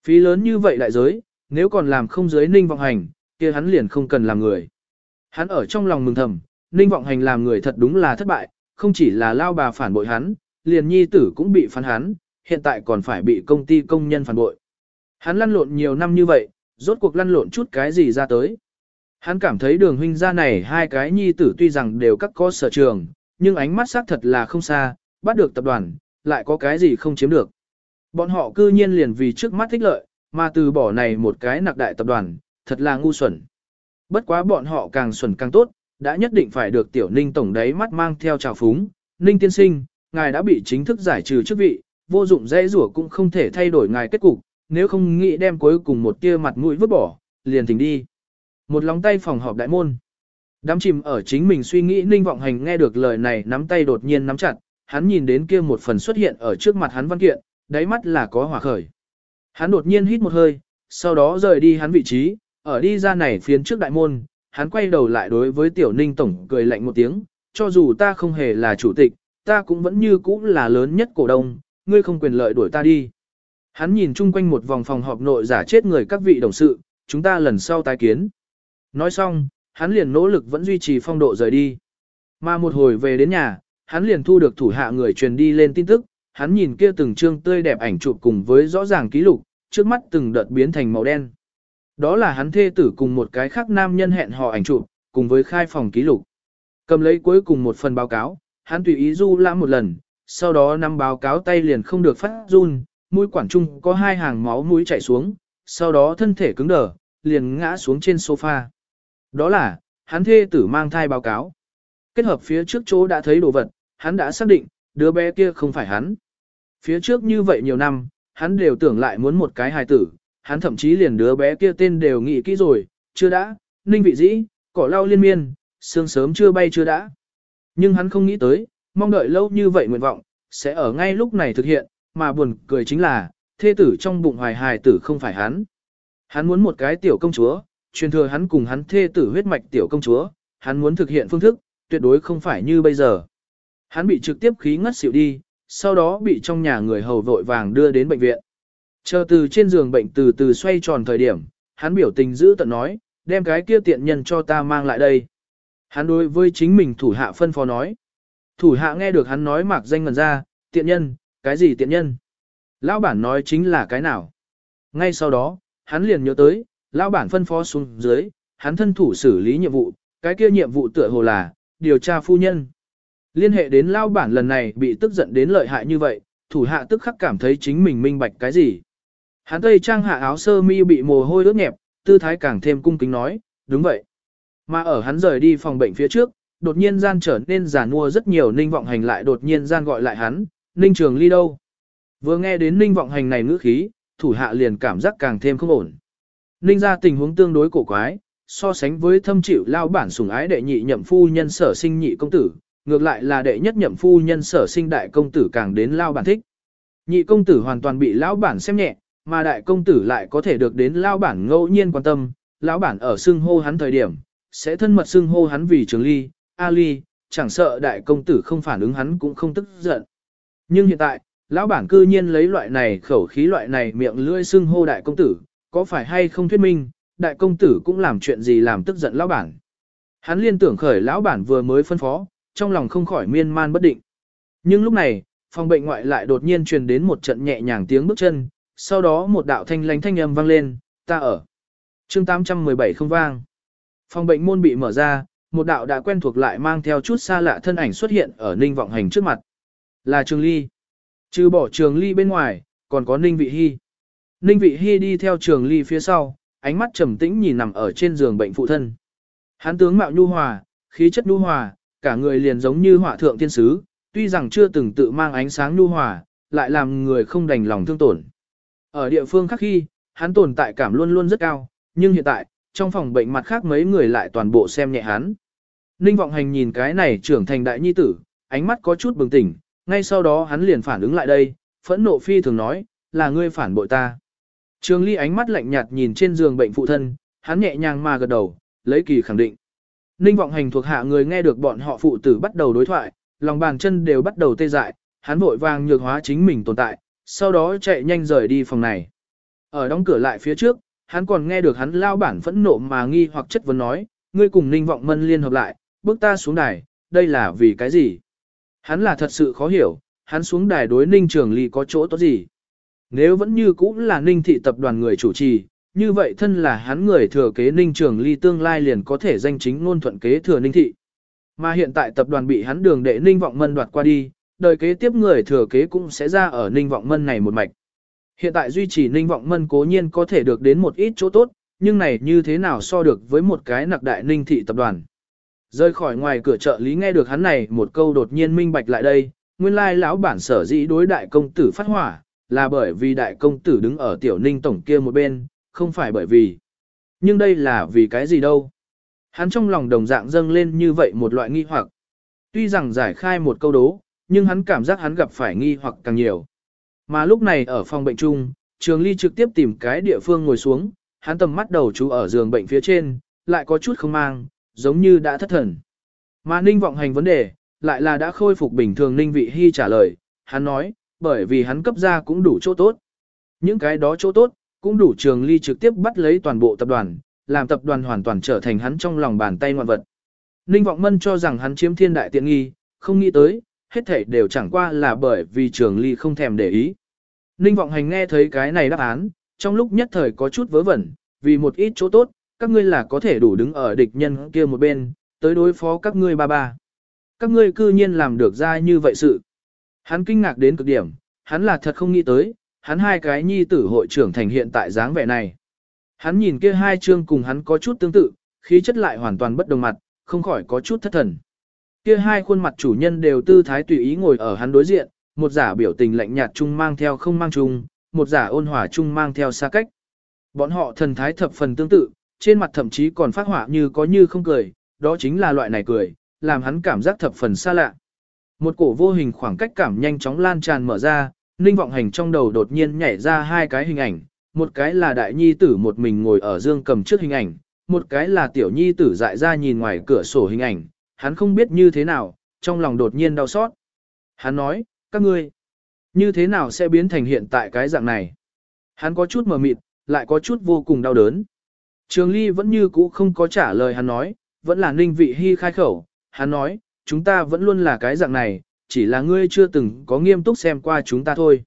Phí lớn như vậy đại giới, nếu còn làm không giới ninh vọng hành, kia hắn liền không cần làm người. Hắn ở trong lòng mừng thầm, ninh vọng hành làm người thật đúng là thất bại, không chỉ là lao bà phản bội hắn, liền nhi tử cũng bị phản hắn, hiện tại còn phải bị công ty công nhân phản bội. Hắn lăn lộn nhiều năm như vậy, rốt cuộc lăn lộn chút cái gì ra tới. Hắn cảm thấy đường huynh gia này hai cái nhi tử tuy rằng đều các có sở trường, nhưng ánh mắt xác thật là không xa, bắt được tập đoàn, lại có cái gì không chiếm được. Bọn họ cư nhiên liền vì trước mắt thích lợi, mà từ bỏ này một cái nặc đại tập đoàn, thật là ngu xuẩn. Bất quá bọn họ càng xuẩn càng tốt, đã nhất định phải được tiểu ninh tổng đáy mắt mang theo trào phúng. Ninh tiên sinh, ngài đã bị chính thức giải trừ chức vị, vô dụng dễ rủa cũng không thể thay đổi ngài kết cục, nếu không nghĩ đem cuối cùng một tia mặt mũi vứt bỏ, liền thỉnh đi. Một lòng tay phòng họp đại môn. Đám chìm ở chính mình suy nghĩ ninh vọng hành nghe được lời này nắm tay đột nhiên nắm chặt, hắn nhìn đến kia một phần xuất hiện ở trước mặt hắn văn kiện, đáy mắt là có hỏa khởi. Hắn đột nhiên hít một hơi, sau đó rời đi hắn vị trí, ở đi ra này phiến trước đại môn, hắn quay đầu lại đối với tiểu ninh tổng cười lạnh một tiếng, cho dù ta không hề là chủ tịch, ta cũng vẫn như cũ là lớn nhất cổ đông, ngươi không quyền lợi đuổi ta đi. Hắn nhìn chung quanh một vòng phòng họp nội giả chết người các vị đồng sự, chúng ta lần sau tái kiến. Nói xong, hắn liền nỗ lực vẫn duy trì phong độ rời đi. Mà một hồi về đến nhà, hắn liền thu được thủ hạ người truyền đi lên tin tức, hắn nhìn kia từng trương tươi đẹp ảnh chụp cùng với rõ ràng ký lục, trước mắt từng đợt biến thành màu đen. Đó là hắn thê tử cùng một cái khác nam nhân hẹn hò ảnh chụp, cùng với khai phòng ký lục. Cầm lấy cuối cùng một phần báo cáo, hắn tùy ý du lãm một lần, sau đó năm báo cáo tay liền không được phát run, mũi quản trung có hai hàng máu mũi chảy xuống, sau đó thân thể cứng đờ, liền ngã xuống trên sofa. Đó là, hắn thê tử mang thai báo cáo. Kết hợp phía trước chỗ đã thấy đồ vật, hắn đã xác định, đứa bé kia không phải hắn. Phía trước như vậy nhiều năm, hắn đều tưởng lại muốn một cái hài tử, hắn thậm chí liền đứa bé kia tên đều nghĩ kỹ rồi, chưa đã, ninh vị dĩ, cỏ lau liên miên, sương sớm chưa bay chưa đã. Nhưng hắn không nghĩ tới, mong đợi lâu như vậy nguyện vọng, sẽ ở ngay lúc này thực hiện, mà buồn cười chính là, thê tử trong bụng hoài hài tử không phải hắn. Hắn muốn một cái tiểu công chúa, truyền thừa hắn cùng hắn thê tử huyết mạch tiểu công chúa, hắn muốn thực hiện phương thức, tuyệt đối không phải như bây giờ. Hắn bị trực tiếp khí ngất xỉu đi, sau đó bị trong nhà người hầu vội vàng đưa đến bệnh viện. Chờ từ trên giường bệnh từ từ xoay tròn thời điểm, hắn biểu tình giữ tận nói, đem cái kia tiện nhân cho ta mang lại đây. Hắn đối với chính mình thủ hạ phân phó nói. Thủ hạ nghe được hắn nói mạc danh ngần ra, tiện nhân, cái gì tiện nhân? Lão bản nói chính là cái nào? Ngay sau đó, hắn liền nhớ tới, lão bản phân phó xuống dưới, hắn thân thủ xử lý nhiệm vụ, cái kia nhiệm vụ tựa hồ là, điều tra phu nhân. Liên hệ đến lao bản lần này bị tức giận đến lợi hại như vậy, thủ hạ tức khắc cảm thấy chính mình minh bạch cái gì. Hắn tây trang hạ áo sơ mi bị mồ hôi ướt nhẹp, tư thái càng thêm cung kính nói, đúng vậy. Mà ở hắn rời đi phòng bệnh phía trước, đột nhiên gian trở nên giả mua rất nhiều ninh vọng hành lại đột nhiên gian gọi lại hắn, ninh trường ly đâu. Vừa nghe đến ninh vọng hành này ngữ khí, thủ hạ liền cảm giác càng thêm không ổn. Ninh ra tình huống tương đối cổ quái, so sánh với thâm chịu lao bản sủng ái đệ nhị nhậm phu nhân sở sinh nhị công tử, ngược lại là đệ nhất nhậm phu nhân sở sinh đại công tử càng đến lao bản thích. Nhị công tử hoàn toàn bị lão bản xem nhẹ, mà đại công tử lại có thể được đến lao bản ngẫu nhiên quan tâm, lão bản ở xưng hô hắn thời điểm, sẽ thân mật xưng hô hắn vì trường ly, a ly, chẳng sợ đại công tử không phản ứng hắn cũng không tức giận. Nhưng hiện tại, lão bản cư nhiên lấy loại này khẩu khí loại này miệng lưỡi xưng hô đại công tử, có phải hay không thuyết minh, đại công tử cũng làm chuyện gì làm tức giận lão bản. Hắn liên tưởng khởi lão bản vừa mới phân phó, trong lòng không khỏi miên man bất định. Nhưng lúc này, phòng bệnh ngoại lại đột nhiên truyền đến một trận nhẹ nhàng tiếng bước chân, sau đó một đạo thanh lánh thanh âm vang lên, ta ở. chương 817 không vang. Phòng bệnh môn bị mở ra, một đạo đã quen thuộc lại mang theo chút xa lạ thân ảnh xuất hiện ở ninh vọng hành trước mặt. Là Trường Ly. Trừ bỏ Trường Ly bên ngoài, còn có Ninh Vị Hy. Ninh Vị Hy đi theo Trường Ly phía sau, ánh mắt trầm tĩnh nhìn nằm ở trên giường bệnh phụ thân. Hán tướng mạo nhu hòa, khí chất nhu hòa, cả người liền giống như họa thượng tiên sứ, tuy rằng chưa từng tự mang ánh sáng nhu hòa, lại làm người không đành lòng thương tổn. Ở địa phương khác khi, hắn tồn tại cảm luôn luôn rất cao, nhưng hiện tại, trong phòng bệnh mặt khác mấy người lại toàn bộ xem nhẹ hắn. Ninh vọng hành nhìn cái này trưởng thành đại nhi tử, ánh mắt có chút bừng tỉnh, ngay sau đó hắn liền phản ứng lại đây, phẫn nộ phi thường nói, là ngươi phản bội ta. Trường ly ánh mắt lạnh nhạt nhìn trên giường bệnh phụ thân, hắn nhẹ nhàng mà gật đầu, lấy kỳ khẳng định. Ninh vọng hành thuộc hạ người nghe được bọn họ phụ tử bắt đầu đối thoại, lòng bàn chân đều bắt đầu tê dại, hắn vội vàng nhược hóa chính mình tồn tại, sau đó chạy nhanh rời đi phòng này. Ở đóng cửa lại phía trước, hắn còn nghe được hắn lao bản phẫn nộ mà nghi hoặc chất vấn nói, ngươi cùng Ninh Vọng Mân liên hợp lại, bước ta xuống đài, đây là vì cái gì? Hắn là thật sự khó hiểu, hắn xuống đài đối Ninh Trường Ly có chỗ tốt gì? Nếu vẫn như cũ là Ninh thị tập đoàn người chủ trì, như vậy thân là hắn người thừa kế Ninh Trường Ly tương lai liền có thể danh chính ngôn thuận kế thừa Ninh thị. Mà hiện tại tập đoàn bị hắn đường đệ Ninh Vọng Mân đoạt qua đi, đời kế tiếp người thừa kế cũng sẽ ra ở Ninh Vọng Mân này một mạch. Hiện tại duy trì Ninh Vọng Mân cố nhiên có thể được đến một ít chỗ tốt, nhưng này như thế nào so được với một cái nặc đại Ninh thị tập đoàn. Rơi khỏi ngoài cửa chợ lý nghe được hắn này một câu đột nhiên minh bạch lại đây, nguyên lai lão bản sở dĩ đối đại công tử phát hỏa, là bởi vì đại công tử đứng ở tiểu ninh tổng kia một bên, không phải bởi vì. Nhưng đây là vì cái gì đâu. Hắn trong lòng đồng dạng dâng lên như vậy một loại nghi hoặc. Tuy rằng giải khai một câu đố, nhưng hắn cảm giác hắn gặp phải nghi hoặc càng nhiều. Mà lúc này ở phòng bệnh chung, Trường Ly trực tiếp tìm cái địa phương ngồi xuống, hắn tầm mắt đầu chú ở giường bệnh phía trên, lại có chút không mang, giống như đã thất thần. Mà Ninh vọng hành vấn đề, lại là đã khôi phục bình thường Ninh Vị Hy trả lời, hắn nói, bởi vì hắn cấp ra cũng đủ chỗ tốt. Những cái đó chỗ tốt, cũng đủ trường ly trực tiếp bắt lấy toàn bộ tập đoàn, làm tập đoàn hoàn toàn trở thành hắn trong lòng bàn tay ngoạn vật. Ninh Vọng Mân cho rằng hắn chiếm thiên đại tiện nghi, không nghĩ tới, hết thảy đều chẳng qua là bởi vì trường ly không thèm để ý. Ninh Vọng Hành nghe thấy cái này đáp án, trong lúc nhất thời có chút vớ vẩn, vì một ít chỗ tốt, các ngươi là có thể đủ đứng ở địch nhân kia một bên, tới đối phó các ngươi ba ba. Các ngươi cư nhiên làm được ra như vậy sự. Hắn kinh ngạc đến cực điểm, hắn là thật không nghĩ tới, hắn hai cái nhi tử hội trưởng thành hiện tại dáng vẻ này. Hắn nhìn kia hai chương cùng hắn có chút tương tự, khí chất lại hoàn toàn bất đồng mặt, không khỏi có chút thất thần. Kia hai khuôn mặt chủ nhân đều tư thái tùy ý ngồi ở hắn đối diện, một giả biểu tình lạnh nhạt chung mang theo không mang chung, một giả ôn hòa chung mang theo xa cách. Bọn họ thần thái thập phần tương tự, trên mặt thậm chí còn phát họa như có như không cười, đó chính là loại này cười, làm hắn cảm giác thập phần xa lạ. Một cổ vô hình khoảng cách cảm nhanh chóng lan tràn mở ra, ninh vọng hành trong đầu đột nhiên nhảy ra hai cái hình ảnh, một cái là đại nhi tử một mình ngồi ở dương cầm trước hình ảnh, một cái là tiểu nhi tử dại ra nhìn ngoài cửa sổ hình ảnh, hắn không biết như thế nào, trong lòng đột nhiên đau xót. Hắn nói, các ngươi, như thế nào sẽ biến thành hiện tại cái dạng này? Hắn có chút mờ mịt, lại có chút vô cùng đau đớn. Trường Ly vẫn như cũ không có trả lời hắn nói, vẫn là Ninh Vị Hi khai khẩu, hắn nói, chúng ta vẫn luôn là cái dạng này, chỉ là ngươi chưa từng có nghiêm túc xem qua chúng ta thôi.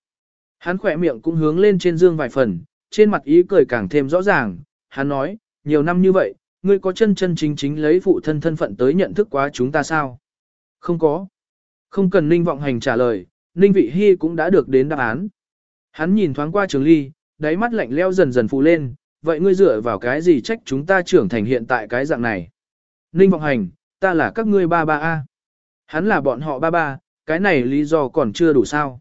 Hắn khỏe miệng cũng hướng lên trên dương vài phần, trên mặt ý cười càng thêm rõ ràng, hắn nói, nhiều năm như vậy, ngươi có chân chân chính chính lấy phụ thân thân phận tới nhận thức quá chúng ta sao? Không có. Không cần Ninh Vọng Hành trả lời, Ninh Vị Hi cũng đã được đến đáp án. Hắn nhìn thoáng qua Trường Ly, đáy mắt lạnh leo dần dần phụ lên, vậy ngươi dựa vào cái gì trách chúng ta trưởng thành hiện tại cái dạng này? Ninh Vọng Hành, ta là các ngươi ba ba A. Hắn là bọn họ ba ba, cái này lý do còn chưa đủ sao.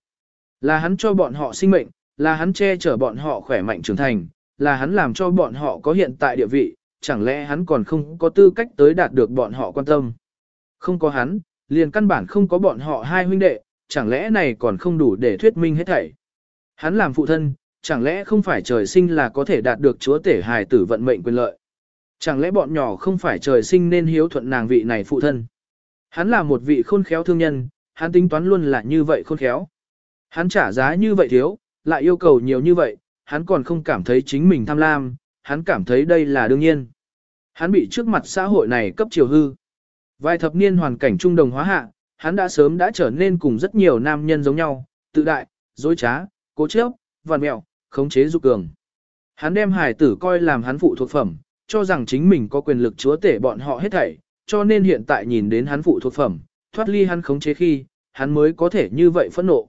Là hắn cho bọn họ sinh mệnh, là hắn che chở bọn họ khỏe mạnh trưởng thành, là hắn làm cho bọn họ có hiện tại địa vị, chẳng lẽ hắn còn không có tư cách tới đạt được bọn họ quan tâm. Không có hắn, liền căn bản không có bọn họ hai huynh đệ, chẳng lẽ này còn không đủ để thuyết minh hết thảy. Hắn làm phụ thân, chẳng lẽ không phải trời sinh là có thể đạt được chúa tể hài tử vận mệnh quyền lợi. Chẳng lẽ bọn nhỏ không phải trời sinh nên hiếu thuận nàng vị này phụ thân. Hắn là một vị khôn khéo thương nhân, hắn tính toán luôn là như vậy khôn khéo. Hắn trả giá như vậy thiếu, lại yêu cầu nhiều như vậy, hắn còn không cảm thấy chính mình tham lam, hắn cảm thấy đây là đương nhiên. Hắn bị trước mặt xã hội này cấp chiều hư. Vài thập niên hoàn cảnh trung đồng hóa hạ, hắn đã sớm đã trở nên cùng rất nhiều nam nhân giống nhau, tự đại, dối trá, cố chấp, vằn mẹo, khống chế dục cường. Hắn đem hải tử coi làm hắn phụ thuộc phẩm, cho rằng chính mình có quyền lực chúa tể bọn họ hết thảy, cho nên hiện tại nhìn đến hắn phụ thuộc phẩm, thoát ly hắn khống chế khi, hắn mới có thể như vậy phẫn nộ.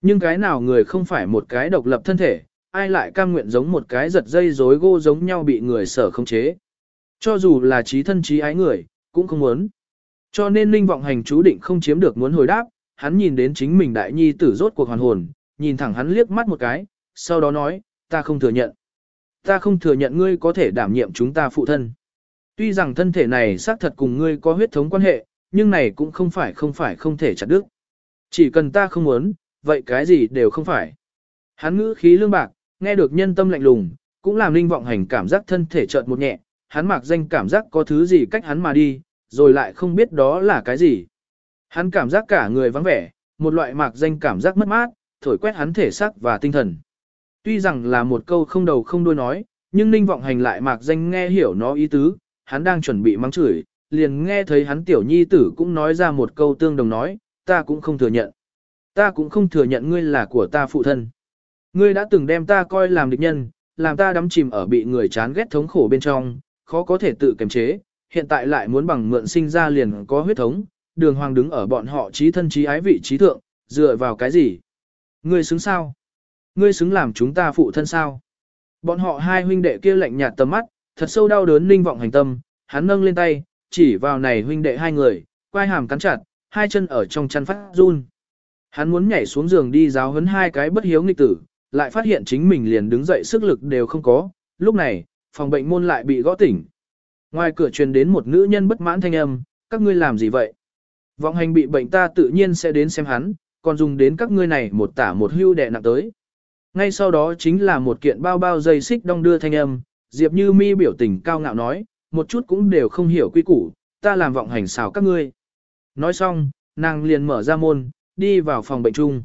Nhưng cái nào người không phải một cái độc lập thân thể, ai lại cam nguyện giống một cái giật dây rối gô giống nhau bị người sở khống chế. Cho dù là trí thân trí ái người, cũng không muốn. Cho nên linh vọng hành chú định không chiếm được muốn hồi đáp, hắn nhìn đến chính mình đại nhi tử rốt cuộc hoàn hồn, nhìn thẳng hắn liếc mắt một cái, sau đó nói, ta không thừa nhận. Ta không thừa nhận ngươi có thể đảm nhiệm chúng ta phụ thân. Tuy rằng thân thể này xác thật cùng ngươi có huyết thống quan hệ, nhưng này cũng không phải không phải không thể chặt đứt. Chỉ cần ta không muốn, vậy cái gì đều không phải. Hắn ngữ khí lương bạc, nghe được nhân tâm lạnh lùng, cũng làm linh vọng hành cảm giác thân thể chợt một nhẹ, hắn mặc danh cảm giác có thứ gì cách hắn mà đi, rồi lại không biết đó là cái gì. Hắn cảm giác cả người vắng vẻ, một loại mạc danh cảm giác mất mát, thổi quét hắn thể xác và tinh thần. Tuy rằng là một câu không đầu không đuôi nói, nhưng ninh vọng hành lại mạc danh nghe hiểu nó ý tứ, hắn đang chuẩn bị mắng chửi, liền nghe thấy hắn tiểu nhi tử cũng nói ra một câu tương đồng nói, ta cũng không thừa nhận. Ta cũng không thừa nhận ngươi là của ta phụ thân. Ngươi đã từng đem ta coi làm địch nhân, làm ta đắm chìm ở bị người chán ghét thống khổ bên trong, khó có thể tự kiềm chế, hiện tại lại muốn bằng mượn sinh ra liền có huyết thống, đường hoàng đứng ở bọn họ trí thân trí ái vị trí thượng, dựa vào cái gì? Ngươi xứng sao? Ngươi xứng làm chúng ta phụ thân sao? Bọn họ hai huynh đệ kia lạnh nhạt tầm mắt, thật sâu đau đớn ninh vọng hành tâm, hắn nâng lên tay, chỉ vào này huynh đệ hai người, quai hàm cắn chặt, hai chân ở trong chăn phát run. Hắn muốn nhảy xuống giường đi giáo huấn hai cái bất hiếu nghịch tử, lại phát hiện chính mình liền đứng dậy sức lực đều không có, lúc này, phòng bệnh môn lại bị gõ tỉnh. Ngoài cửa truyền đến một nữ nhân bất mãn thanh âm, các ngươi làm gì vậy? Vọng hành bị bệnh ta tự nhiên sẽ đến xem hắn, còn dùng đến các ngươi này một tả một hưu đệ nặng tới. Ngay sau đó chính là một kiện bao bao dây xích đong đưa thanh âm, Diệp Như Mi biểu tình cao ngạo nói, một chút cũng đều không hiểu quy củ, ta làm vọng hành xào các ngươi. Nói xong, nàng liền mở ra môn, đi vào phòng bệnh chung.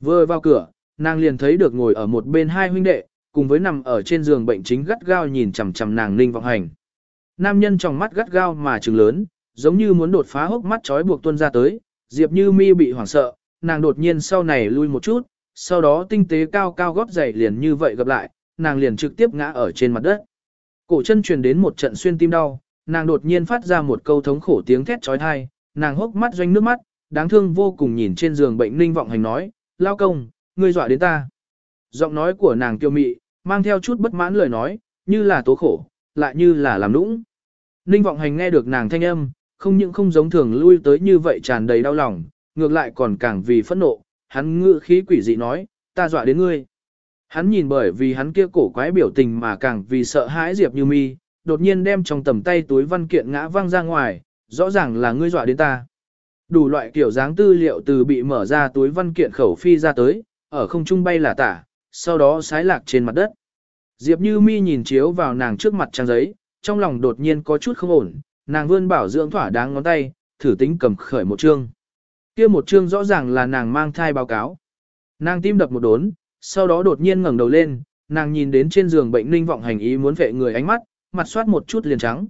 Vừa vào cửa, nàng liền thấy được ngồi ở một bên hai huynh đệ, cùng với nằm ở trên giường bệnh chính gắt gao nhìn chằm chằm nàng Ninh Vọng Hành. Nam nhân trong mắt gắt gao mà trừng lớn, giống như muốn đột phá hốc mắt trói buộc tuân ra tới, Diệp Như Mi bị hoảng sợ, nàng đột nhiên sau này lui một chút, sau đó tinh tế cao cao gót giày liền như vậy gặp lại, nàng liền trực tiếp ngã ở trên mặt đất. Cổ chân truyền đến một trận xuyên tim đau, nàng đột nhiên phát ra một câu thống khổ tiếng thét trói thai, nàng hốc mắt doanh nước mắt, đáng thương vô cùng nhìn trên giường bệnh ninh vọng hành nói, lao công, ngươi dọa đến ta. Giọng nói của nàng kiêu mị, mang theo chút bất mãn lời nói, như là tố khổ, lại như là làm nũng. Ninh vọng hành nghe được nàng thanh âm, không những không giống thường lui tới như vậy tràn đầy đau lòng, ngược lại còn càng vì phẫn nộ, hắn ngự khí quỷ dị nói, ta dọa đến ngươi. Hắn nhìn bởi vì hắn kia cổ quái biểu tình mà càng vì sợ hãi Diệp Như Mi, đột nhiên đem trong tầm tay túi văn kiện ngã văng ra ngoài, rõ ràng là ngươi dọa đến ta. Đủ loại kiểu dáng tư liệu từ bị mở ra túi văn kiện khẩu phi ra tới, ở không trung bay là tả, sau đó sái lạc trên mặt đất. Diệp Như Mi nhìn chiếu vào nàng trước mặt trang giấy, trong lòng đột nhiên có chút không ổn, nàng vươn bảo dưỡng thỏa đáng ngón tay, thử tính cầm khởi một chương. Kia một chương rõ ràng là nàng mang thai báo cáo. Nàng tim đập một đốn, sau đó đột nhiên ngẩng đầu lên, nàng nhìn đến trên giường bệnh ninh vọng hành ý muốn vệ người ánh mắt, mặt soát một chút liền trắng.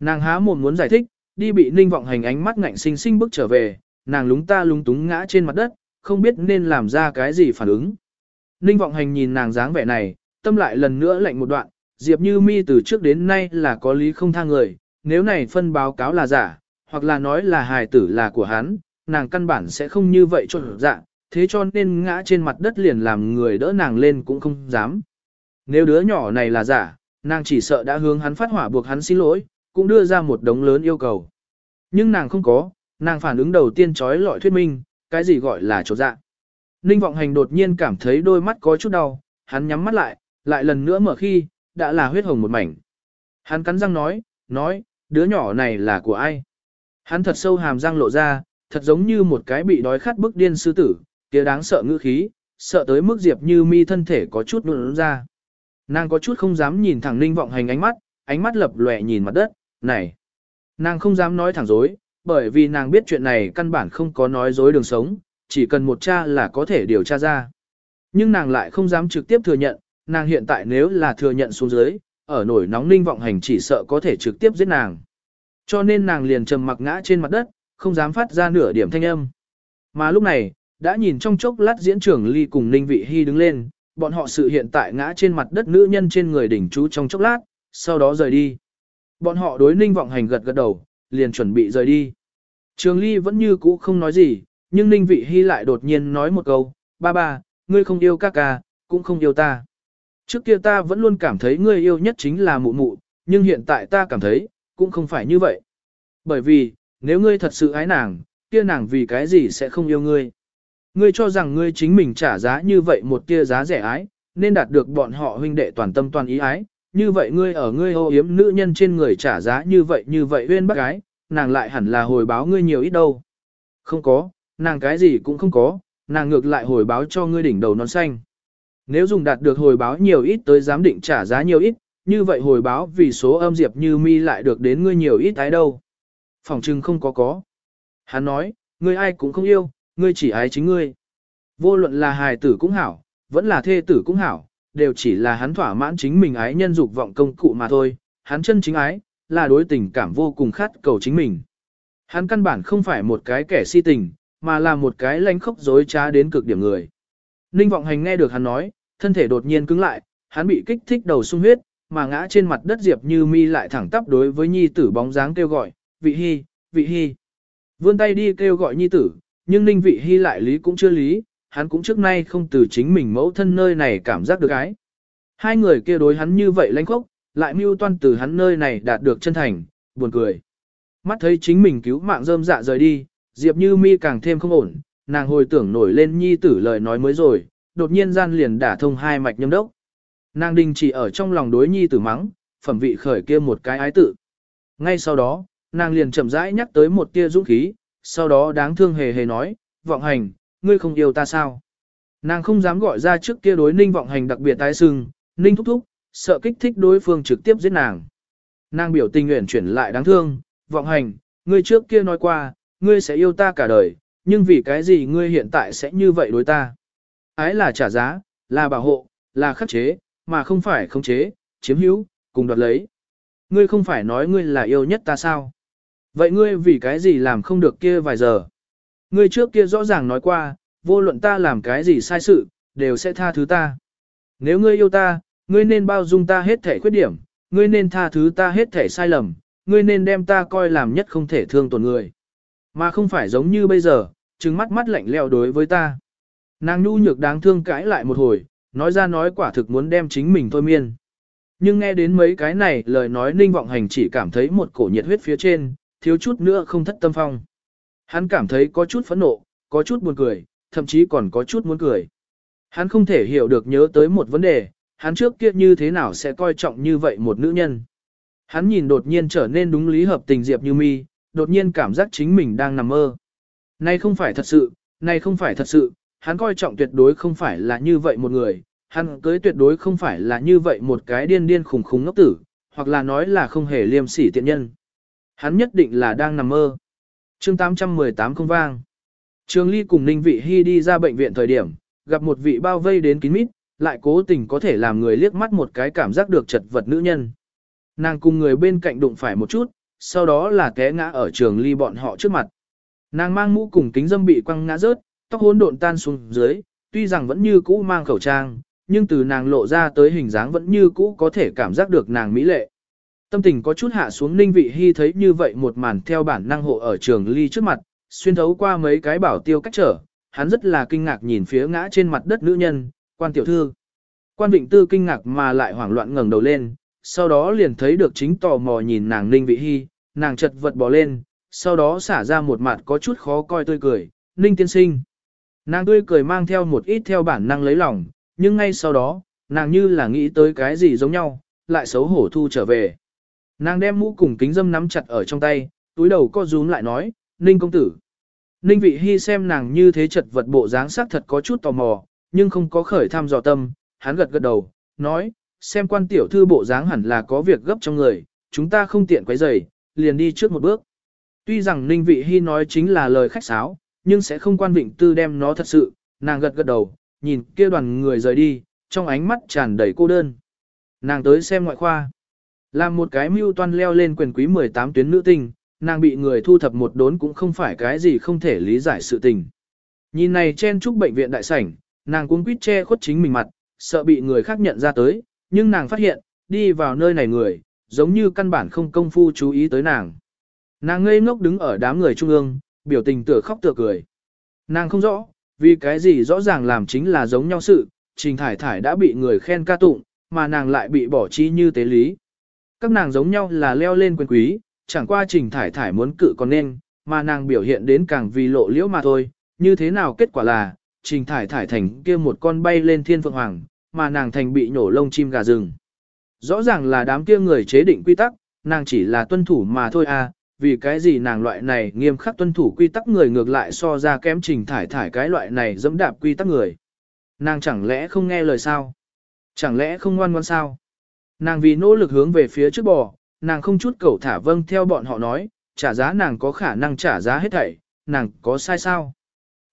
Nàng há mồm muốn giải thích, đi bị ninh vọng hành ánh mắt ngạnh sinh sinh bước trở về, nàng lúng ta lúng túng ngã trên mặt đất, không biết nên làm ra cái gì phản ứng. Ninh vọng hành nhìn nàng dáng vẻ này, tâm lại lần nữa lạnh một đoạn, Diệp Như Mi từ trước đến nay là có lý không tha người, nếu này phân báo cáo là giả, hoặc là nói là hài tử là của hắn, nàng căn bản sẽ không như vậy cho dạ, thế cho nên ngã trên mặt đất liền làm người đỡ nàng lên cũng không dám. Nếu đứa nhỏ này là giả, nàng chỉ sợ đã hướng hắn phát hỏa buộc hắn xin lỗi, cũng đưa ra một đống lớn yêu cầu. Nhưng nàng không có, nàng phản ứng đầu tiên trói lọi thuyết minh, cái gì gọi là trột dạ. Ninh vọng hành đột nhiên cảm thấy đôi mắt có chút đau, hắn nhắm mắt lại, lại lần nữa mở khi, đã là huyết hồng một mảnh. Hắn cắn răng nói, nói, đứa nhỏ này là của ai? Hắn thật sâu hàm răng lộ ra, thật giống như một cái bị đói khát bức điên sư tử, kia đáng sợ ngữ khí, sợ tới mức Diệp Như Mi thân thể có chút nụn ra. Nàng có chút không dám nhìn thẳng Ninh Vọng Hành ánh mắt, ánh mắt lập lòe nhìn mặt đất, này. Nàng không dám nói thẳng dối, bởi vì nàng biết chuyện này căn bản không có nói dối đường sống, chỉ cần một cha là có thể điều tra ra. Nhưng nàng lại không dám trực tiếp thừa nhận, nàng hiện tại nếu là thừa nhận xuống dưới, ở nổi nóng Ninh Vọng Hành chỉ sợ có thể trực tiếp giết nàng. Cho nên nàng liền trầm mặc ngã trên mặt đất, không dám phát ra nửa điểm thanh âm. Mà lúc này, đã nhìn trong chốc lát diễn trưởng ly cùng Ninh Vị Hy đứng lên, bọn họ sự hiện tại ngã trên mặt đất nữ nhân trên người đỉnh chú trong chốc lát, sau đó rời đi. Bọn họ đối Ninh vọng hành gật gật đầu, liền chuẩn bị rời đi. Trường ly vẫn như cũ không nói gì, nhưng Ninh Vị Hy lại đột nhiên nói một câu, ba ba, ngươi không yêu ca ca, cũng không yêu ta. Trước kia ta vẫn luôn cảm thấy ngươi yêu nhất chính là mụ mụ, nhưng hiện tại ta cảm thấy, cũng không phải như vậy. Bởi vì, nếu ngươi thật sự ái nàng, kia nàng vì cái gì sẽ không yêu ngươi. Ngươi cho rằng ngươi chính mình trả giá như vậy một tia giá rẻ ái, nên đạt được bọn họ huynh đệ toàn tâm toàn ý ái, như vậy ngươi ở ngươi ô yếm nữ nhân trên người trả giá như vậy như vậy uyên bác gái, nàng lại hẳn là hồi báo ngươi nhiều ít đâu. Không có, nàng cái gì cũng không có, nàng ngược lại hồi báo cho ngươi đỉnh đầu non xanh. Nếu dùng đạt được hồi báo nhiều ít tới giám định trả giá nhiều ít, như vậy hồi báo vì số âm diệp như mi lại được đến ngươi nhiều ít ái đâu. Phòng trưng không có có. Hắn nói, ngươi ai cũng không yêu, ngươi chỉ ái chính ngươi. Vô luận là hài tử cũng hảo, vẫn là thê tử cũng hảo, đều chỉ là hắn thỏa mãn chính mình ái nhân dục vọng công cụ mà thôi, hắn chân chính ái, là đối tình cảm vô cùng khát cầu chính mình. Hắn căn bản không phải một cái kẻ si tình, mà là một cái lánh khốc dối trá đến cực điểm người. Ninh vọng hành nghe được hắn nói, thân thể đột nhiên cứng lại, hắn bị kích thích đầu sung huyết, mà ngã trên mặt đất Diệp Như Mi lại thẳng tắp đối với nhi tử bóng dáng kêu gọi, vị hy, vị hy. Vươn tay đi kêu gọi nhi tử, nhưng Ninh Vị Hy lại lý cũng chưa lý, hắn cũng trước nay không từ chính mình mẫu thân nơi này cảm giác được ái. Hai người kia đối hắn như vậy lãnh khốc, lại mưu toan từ hắn nơi này đạt được chân thành, buồn cười. Mắt thấy chính mình cứu mạng rơm dạ rời đi, Diệp Như Mi càng thêm không ổn, nàng hồi tưởng nổi lên nhi tử lời nói mới rồi, đột nhiên gian liền đả thông hai mạch nhâm đốc. Nàng đình chỉ ở trong lòng đối nhi tử mắng, phẩm vị khởi kia một cái ái tự. Ngay sau đó, nàng liền chậm rãi nhắc tới một tia dũng khí, sau đó đáng thương hề hề nói, vọng hành, ngươi không yêu ta sao? Nàng không dám gọi ra trước kia đối ninh vọng hành đặc biệt tái sưng, ninh thúc thúc, sợ kích thích đối phương trực tiếp giết nàng. Nàng biểu tình nguyện chuyển lại đáng thương, vọng hành, ngươi trước kia nói qua, ngươi sẽ yêu ta cả đời, nhưng vì cái gì ngươi hiện tại sẽ như vậy đối ta? Ái là trả giá, là bảo hộ, là khắc chế, mà không phải khống chế, chiếm hữu, cùng đoạt lấy. Ngươi không phải nói ngươi là yêu nhất ta sao? Vậy ngươi vì cái gì làm không được kia vài giờ? Ngươi trước kia rõ ràng nói qua, vô luận ta làm cái gì sai sự, đều sẽ tha thứ ta. Nếu ngươi yêu ta, ngươi nên bao dung ta hết thể khuyết điểm, ngươi nên tha thứ ta hết thể sai lầm, ngươi nên đem ta coi làm nhất không thể thương tổn người. Mà không phải giống như bây giờ, trừng mắt mắt lạnh lẽo đối với ta. Nàng nhu nhược đáng thương cãi lại một hồi, nói ra nói quả thực muốn đem chính mình thôi miên. Nhưng nghe đến mấy cái này lời nói ninh vọng hành chỉ cảm thấy một cổ nhiệt huyết phía trên, thiếu chút nữa không thất tâm phong. Hắn cảm thấy có chút phẫn nộ, có chút buồn cười, thậm chí còn có chút muốn cười. Hắn không thể hiểu được nhớ tới một vấn đề, hắn trước kia như thế nào sẽ coi trọng như vậy một nữ nhân. Hắn nhìn đột nhiên trở nên đúng lý hợp tình Diệp Như Mi, đột nhiên cảm giác chính mình đang nằm mơ. Này không phải thật sự, này không phải thật sự, hắn coi trọng tuyệt đối không phải là như vậy một người, hắn cưới tuyệt đối không phải là như vậy một cái điên điên khủng khủng ngốc tử, hoặc là nói là không hề liêm sỉ tiện nhân. Hắn nhất định là đang nằm mơ. chương 818 không vang. Trường Ly cùng Ninh Vị Hy đi ra bệnh viện thời điểm, gặp một vị bao vây đến kín mít, lại cố tình có thể làm người liếc mắt một cái cảm giác được chật vật nữ nhân. Nàng cùng người bên cạnh đụng phải một chút, sau đó là té ngã ở trường ly bọn họ trước mặt. Nàng mang mũ cùng kính dâm bị quăng ngã rớt, tóc hỗn độn tan xuống dưới, tuy rằng vẫn như cũ mang khẩu trang, nhưng từ nàng lộ ra tới hình dáng vẫn như cũ có thể cảm giác được nàng mỹ lệ. Tâm tình có chút hạ xuống ninh vị hy thấy như vậy một màn theo bản năng hộ ở trường ly trước mặt, xuyên thấu qua mấy cái bảo tiêu cách trở, hắn rất là kinh ngạc nhìn phía ngã trên mặt đất nữ nhân, quan tiểu thư. Quan Vịnh Tư kinh ngạc mà lại hoảng loạn ngẩng đầu lên, sau đó liền thấy được chính tò mò nhìn nàng Ninh Vị Hy, nàng chật vật bò lên, sau đó xả ra một mặt có chút khó coi tươi cười, Ninh tiên sinh. Nàng tươi cười mang theo một ít theo bản năng lấy lòng, nhưng ngay sau đó, nàng như là nghĩ tới cái gì giống nhau, lại xấu hổ thu trở về. Nàng đem mũ cùng kính dâm nắm chặt ở trong tay, túi đầu co rúm lại nói, Ninh công tử. Ninh vị hy xem nàng như thế chật vật bộ dáng sắc thật có chút tò mò, nhưng không có khởi tham dò tâm, hắn gật gật đầu, nói, xem quan tiểu thư bộ dáng hẳn là có việc gấp trong người, chúng ta không tiện quấy rầy, liền đi trước một bước. Tuy rằng Ninh Vị Hy nói chính là lời khách sáo, nhưng sẽ không quan vịnh tư đem nó thật sự, nàng gật gật đầu, nhìn kia đoàn người rời đi, trong ánh mắt tràn đầy cô đơn. Nàng tới xem ngoại khoa. Làm một cái mưu toan leo lên quyền quý 18 tuyến nữ tinh, nàng bị người thu thập một đốn cũng không phải cái gì không thể lý giải sự tình. Nhìn này chen chúc bệnh viện đại sảnh, nàng cuống quýt che khuất chính mình mặt, sợ bị người khác nhận ra tới, nhưng nàng phát hiện, đi vào nơi này người, giống như căn bản không công phu chú ý tới nàng. Nàng ngây ngốc đứng ở đám người trung ương, biểu tình tựa khóc tựa cười. Nàng không rõ, vì cái gì rõ ràng làm chính là giống nhau sự, Trình Thải Thải đã bị người khen ca tụng, mà nàng lại bị bỏ chi như tế lý. Các nàng giống nhau là leo lên quyền quý, chẳng qua Trình Thải Thải muốn cự còn nên, mà nàng biểu hiện đến càng vì lộ liễu mà thôi, như thế nào kết quả là, Trình Thải Thải thành kia một con bay lên thiên phượng hoàng, mà nàng thành bị nhổ lông chim gà rừng. Rõ ràng là đám kia người chế định quy tắc, nàng chỉ là tuân thủ mà thôi à, vì cái gì nàng loại này nghiêm khắc tuân thủ quy tắc người ngược lại so ra kém trình thải thải cái loại này dẫm đạp quy tắc người. Nàng chẳng lẽ không nghe lời sao? Chẳng lẽ không ngoan ngoan sao? Nàng vì nỗ lực hướng về phía trước bò, nàng không chút cầu thả vâng theo bọn họ nói, trả giá nàng có khả năng trả giá hết thảy, nàng có sai sao?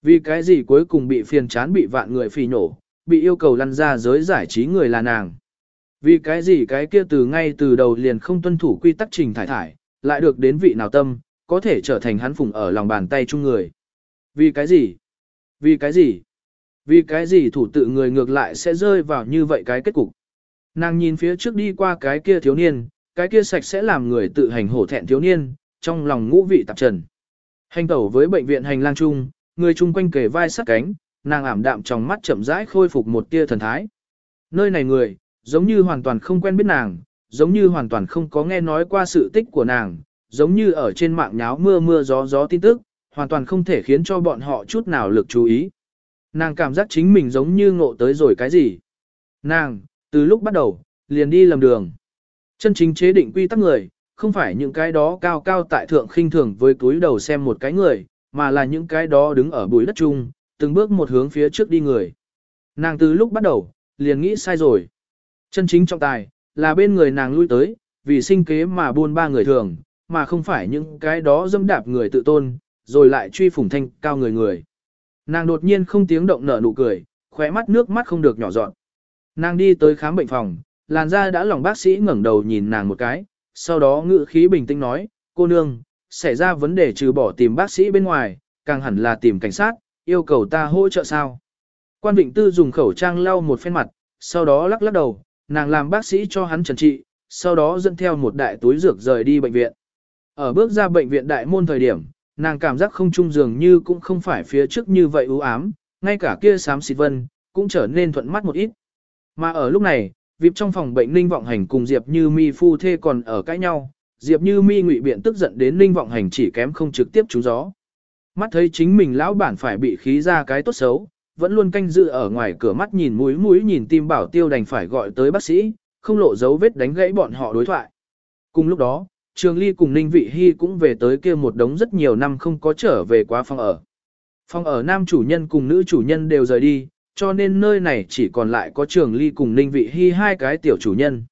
Vì cái gì cuối cùng bị phiền chán bị vạn người phỉ nổ, bị yêu cầu lăn ra giới giải trí người là nàng. Vì cái gì cái kia từ ngay từ đầu liền không tuân thủ quy tắc trình thải thải, lại được đến vị nào tâm, có thể trở thành hắn phùng ở lòng bàn tay chung người. Vì cái gì? Vì cái gì? Vì cái gì thủ tự người ngược lại sẽ rơi vào như vậy cái kết cục? Nàng nhìn phía trước đi qua cái kia thiếu niên, cái kia sạch sẽ làm người tự hành hổ thẹn thiếu niên, trong lòng ngũ vị tạp trần. Hành tẩu với bệnh viện hành lang chung, người chung quanh kề vai sát cánh, nàng ảm đạm trong mắt chậm rãi khôi phục một tia thần thái. Nơi này người, giống như hoàn toàn không quen biết nàng, giống như hoàn toàn không có nghe nói qua sự tích của nàng, giống như ở trên mạng nháo mưa mưa gió gió tin tức, hoàn toàn không thể khiến cho bọn họ chút nào lực chú ý. Nàng cảm giác chính mình giống như ngộ tới rồi cái gì. Nàng, từ lúc bắt đầu, liền đi lầm đường. Chân chính chế định quy tắc người, không phải những cái đó cao cao tại thượng khinh thường với túi đầu xem một cái người, mà là những cái đó đứng ở bụi đất chung, từng bước một hướng phía trước đi người. Nàng từ lúc bắt đầu, liền nghĩ sai rồi. Chân chính trọng tài, là bên người nàng lui tới, vì sinh kế mà buôn ba người thường, mà không phải những cái đó dâm đạp người tự tôn, rồi lại truy phủng thanh cao người người. Nàng đột nhiên không tiếng động nở nụ cười, khóe mắt nước mắt không được nhỏ dọn. Nàng đi tới khám bệnh phòng, làn da đã lòng bác sĩ ngẩng đầu nhìn nàng một cái, sau đó ngự khí bình tĩnh nói, cô nương, xảy ra vấn đề trừ bỏ tìm bác sĩ bên ngoài, càng hẳn là tìm cảnh sát, yêu cầu ta hỗ trợ sao. Quan Vịnh Tư dùng khẩu trang lau một phen mặt, sau đó lắc lắc đầu, nàng làm bác sĩ cho hắn trần trị, sau đó dẫn theo một đại túi dược rời đi bệnh viện. Ở bước ra bệnh viện đại môn thời điểm, nàng cảm giác không trung dường như cũng không phải phía trước như vậy u ám, ngay cả kia xám xịt vân, cũng trở nên thuận mắt một ít. Mà ở lúc này, vịp trong phòng bệnh Ninh Vọng Hành cùng Diệp Như Mi phu thê còn ở cãi nhau, Diệp Như Mi ngụy biện tức giận đến Ninh Vọng Hành chỉ kém không trực tiếp trúng gió. Mắt thấy chính mình lão bản phải bị khí ra cái tốt xấu, vẫn luôn canh dự ở ngoài cửa mắt nhìn mũi mũi nhìn tim bảo tiêu đành phải gọi tới bác sĩ, không lộ dấu vết đánh gãy bọn họ đối thoại. Cùng lúc đó, Trường Ly cùng Ninh Vị Hy cũng về tới kia một đống rất nhiều năm không có trở về quá phòng ở. Phòng ở nam chủ nhân cùng nữ chủ nhân đều rời đi, cho nên nơi này chỉ còn lại có Trường Ly cùng Ninh Vị Hy hai cái tiểu chủ nhân.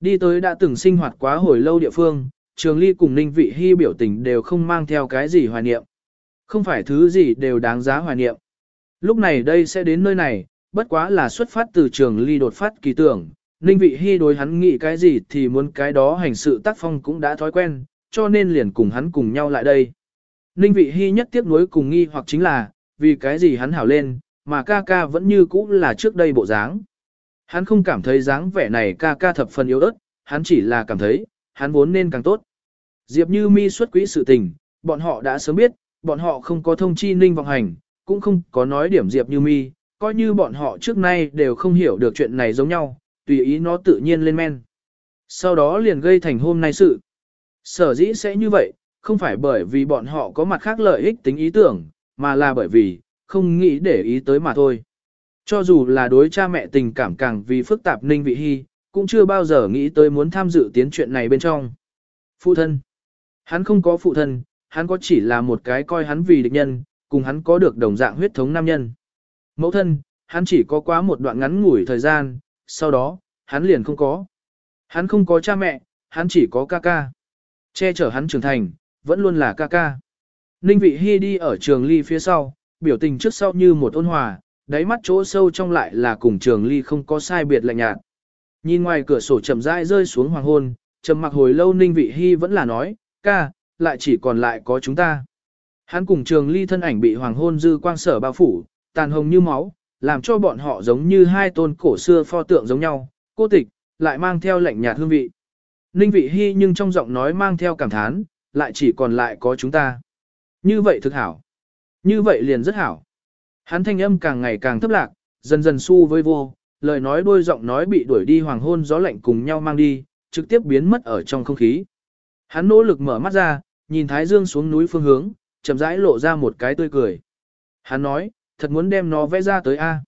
Đi tới đã từng sinh hoạt quá hồi lâu địa phương, Trường Ly cùng Ninh Vị Hy biểu tình đều không mang theo cái gì hoài niệm. Không phải thứ gì đều đáng giá hoài niệm. Lúc này đây sẽ đến nơi này, bất quá là xuất phát từ Trường Ly đột phát kỳ tưởng, Ninh Vị Hy đối hắn nghĩ cái gì thì muốn cái đó hành sự tác phong cũng đã thói quen, cho nên liền cùng hắn cùng nhau lại đây. Ninh Vị Hy nhất tiếc nuối cùng nghi hoặc chính là, vì cái gì hắn hảo lên, mà ca ca vẫn như cũ là trước đây bộ dáng. Hắn không cảm thấy dáng vẻ này ca ca thập phần yếu ớt, hắn chỉ là cảm thấy, hắn vốn nên càng tốt. Diệp Như Mi xuất quỹ sự tình, bọn họ đã sớm biết, bọn họ không có thông chi Ninh vọng hành, cũng không có nói điểm Diệp Như Mi, coi như bọn họ trước nay đều không hiểu được chuyện này giống nhau, tùy ý nó tự nhiên lên men. Sau đó liền gây thành hôm nay sự. Sở dĩ sẽ như vậy, không phải bởi vì bọn họ có mặt khác lợi ích tính ý tưởng, mà là bởi vì, không nghĩ để ý tới mà thôi. Cho dù là đối cha mẹ tình cảm càng vì phức tạp Ninh Vị Hy, cũng chưa bao giờ nghĩ tới muốn tham dự tiến chuyện này bên trong. Phụ thân. Hắn không có phụ thân, hắn có chỉ là một cái coi hắn vì địch nhân, cùng hắn có được đồng dạng huyết thống nam nhân. Mẫu thân, hắn chỉ có quá một đoạn ngắn ngủi thời gian, sau đó, hắn liền không có. Hắn không có cha mẹ, hắn chỉ có ca ca. Che chở hắn trưởng thành, vẫn luôn là ca ca. Ninh vị hy đi ở trường ly phía sau, biểu tình trước sau như một ôn hòa, đáy mắt chỗ sâu trong lại là cùng trường ly không có sai biệt lạnh nhạt. Nhìn ngoài cửa sổ chậm rãi rơi xuống hoàng hôn, trầm mặc hồi lâu Ninh vị hy vẫn là nói, ca, lại chỉ còn lại có chúng ta. Hắn cùng trường ly thân ảnh bị hoàng hôn dư quang sở bao phủ, tàn hồng như máu, làm cho bọn họ giống như hai tôn cổ xưa pho tượng giống nhau, cô tịch, lại mang theo lạnh nhạt hương vị. Ninh vị hy nhưng trong giọng nói mang theo cảm thán, lại chỉ còn lại có chúng ta. Như vậy thực hảo. Như vậy liền rất hảo. Hắn thanh âm càng ngày càng thấp lạc, dần dần su với vô, lời nói đôi giọng nói bị đuổi đi hoàng hôn gió lạnh cùng nhau mang đi, trực tiếp biến mất ở trong không khí. Hắn nỗ lực mở mắt ra, nhìn Thái Dương xuống núi phương hướng, chậm rãi lộ ra một cái tươi cười. Hắn nói, thật muốn đem nó vẽ ra tới A.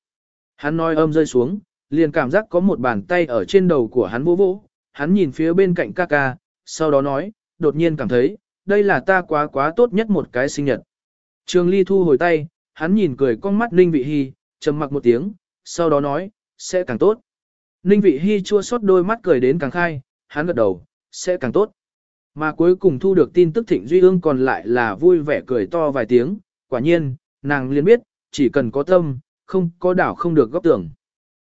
Hắn nói âm rơi xuống, liền cảm giác có một bàn tay ở trên đầu của hắn vô vỗ, hắn nhìn phía bên cạnh ca ca, sau đó nói, đột nhiên cảm thấy, đây là ta quá quá tốt nhất một cái sinh nhật. Trường Ly thu hồi tay, hắn nhìn cười con mắt Ninh Vị Hi, trầm mặc một tiếng, sau đó nói, sẽ càng tốt. Ninh Vị Hi chua xót đôi mắt cười đến càng khai, hắn gật đầu, sẽ càng tốt. Mà cuối cùng thu được tin tức Thịnh Duy Ương còn lại là vui vẻ cười to vài tiếng, quả nhiên, nàng liền biết, chỉ cần có tâm, không có đảo không được góp tưởng.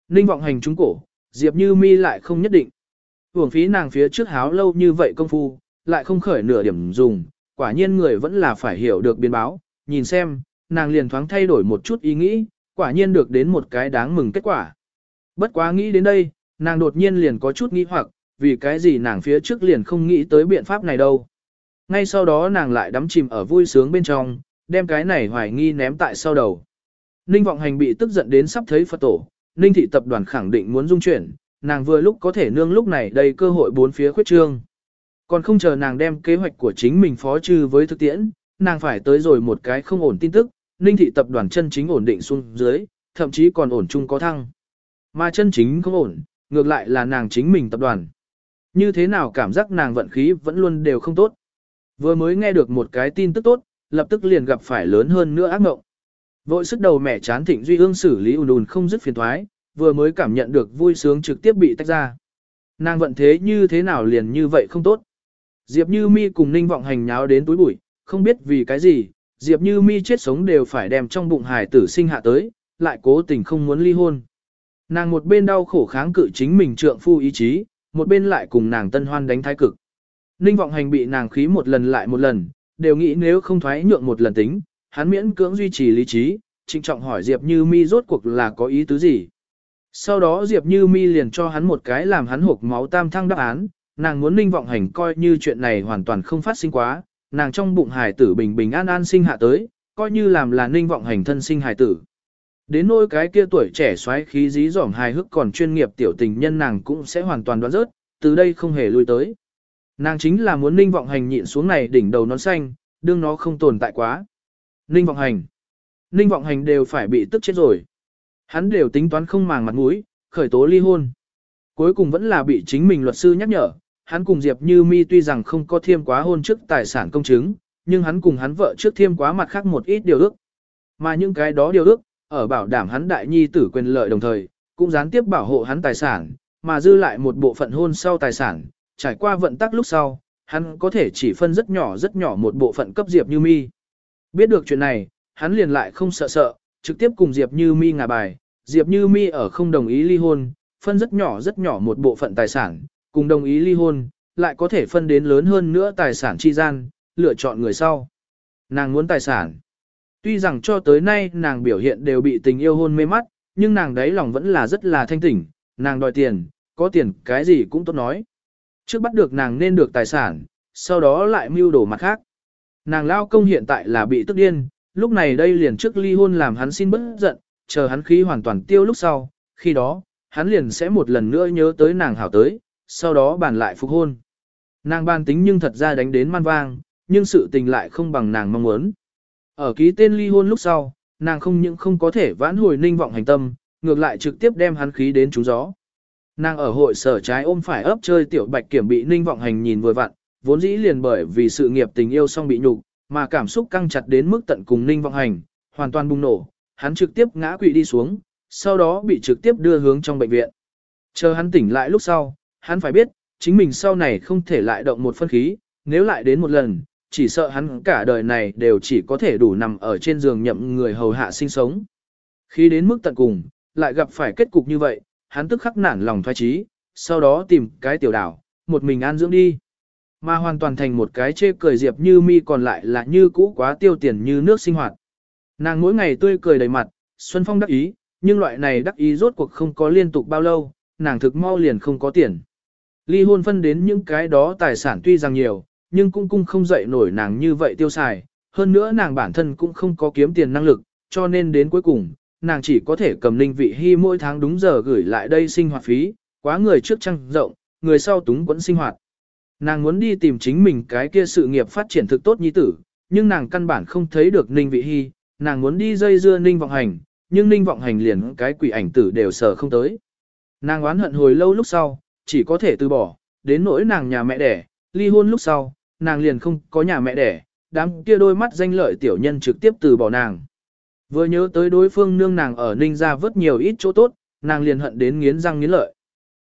Ninh vọng hành trúng cổ, Diệp Như Mi lại không nhất định. Hưởng phí nàng phía trước háo lâu như vậy công phu, lại không khởi nửa điểm dùng, quả nhiên người vẫn là phải hiểu được biến báo, nhìn xem, nàng liền thoáng thay đổi một chút ý nghĩ, quả nhiên được đến một cái đáng mừng kết quả. Bất quá nghĩ đến đây, nàng đột nhiên liền có chút nghi hoặc, vì cái gì nàng phía trước liền không nghĩ tới biện pháp này đâu. Ngay sau đó nàng lại đắm chìm ở vui sướng bên trong, đem cái này hoài nghi ném tại sau đầu. Ninh vọng hành bị tức giận đến sắp thấy Phật tổ, Ninh thị tập đoàn khẳng định muốn dung chuyển, nàng vừa lúc có thể nương lúc này đầy cơ hội bốn phía khuyết trương. Còn không chờ nàng đem kế hoạch của chính mình phó trừ với thực tiễn, nàng phải tới rồi một cái không ổn tin tức, Ninh thị tập đoàn chân chính ổn định xuống dưới, thậm chí còn ổn chung có thăng. Mà chân chính không ổn, ngược lại là nàng chính mình tập đoàn. Như thế nào cảm giác nàng vận khí vẫn luôn đều không tốt. Vừa mới nghe được một cái tin tức tốt, lập tức liền gặp phải lớn hơn nữa ác mộng. Vội sức đầu mẹ chán thịnh duy ương xử lý ùn ùn không dứt phiền thoái, vừa mới cảm nhận được vui sướng trực tiếp bị tách ra. Nàng vận thế như thế nào liền như vậy không tốt. Diệp Như Mi cùng Ninh Vọng Hành nháo đến túi bụi, không biết vì cái gì, Diệp Như Mi chết sống đều phải đem trong bụng hài tử sinh hạ tới, lại cố tình không muốn ly hôn. Nàng một bên đau khổ kháng cự chính mình trượng phu ý chí, một bên lại cùng nàng tân hoan đánh thái cực. Ninh vọng hành bị nàng khí một lần lại một lần, đều nghĩ nếu không thoái nhượng một lần tính, hắn miễn cưỡng duy trì lý trí, trịnh trọng hỏi Diệp Như Mi rốt cuộc là có ý tứ gì. Sau đó Diệp Như Mi liền cho hắn một cái làm hắn hộp máu tam thăng đáp án, nàng muốn ninh vọng hành coi như chuyện này hoàn toàn không phát sinh quá, nàng trong bụng hài tử bình bình an an sinh hạ tới, coi như làm là ninh vọng hành thân sinh hài tử. Đến nỗi cái kia tuổi trẻ xoáy khí dí dỏm hài hước còn chuyên nghiệp tiểu tình nhân nàng cũng sẽ hoàn toàn đoán rớt, từ đây không hề lui tới. Nàng chính là muốn ninh vọng hành nhịn xuống này đỉnh đầu nón xanh, đương nó không tồn tại quá. Ninh vọng hành. Ninh vọng hành đều phải bị tức chết rồi. Hắn đều tính toán không màng mặt mũi, khởi tố ly hôn. Cuối cùng vẫn là bị chính mình luật sư nhắc nhở, hắn cùng Diệp Như Mi tuy rằng không có thiêm quá hôn trước tài sản công chứng, nhưng hắn cùng hắn vợ trước thiêm quá mặt khác một ít điều ước. Mà những cái đó điều ước, ở bảo đảm hắn đại nhi tử quyền lợi đồng thời, cũng gián tiếp bảo hộ hắn tài sản, mà dư lại một bộ phận hôn sau tài sản, trải qua vận tắc lúc sau, hắn có thể chỉ phân rất nhỏ rất nhỏ một bộ phận cấp Diệp Như Mi. Biết được chuyện này, hắn liền lại không sợ sợ, trực tiếp cùng Diệp Như Mi ngả bài, Diệp Như Mi ở không đồng ý ly hôn, phân rất nhỏ rất nhỏ một bộ phận tài sản, cùng đồng ý ly hôn, lại có thể phân đến lớn hơn nữa tài sản chi gian, lựa chọn người sau. Nàng muốn tài sản. Tuy rằng cho tới nay nàng biểu hiện đều bị tình yêu hôn mê mắt, nhưng nàng đấy lòng vẫn là rất là thanh tỉnh, nàng đòi tiền, có tiền cái gì cũng tốt nói. Trước bắt được nàng nên được tài sản, sau đó lại mưu đồ mặt khác. Nàng lao công hiện tại là bị tức điên, lúc này đây liền trước ly hôn làm hắn xin bất giận, chờ hắn khí hoàn toàn tiêu lúc sau, khi đó, hắn liền sẽ một lần nữa nhớ tới nàng hảo tới, sau đó bàn lại phục hôn. Nàng ban tính nhưng thật ra đánh đến man vang, nhưng sự tình lại không bằng nàng mong muốn. Ở ký tên ly hôn lúc sau, nàng không những không có thể vãn hồi ninh vọng hành tâm, ngược lại trực tiếp đem hắn khí đến trúng gió. Nàng ở hội sở trái ôm phải ấp chơi tiểu bạch kiểm bị ninh vọng hành nhìn vừa vặn, vốn dĩ liền bởi vì sự nghiệp tình yêu xong bị nhục, mà cảm xúc căng chặt đến mức tận cùng ninh vọng hành, hoàn toàn bùng nổ, hắn trực tiếp ngã quỵ đi xuống, sau đó bị trực tiếp đưa hướng trong bệnh viện. Chờ hắn tỉnh lại lúc sau, hắn phải biết, chính mình sau này không thể lại động một phân khí, nếu lại đến một lần, chỉ sợ hắn cả đời này đều chỉ có thể đủ nằm ở trên giường nhậm người hầu hạ sinh sống. Khi đến mức tận cùng, lại gặp phải kết cục như vậy, hắn tức khắc nản lòng thoái trí, sau đó tìm cái tiểu đảo, một mình an dưỡng đi. Mà hoàn toàn thành một cái chê cười diệp như mi còn lại là như cũ quá tiêu tiền như nước sinh hoạt. Nàng mỗi ngày tươi cười đầy mặt, Xuân Phong đắc ý, nhưng loại này đắc ý rốt cuộc không có liên tục bao lâu, nàng thực mau liền không có tiền. Ly hôn phân đến những cái đó tài sản tuy rằng nhiều, nhưng cũng cung không dậy nổi nàng như vậy tiêu xài, hơn nữa nàng bản thân cũng không có kiếm tiền năng lực, cho nên đến cuối cùng, nàng chỉ có thể cầm linh vị hy mỗi tháng đúng giờ gửi lại đây sinh hoạt phí, quá người trước trăng rộng, người sau túng quẫn sinh hoạt. Nàng muốn đi tìm chính mình cái kia sự nghiệp phát triển thực tốt như tử, nhưng nàng căn bản không thấy được ninh vị hy, nàng muốn đi dây dưa ninh vọng hành, nhưng ninh vọng hành liền cái quỷ ảnh tử đều sợ không tới. Nàng oán hận hồi lâu lúc sau, chỉ có thể từ bỏ, đến nỗi nàng nhà mẹ đẻ, ly hôn lúc sau, nàng liền không có nhà mẹ đẻ, đám kia đôi mắt danh lợi tiểu nhân trực tiếp từ bỏ nàng. Vừa nhớ tới đối phương nương nàng ở ninh ra vớt nhiều ít chỗ tốt, nàng liền hận đến nghiến răng nghiến lợi.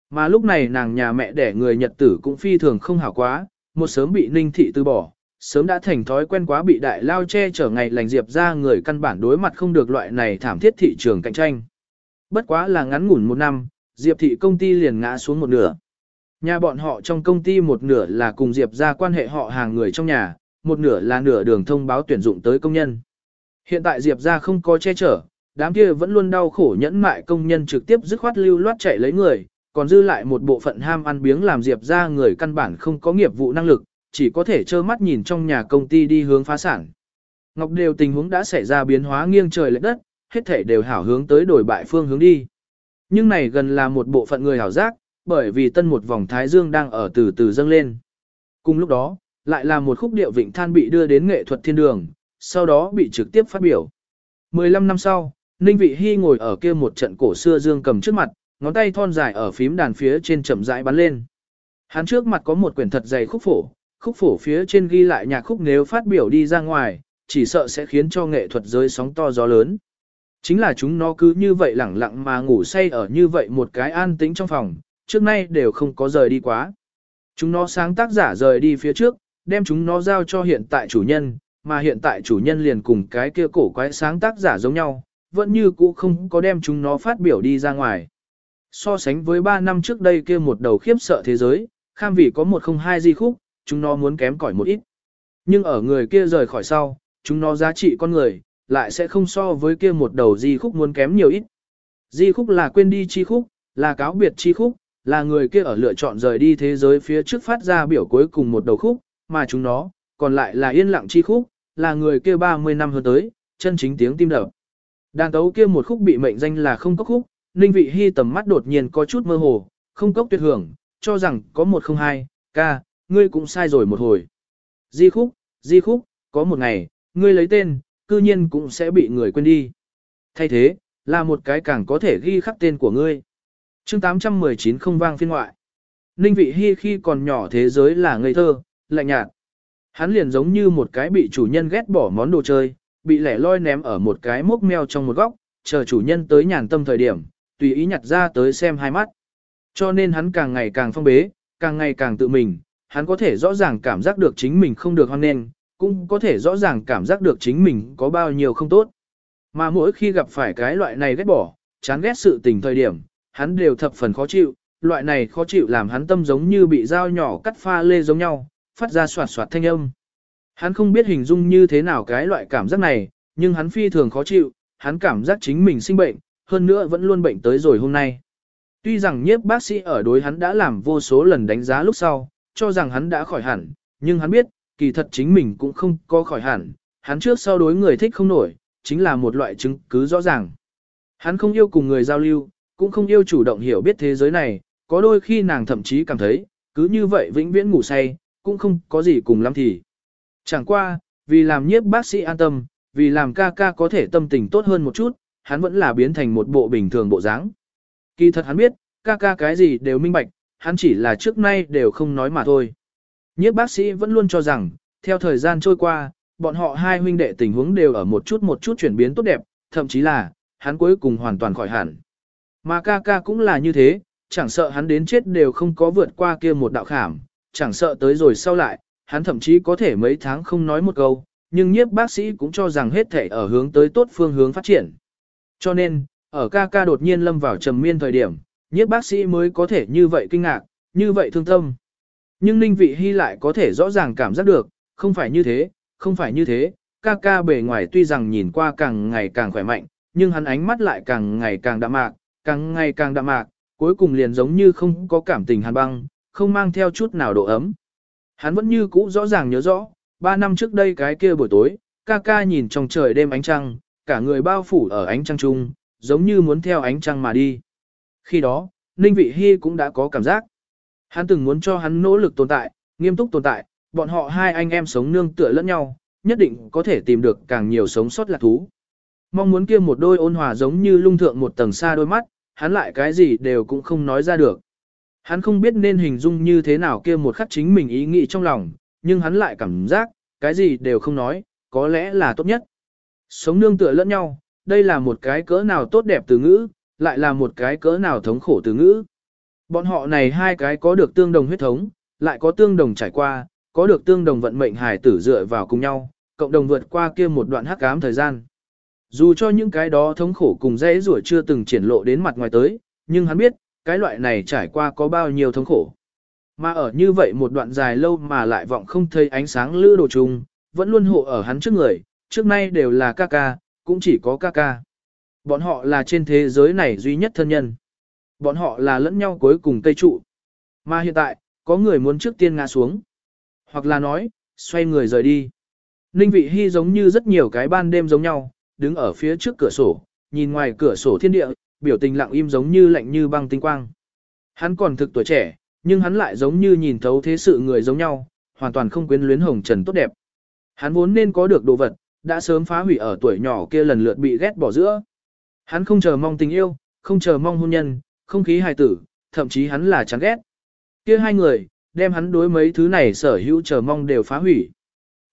Mà lúc này nàng nhà mẹ đẻ người Nhật tử cũng phi thường không hảo quá, một sớm bị ninh thị từ bỏ, sớm đã thành thói quen quá bị đại lao che chở ngày lành diệp ra người căn bản đối mặt không được loại này thảm thiết thị trường cạnh tranh. Bất quá là ngắn ngủn một năm, diệp thị công ty liền ngã xuống một nửa. Nhà bọn họ trong công ty một nửa là cùng diệp ra quan hệ họ hàng người trong nhà, một nửa là nửa đường thông báo tuyển dụng tới công nhân. Hiện tại diệp ra không có che chở, đám kia vẫn luôn đau khổ nhẫn mại công nhân trực tiếp dứt khoát lưu loát chạy lấy người, còn dư lại một bộ phận ham ăn biếng làm diệp ra người căn bản không có nghiệp vụ năng lực, chỉ có thể trơ mắt nhìn trong nhà công ty đi hướng phá sản. Ngọc đều tình huống đã xảy ra biến hóa nghiêng trời lệch đất, hết thể đều hảo hướng tới đổi bại phương hướng đi. Nhưng này gần là một bộ phận người hảo giác, bởi vì tân một vòng thái dương đang ở từ từ dâng lên. Cùng lúc đó, lại là một khúc điệu vịnh than bị đưa đến nghệ thuật thiên đường, sau đó bị trực tiếp phát biểu. 15 năm sau, Ninh Vị Hy ngồi ở kia một trận cổ xưa dương cầm trước mặt, ngón tay thon dài ở phím đàn phía trên chậm rãi bắn lên. Hắn trước mặt có một quyển thật dày khúc phổ, khúc phổ phía trên ghi lại nhạc khúc nếu phát biểu đi ra ngoài, chỉ sợ sẽ khiến cho nghệ thuật giới sóng to gió lớn. Chính là chúng nó cứ như vậy lẳng lặng mà ngủ say ở như vậy một cái an tĩnh trong phòng, trước nay đều không có rời đi quá. Chúng nó sáng tác giả rời đi phía trước, đem chúng nó giao cho hiện tại chủ nhân, mà hiện tại chủ nhân liền cùng cái kia cổ quái sáng tác giả giống nhau, vẫn như cũ không có đem chúng nó phát biểu đi ra ngoài. So sánh với 3 năm trước đây kia một đầu khiếp sợ thế giới, kham vì có một không hai di khúc, chúng nó muốn kém cỏi một ít. Nhưng ở người kia rời khỏi sau, chúng nó giá trị con người, lại sẽ không so với kia một đầu di khúc muốn kém nhiều ít. Di khúc là quên đi chi khúc, là cáo biệt chi khúc, là người kia ở lựa chọn rời đi thế giới phía trước phát ra biểu cuối cùng một đầu khúc, mà chúng nó, còn lại là yên lặng chi khúc, là người kia 30 năm hơn tới, chân chính tiếng tim đập. Đàn tấu kia một khúc bị mệnh danh là không cốc khúc, Ninh Vị Hy tầm mắt đột nhiên có chút mơ hồ, không cốc tuyệt hưởng, cho rằng có một không hai, ca, ngươi cũng sai rồi một hồi. Di khúc, di khúc, có một ngày, ngươi lấy tên, cư nhiên cũng sẽ bị người quên đi. Thay thế, là một cái càng có thể ghi khắc tên của ngươi. chương 819 không vang phiên ngoại. Ninh vị hy khi còn nhỏ thế giới là ngây thơ, lạnh nhạt. Hắn liền giống như một cái bị chủ nhân ghét bỏ món đồ chơi, bị lẻ loi ném ở một cái mốc meo trong một góc, chờ chủ nhân tới nhàn tâm thời điểm, tùy ý nhặt ra tới xem hai mắt. Cho nên hắn càng ngày càng phong bế, càng ngày càng tự mình, hắn có thể rõ ràng cảm giác được chính mình không được hoan nên, cũng có thể rõ ràng cảm giác được chính mình có bao nhiêu không tốt. Mà mỗi khi gặp phải cái loại này ghét bỏ, chán ghét sự tình thời điểm, hắn đều thập phần khó chịu, loại này khó chịu làm hắn tâm giống như bị dao nhỏ cắt pha lê giống nhau, phát ra soạt soạt thanh âm. Hắn không biết hình dung như thế nào cái loại cảm giác này, nhưng hắn phi thường khó chịu, hắn cảm giác chính mình sinh bệnh, hơn nữa vẫn luôn bệnh tới rồi hôm nay. Tuy rằng nhiếp bác sĩ ở đối hắn đã làm vô số lần đánh giá lúc sau, cho rằng hắn đã khỏi hẳn, nhưng hắn biết, kỳ thật chính mình cũng không có khỏi hẳn, hắn trước sau đối người thích không nổi, chính là một loại chứng cứ rõ ràng. Hắn không yêu cùng người giao lưu, cũng không yêu chủ động hiểu biết thế giới này, có đôi khi nàng thậm chí cảm thấy, cứ như vậy vĩnh viễn ngủ say, cũng không có gì cùng lắm thì. Chẳng qua, vì làm nhiếp bác sĩ an tâm, vì làm ca ca có thể tâm tình tốt hơn một chút, hắn vẫn là biến thành một bộ bình thường bộ dáng. Kỳ thật hắn biết, ca ca cái gì đều minh bạch, hắn chỉ là trước nay đều không nói mà thôi. Nhiếp bác sĩ vẫn luôn cho rằng, theo thời gian trôi qua, bọn họ hai huynh đệ tình huống đều ở một chút một chút chuyển biến tốt đẹp, thậm chí là, hắn cuối cùng hoàn toàn khỏi hẳn. Mà ca ca cũng là như thế, chẳng sợ hắn đến chết đều không có vượt qua kia một đạo khảm, chẳng sợ tới rồi sau lại, hắn thậm chí có thể mấy tháng không nói một câu, nhưng nhiếp bác sĩ cũng cho rằng hết thể ở hướng tới tốt phương hướng phát triển. Cho nên, ở ca ca đột nhiên lâm vào trầm miên thời điểm, nhiếp bác sĩ mới có thể như vậy kinh ngạc, như vậy thương tâm. Nhưng Ninh Vị Hy lại có thể rõ ràng cảm giác được, không phải như thế, không phải như thế, ca ca bề ngoài tuy rằng nhìn qua càng ngày càng khỏe mạnh, nhưng hắn ánh mắt lại càng ngày càng đạm mạc, càng ngày càng đạm mạc, cuối cùng liền giống như không có cảm tình hàn băng, không mang theo chút nào độ ấm. Hắn vẫn như cũ rõ ràng nhớ rõ, ba năm trước đây cái kia buổi tối, ca ca nhìn trong trời đêm ánh trăng, cả người bao phủ ở ánh trăng trung, giống như muốn theo ánh trăng mà đi. Khi đó, Ninh Vị Hy cũng đã có cảm giác. Hắn từng muốn cho hắn nỗ lực tồn tại, nghiêm túc tồn tại, bọn họ hai anh em sống nương tựa lẫn nhau, nhất định có thể tìm được càng nhiều sống sót lạc thú. Mong muốn kia một đôi ôn hòa giống như lung thượng một tầng xa đôi mắt, hắn lại cái gì đều cũng không nói ra được. Hắn không biết nên hình dung như thế nào kia một khắc chính mình ý nghĩ trong lòng, nhưng hắn lại cảm giác, cái gì đều không nói, có lẽ là tốt nhất. Sống nương tựa lẫn nhau, đây là một cái cỡ nào tốt đẹp từ ngữ, lại là một cái cỡ nào thống khổ từ ngữ. Bọn họ này hai cái có được tương đồng huyết thống, lại có tương đồng trải qua, có được tương đồng vận mệnh hải tử dựa vào cùng nhau, cộng đồng vượt qua kia một đoạn hắc ám thời gian. Dù cho những cái đó thống khổ cùng dễ rủa chưa từng triển lộ đến mặt ngoài tới, nhưng hắn biết, cái loại này trải qua có bao nhiêu thống khổ. Mà ở như vậy một đoạn dài lâu mà lại vọng không thấy ánh sáng lư đồ trùng, vẫn luôn hộ ở hắn trước người, trước nay đều là ca ca, cũng chỉ có ca ca. Bọn họ là trên thế giới này duy nhất thân nhân. Bọn họ là lẫn nhau cuối cùng tây trụ. Mà hiện tại, có người muốn trước tiên ngã xuống. Hoặc là nói, xoay người rời đi. Ninh vị hy giống như rất nhiều cái ban đêm giống nhau, đứng ở phía trước cửa sổ, nhìn ngoài cửa sổ thiên địa, biểu tình lặng im giống như lạnh như băng tinh quang. Hắn còn thực tuổi trẻ, nhưng hắn lại giống như nhìn thấu thế sự người giống nhau, hoàn toàn không quyến luyến hồng trần tốt đẹp. Hắn vốn nên có được đồ vật, đã sớm phá hủy ở tuổi nhỏ kia lần lượt bị ghét bỏ giữa. Hắn không chờ mong tình yêu, không chờ mong hôn nhân, không khí hài tử, thậm chí hắn là chán ghét. Kia hai người, đem hắn đối mấy thứ này sở hữu chờ mong đều phá hủy.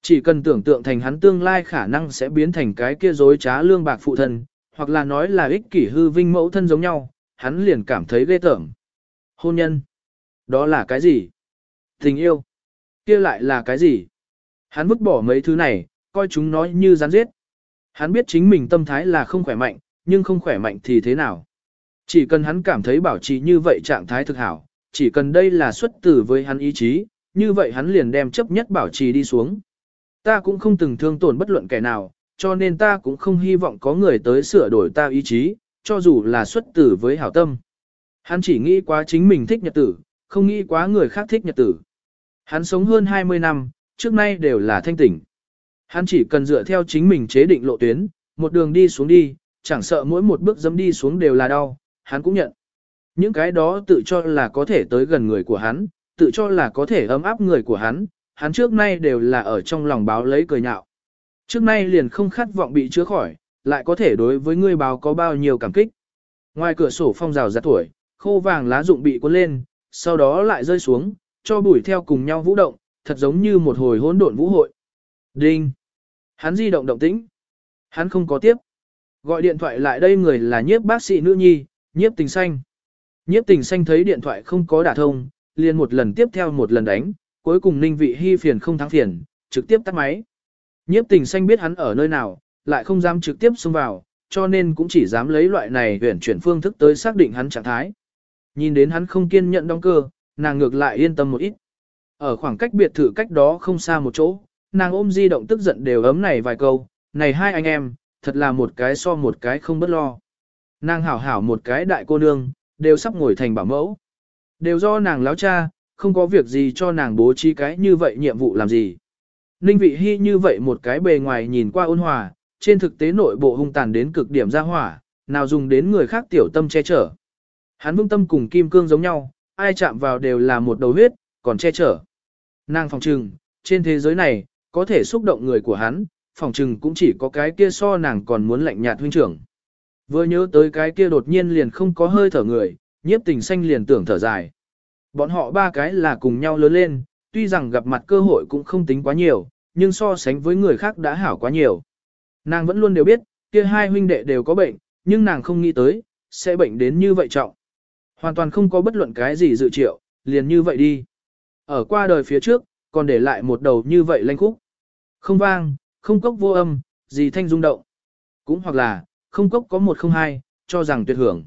Chỉ cần tưởng tượng thành hắn tương lai khả năng sẽ biến thành cái kia dối trá lương bạc phụ thân, hoặc là nói là ích kỷ hư vinh mẫu thân giống nhau, hắn liền cảm thấy ghê tởm. Hôn nhân. Đó là cái gì? Tình yêu. kia lại là cái gì? Hắn vứt bỏ mấy thứ này, coi chúng nói như rắn giết. Hắn biết chính mình tâm thái là không khỏe mạnh, nhưng không khỏe mạnh thì thế nào. Chỉ cần hắn cảm thấy bảo trì như vậy trạng thái thực hảo, chỉ cần đây là xuất tử với hắn ý chí, như vậy hắn liền đem chấp nhất bảo trì đi xuống. Ta cũng không từng thương tổn bất luận kẻ nào, cho nên ta cũng không hy vọng có người tới sửa đổi ta ý chí, cho dù là xuất tử với hảo tâm. Hắn chỉ nghĩ quá chính mình thích nhật tử, không nghĩ quá người khác thích nhật tử. Hắn sống hơn 20 năm, trước nay đều là thanh tỉnh. Hắn chỉ cần dựa theo chính mình chế định lộ tuyến, một đường đi xuống đi, chẳng sợ mỗi một bước dẫm đi xuống đều là đau, hắn cũng nhận. Những cái đó tự cho là có thể tới gần người của hắn, tự cho là có thể ấm áp người của hắn, hắn trước nay đều là ở trong lòng báo lấy cười nhạo. Trước nay liền không khát vọng bị chữa khỏi, lại có thể đối với người báo có bao nhiêu cảm kích. Ngoài cửa sổ phong rào giặt tuổi, khô vàng lá rụng bị cuốn lên, sau đó lại rơi xuống, cho bụi theo cùng nhau vũ động, thật giống như một hồi hỗn độn vũ hội. Đinh! Hắn di động động tĩnh. Hắn không có tiếp. Gọi điện thoại lại đây người là nhiếp bác sĩ nữ nhi, nhiếp tình xanh. Nhiếp tình xanh thấy điện thoại không có đả thông, liền một lần tiếp theo một lần đánh, cuối cùng ninh vị hy phiền không thắng phiền, trực tiếp tắt máy. Nhiếp tình xanh biết hắn ở nơi nào, lại không dám trực tiếp xông vào, cho nên cũng chỉ dám lấy loại này huyển chuyển phương thức tới xác định hắn trạng thái. Nhìn đến hắn không kiên nhận đóng cơ, nàng ngược lại yên tâm một ít. Ở khoảng cách biệt thự cách đó không xa một chỗ, nàng ôm di động tức giận đều ấm này vài câu, này hai anh em, thật là một cái so một cái không bất lo. Nàng hảo hảo một cái đại cô nương, đều sắp ngồi thành bảo mẫu. Đều do nàng láo cha, không có việc gì cho nàng bố trí cái như vậy nhiệm vụ làm gì. Ninh vị hy như vậy một cái bề ngoài nhìn qua ôn hòa, trên thực tế nội bộ hung tàn đến cực điểm ra hỏa, nào dùng đến người khác tiểu tâm che chở. Hắn vương tâm cùng kim cương giống nhau, ai chạm vào đều là một đầu huyết, còn che chở. Nàng phòng trừng, trên thế giới này, có thể xúc động người của hắn, phòng trừng cũng chỉ có cái kia so nàng còn muốn lạnh nhạt huynh trưởng. Vừa nhớ tới cái kia đột nhiên liền không có hơi thở người, nhiếp tình xanh liền tưởng thở dài. Bọn họ ba cái là cùng nhau lớn lên, tuy rằng gặp mặt cơ hội cũng không tính quá nhiều, nhưng so sánh với người khác đã hảo quá nhiều. Nàng vẫn luôn đều biết, kia hai huynh đệ đều có bệnh, nhưng nàng không nghĩ tới, sẽ bệnh đến như vậy trọng. Hoàn toàn không có bất luận cái gì dự triệu, liền như vậy đi. Ở qua đời phía trước, còn để lại một đầu như vậy lanh khúc. Không vang, không cốc vô âm, gì thanh rung động. Cũng hoặc là, không cốc có một không hai, cho rằng tuyệt hưởng.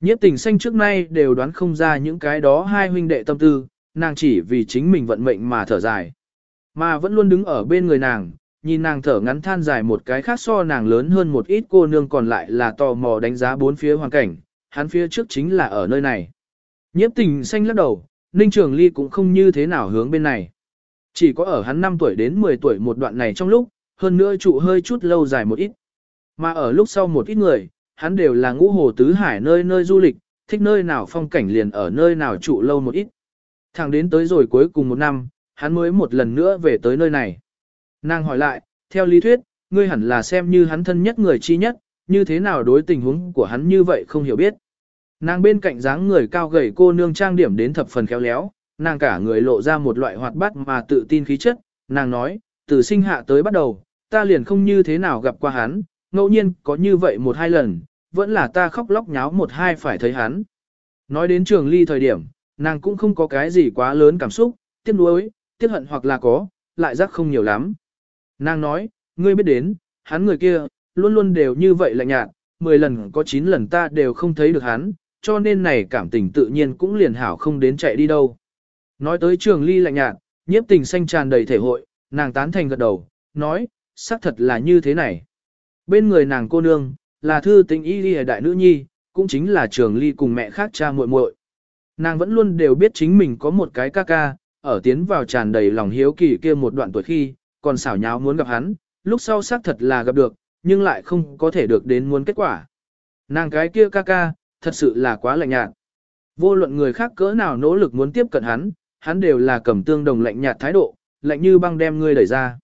Nhiếp tình xanh trước nay đều đoán không ra những cái đó hai huynh đệ tâm tư, nàng chỉ vì chính mình vận mệnh mà thở dài. Mà vẫn luôn đứng ở bên người nàng, nhìn nàng thở ngắn than dài một cái khác so nàng lớn hơn một ít cô nương còn lại là tò mò đánh giá bốn phía hoàn cảnh, hắn phía trước chính là ở nơi này. Nhiếp tình xanh lắc đầu, Ninh Trường Ly cũng không như thế nào hướng bên này. Chỉ có ở hắn 5 tuổi đến 10 tuổi một đoạn này trong lúc, hơn nữa trụ hơi chút lâu dài một ít. Mà ở lúc sau một ít người, hắn đều là ngũ hồ tứ hải nơi nơi du lịch, thích nơi nào phong cảnh liền ở nơi nào trụ lâu một ít. Thẳng đến tới rồi cuối cùng một năm, hắn mới một lần nữa về tới nơi này. Nàng hỏi lại, theo lý thuyết, ngươi hẳn là xem như hắn thân nhất người chi nhất, như thế nào đối tình huống của hắn như vậy không hiểu biết. Nàng bên cạnh dáng người cao gầy cô nương trang điểm đến thập phần khéo léo, nàng cả người lộ ra một loại hoạt bát mà tự tin khí chất, nàng nói, từ sinh hạ tới bắt đầu, ta liền không như thế nào gặp qua hắn, ngẫu nhiên có như vậy một hai lần, vẫn là ta khóc lóc nháo một hai phải thấy hắn. Nói đến trường ly thời điểm, nàng cũng không có cái gì quá lớn cảm xúc, tiếc nuối, tiếc hận hoặc là có, lại giác không nhiều lắm. Nàng nói, ngươi biết đến, hắn người kia, luôn luôn đều như vậy lạnh nhạt, 10 lần có 9 lần ta đều không thấy được hắn, cho nên này cảm tình tự nhiên cũng liền hảo không đến chạy đi đâu. Nói tới trường ly lạnh nhạt, nhiếp tình xanh tràn đầy thể hội, nàng tán thành gật đầu, nói, xác thật là như thế này. Bên người nàng cô nương, là thư tình y lìa đại nữ nhi, cũng chính là trường ly cùng mẹ khác cha muội muội. Nàng vẫn luôn đều biết chính mình có một cái ca ca, ở tiến vào tràn đầy lòng hiếu kỳ kia một đoạn tuổi khi, còn xảo nháo muốn gặp hắn, lúc sau xác thật là gặp được, nhưng lại không có thể được đến muốn kết quả. Nàng cái kia ca ca, thật sự là quá lạnh nhạt. Vô luận người khác cỡ nào nỗ lực muốn tiếp cận hắn, hắn đều là cầm tương đồng lạnh nhạt thái độ, lạnh như băng đem ngươi đẩy ra.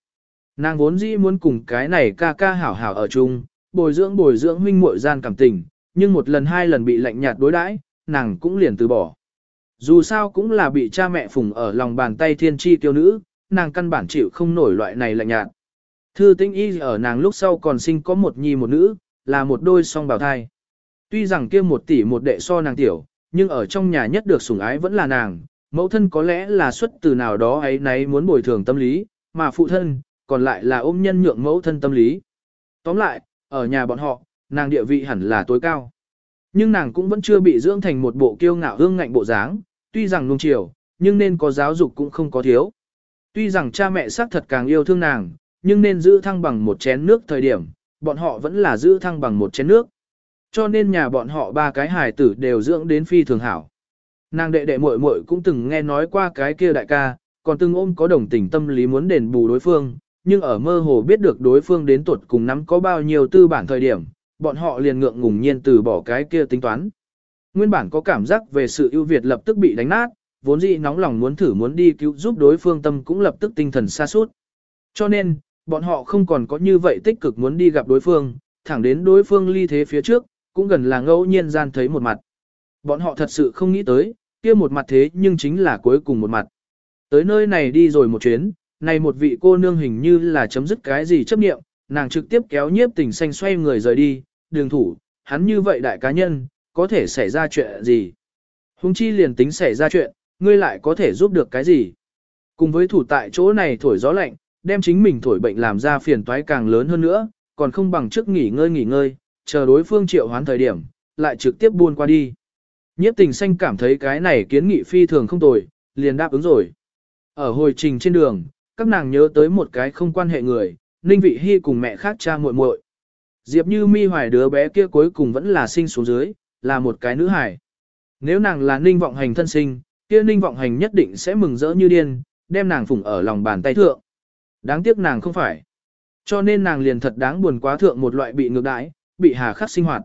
Nàng vốn dĩ muốn cùng cái này ca ca hảo hảo ở chung, bồi dưỡng bồi dưỡng huynh muội gian cảm tình, nhưng một lần hai lần bị lạnh nhạt đối đãi, nàng cũng liền từ bỏ. Dù sao cũng là bị cha mẹ phùng ở lòng bàn tay thiên tri tiêu nữ, nàng căn bản chịu không nổi loại này lạnh nhạt. Thư tinh y ở nàng lúc sau còn sinh có một nhi một nữ, là một đôi song bào thai. Tuy rằng kia một tỷ một đệ so nàng tiểu, nhưng ở trong nhà nhất được sủng ái vẫn là nàng, mẫu thân có lẽ là xuất từ nào đó ấy nấy muốn bồi thường tâm lý, mà phụ thân, còn lại là ôm nhân nhượng mẫu thân tâm lý. Tóm lại, ở nhà bọn họ, nàng địa vị hẳn là tối cao. Nhưng nàng cũng vẫn chưa bị dưỡng thành một bộ kiêu ngạo hương ngạnh bộ dáng, tuy rằng nung chiều, nhưng nên có giáo dục cũng không có thiếu. Tuy rằng cha mẹ xác thật càng yêu thương nàng, nhưng nên giữ thăng bằng một chén nước thời điểm, bọn họ vẫn là giữ thăng bằng một chén nước. Cho nên nhà bọn họ ba cái hài tử đều dưỡng đến phi thường hảo. Nàng đệ đệ muội muội cũng từng nghe nói qua cái kia đại ca, còn từng ôm có đồng tình tâm lý muốn đền bù đối phương, nhưng ở mơ hồ biết được đối phương đến tuột cùng nắm có bao nhiêu tư bản thời điểm, bọn họ liền ngượng ngùng nhiên từ bỏ cái kia tính toán. Nguyên bản có cảm giác về sự ưu việt lập tức bị đánh nát, vốn dĩ nóng lòng muốn thử muốn đi cứu giúp đối phương tâm cũng lập tức tinh thần xa suốt. Cho nên, bọn họ không còn có như vậy tích cực muốn đi gặp đối phương, thẳng đến đối phương ly thế phía trước, cũng gần là ngẫu nhiên gian thấy một mặt. Bọn họ thật sự không nghĩ tới, kia một mặt thế nhưng chính là cuối cùng một mặt. Tới nơi này đi rồi một chuyến, này một vị cô nương hình như là chấm dứt cái gì chấp niệm, nàng trực tiếp kéo nhiếp tình xanh xoay người rời đi, đường thủ, hắn như vậy đại cá nhân, có thể xảy ra chuyện gì. Hùng chi liền tính xảy ra chuyện, ngươi lại có thể giúp được cái gì. Cùng với thủ tại chỗ này thổi gió lạnh, đem chính mình thổi bệnh làm ra phiền toái càng lớn hơn nữa, còn không bằng trước nghỉ ngơi nghỉ ngơi, chờ đối phương triệu hoán thời điểm, lại trực tiếp buôn qua đi. Nhiếp tình xanh cảm thấy cái này kiến nghị phi thường không tồi, liền đáp ứng rồi. Ở hồi trình trên đường, các nàng nhớ tới một cái không quan hệ người, Ninh Vị Hy cùng mẹ khác cha muội muội. Diệp Như Mi hoài đứa bé kia cuối cùng vẫn là sinh xuống dưới, là một cái nữ hài. Nếu nàng là Ninh Vọng Hành thân sinh, kia Ninh Vọng Hành nhất định sẽ mừng rỡ như điên, đem nàng phụng ở lòng bàn tay thượng. Đáng tiếc nàng không phải. Cho nên nàng liền thật đáng buồn quá thượng một loại bị ngược đãi, bị hà khắc sinh hoạt.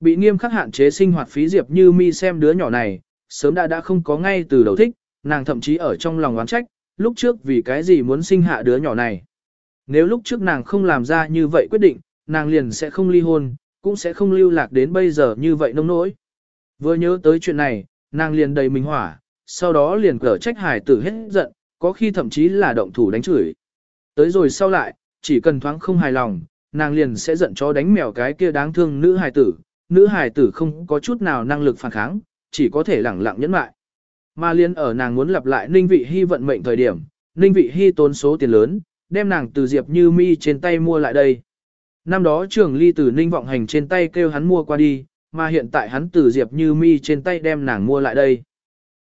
Bị nghiêm khắc hạn chế sinh hoạt phí Diệp Như Mi xem đứa nhỏ này, sớm đã đã không có ngay từ đầu thích, nàng thậm chí ở trong lòng oán trách, lúc trước vì cái gì muốn sinh hạ đứa nhỏ này. Nếu lúc trước nàng không làm ra như vậy quyết định, nàng liền sẽ không ly hôn, cũng sẽ không lưu lạc đến bây giờ như vậy nông nỗi. Vừa nhớ tới chuyện này, nàng liền đầy mình hỏa, sau đó liền cở trách hải tử hết giận, có khi thậm chí là động thủ đánh chửi. Tới rồi sau lại, chỉ cần thoáng không hài lòng, nàng liền sẽ giận cho đánh mèo cái kia đáng thương nữ hài tử, nữ hài tử không có chút nào năng lực phản kháng, chỉ có thể lẳng lặng nhẫn mại. Mà liên ở nàng muốn lặp lại Ninh Vị Hy vận mệnh thời điểm, Ninh Vị Hy tốn số tiền lớn, đem nàng từ Diệp Như Mi trên tay mua lại đây. Năm đó trường ly từ Ninh Vọng Hành trên tay kêu hắn mua qua đi, mà hiện tại hắn từ Diệp Như Mi trên tay đem nàng mua lại đây.